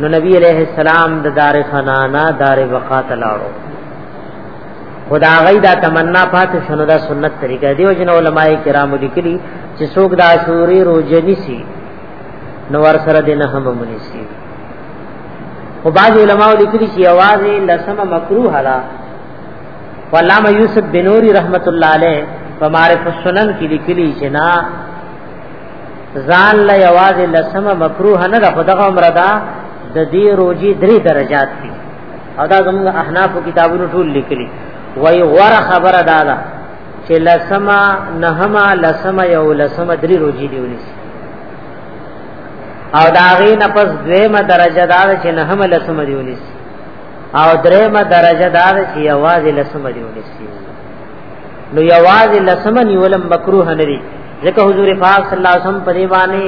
نو نبی علیہ السلام د دار فنانا دار بقا تلاړو خدا غي دا تمنا پات شنو دا سنت طریقه دی او جن علماء کرام لیکلي چې څوک دا شوري روزنی سي نو ور سره دین هم منی سي او بعض علماء لیکلي چې आवाज لسمه مکروه ده علامہ یوسف بنوری رحمت الله علیه په معرفت السنن کې لیکلي چې نا ځان لا یوازې لسمه مکروه نه ده خدغه عمره ده د دې روزي درې درجات دي او دا زموږ احناف کتابونو ټول لیکلي وای غوړه خبره ده دا چې لسمه نهمه لسمه یو لسمه درې روزي دی ونیسي او دا غي نه پس دویمه درجه دا چې نهمه لسمه دی ونیسي او دریمه درجه دا چې یوازې لسمه دی ونیسي نو یوازې لسمن یولم مکروه نه دي ځکه حضور پاک صلی الله علیه وسلم په دی باندې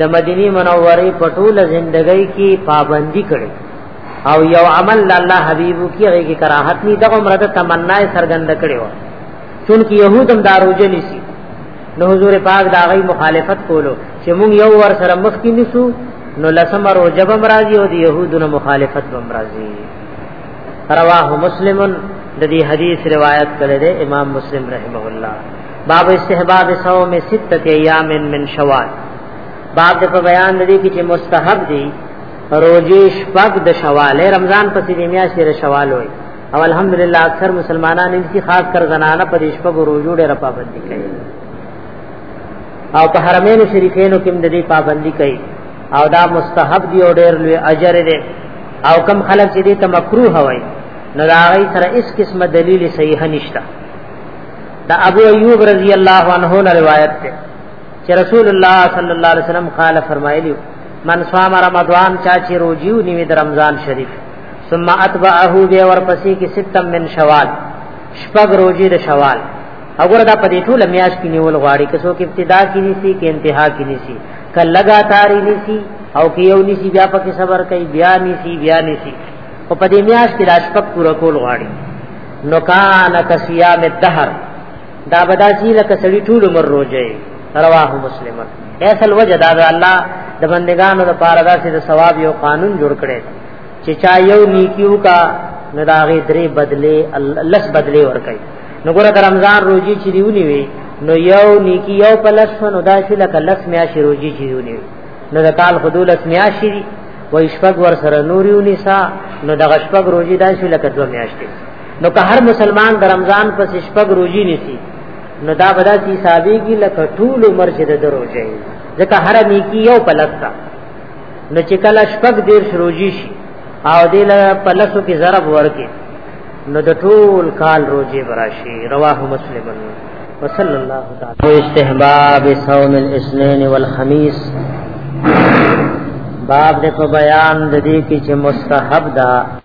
د مدینه منورې په ټوله ژوندۍ کې پابندي کړې او یو عمل الله حبیب کی هغه کې کراهت نه دغه مرده تمنا یې سرګند کړې و چونکی يهودم داروجه نسی نو حضور پاک دا غي مخالفت کولو چې مونږ یو ور سره مخ کې نسو نو لسمه روجب مرضی او د يهودونو مخالفت بمرضی رواه مسلم د دې حدیث روایت کړی دی امام مسلم رحمه الله باب استحباب صوم سته ایام من شوال باب د په بیان دی چې مستحب دی روزي شپږ د شوال رمضان پسې د میاشتې د شوال وي او الحمدلله اکثر مسلمانان ان کی خاص کر زنانه په دې شپږ روزو ډېر پابندي کوي او په حرمین شریفینو کې د دې پابندي کوي او دا مستحب دی او ډیر لوی اجر دی او کم خلک چې دې ته مکروه وای نو دا غي سره اس قسمه دلیل صحیح نشته دا ابو ایوب رضی الله عنه نه روایت ده چې رسول الله صلی الله علیه وسلم قال فرمایلی من صام رمضان چا چې روزیو نیو د رمضان شریف ثم اتبعه به ورپسې کې ستم من شوال شپږ روزي د شوال وګوره دا په دې ټول میاش کې نیول غواړي که څوک ابتدا کې نيسي کې انتها کې نيسي کله لګاتاري نسی او کې یو نسی بیا پکې صبر کوي بیا نسی بیا نسی او په دې میاش کې راځ پک پورا کول غواړي نو کان کسیام الدهر دا بداسي لکه سړی ټول عمر روزي رواه مسلم اصل وجه دا الله د بندگانو د پاره داسې د ثواب یو قانون جوړ کړي چې چا یو نیکیو کا نداغه درې بدله لس بدله ور کوي نو ګره د رمضان روزي چې دیونی وي نو یو نیکی یو پلس نو دا چې لکه لس میاشي روزي چې دیونی وي نو د کال خدول اس میاشي دي و شپږ ور سره نوریو نسا نو د شپږ روزي دا چې لکه دوه میاشتې نو که هر مسلمان د رمضان پس شپږ روزي نسی نو دا بدا سی صحابی کی لکه ټول عمر چې د روزي ځکه هر نیکی یو پلس تا نو چې کله شپږ دیر روزي شي او دې له پلسو کې ضرب ورکې نو د ټول کال روزي براشي رواه مسلم وصلی الله تعالی استحباب صوم الاثنين والخميس باب د په بیان د دې کې چې مستحب ده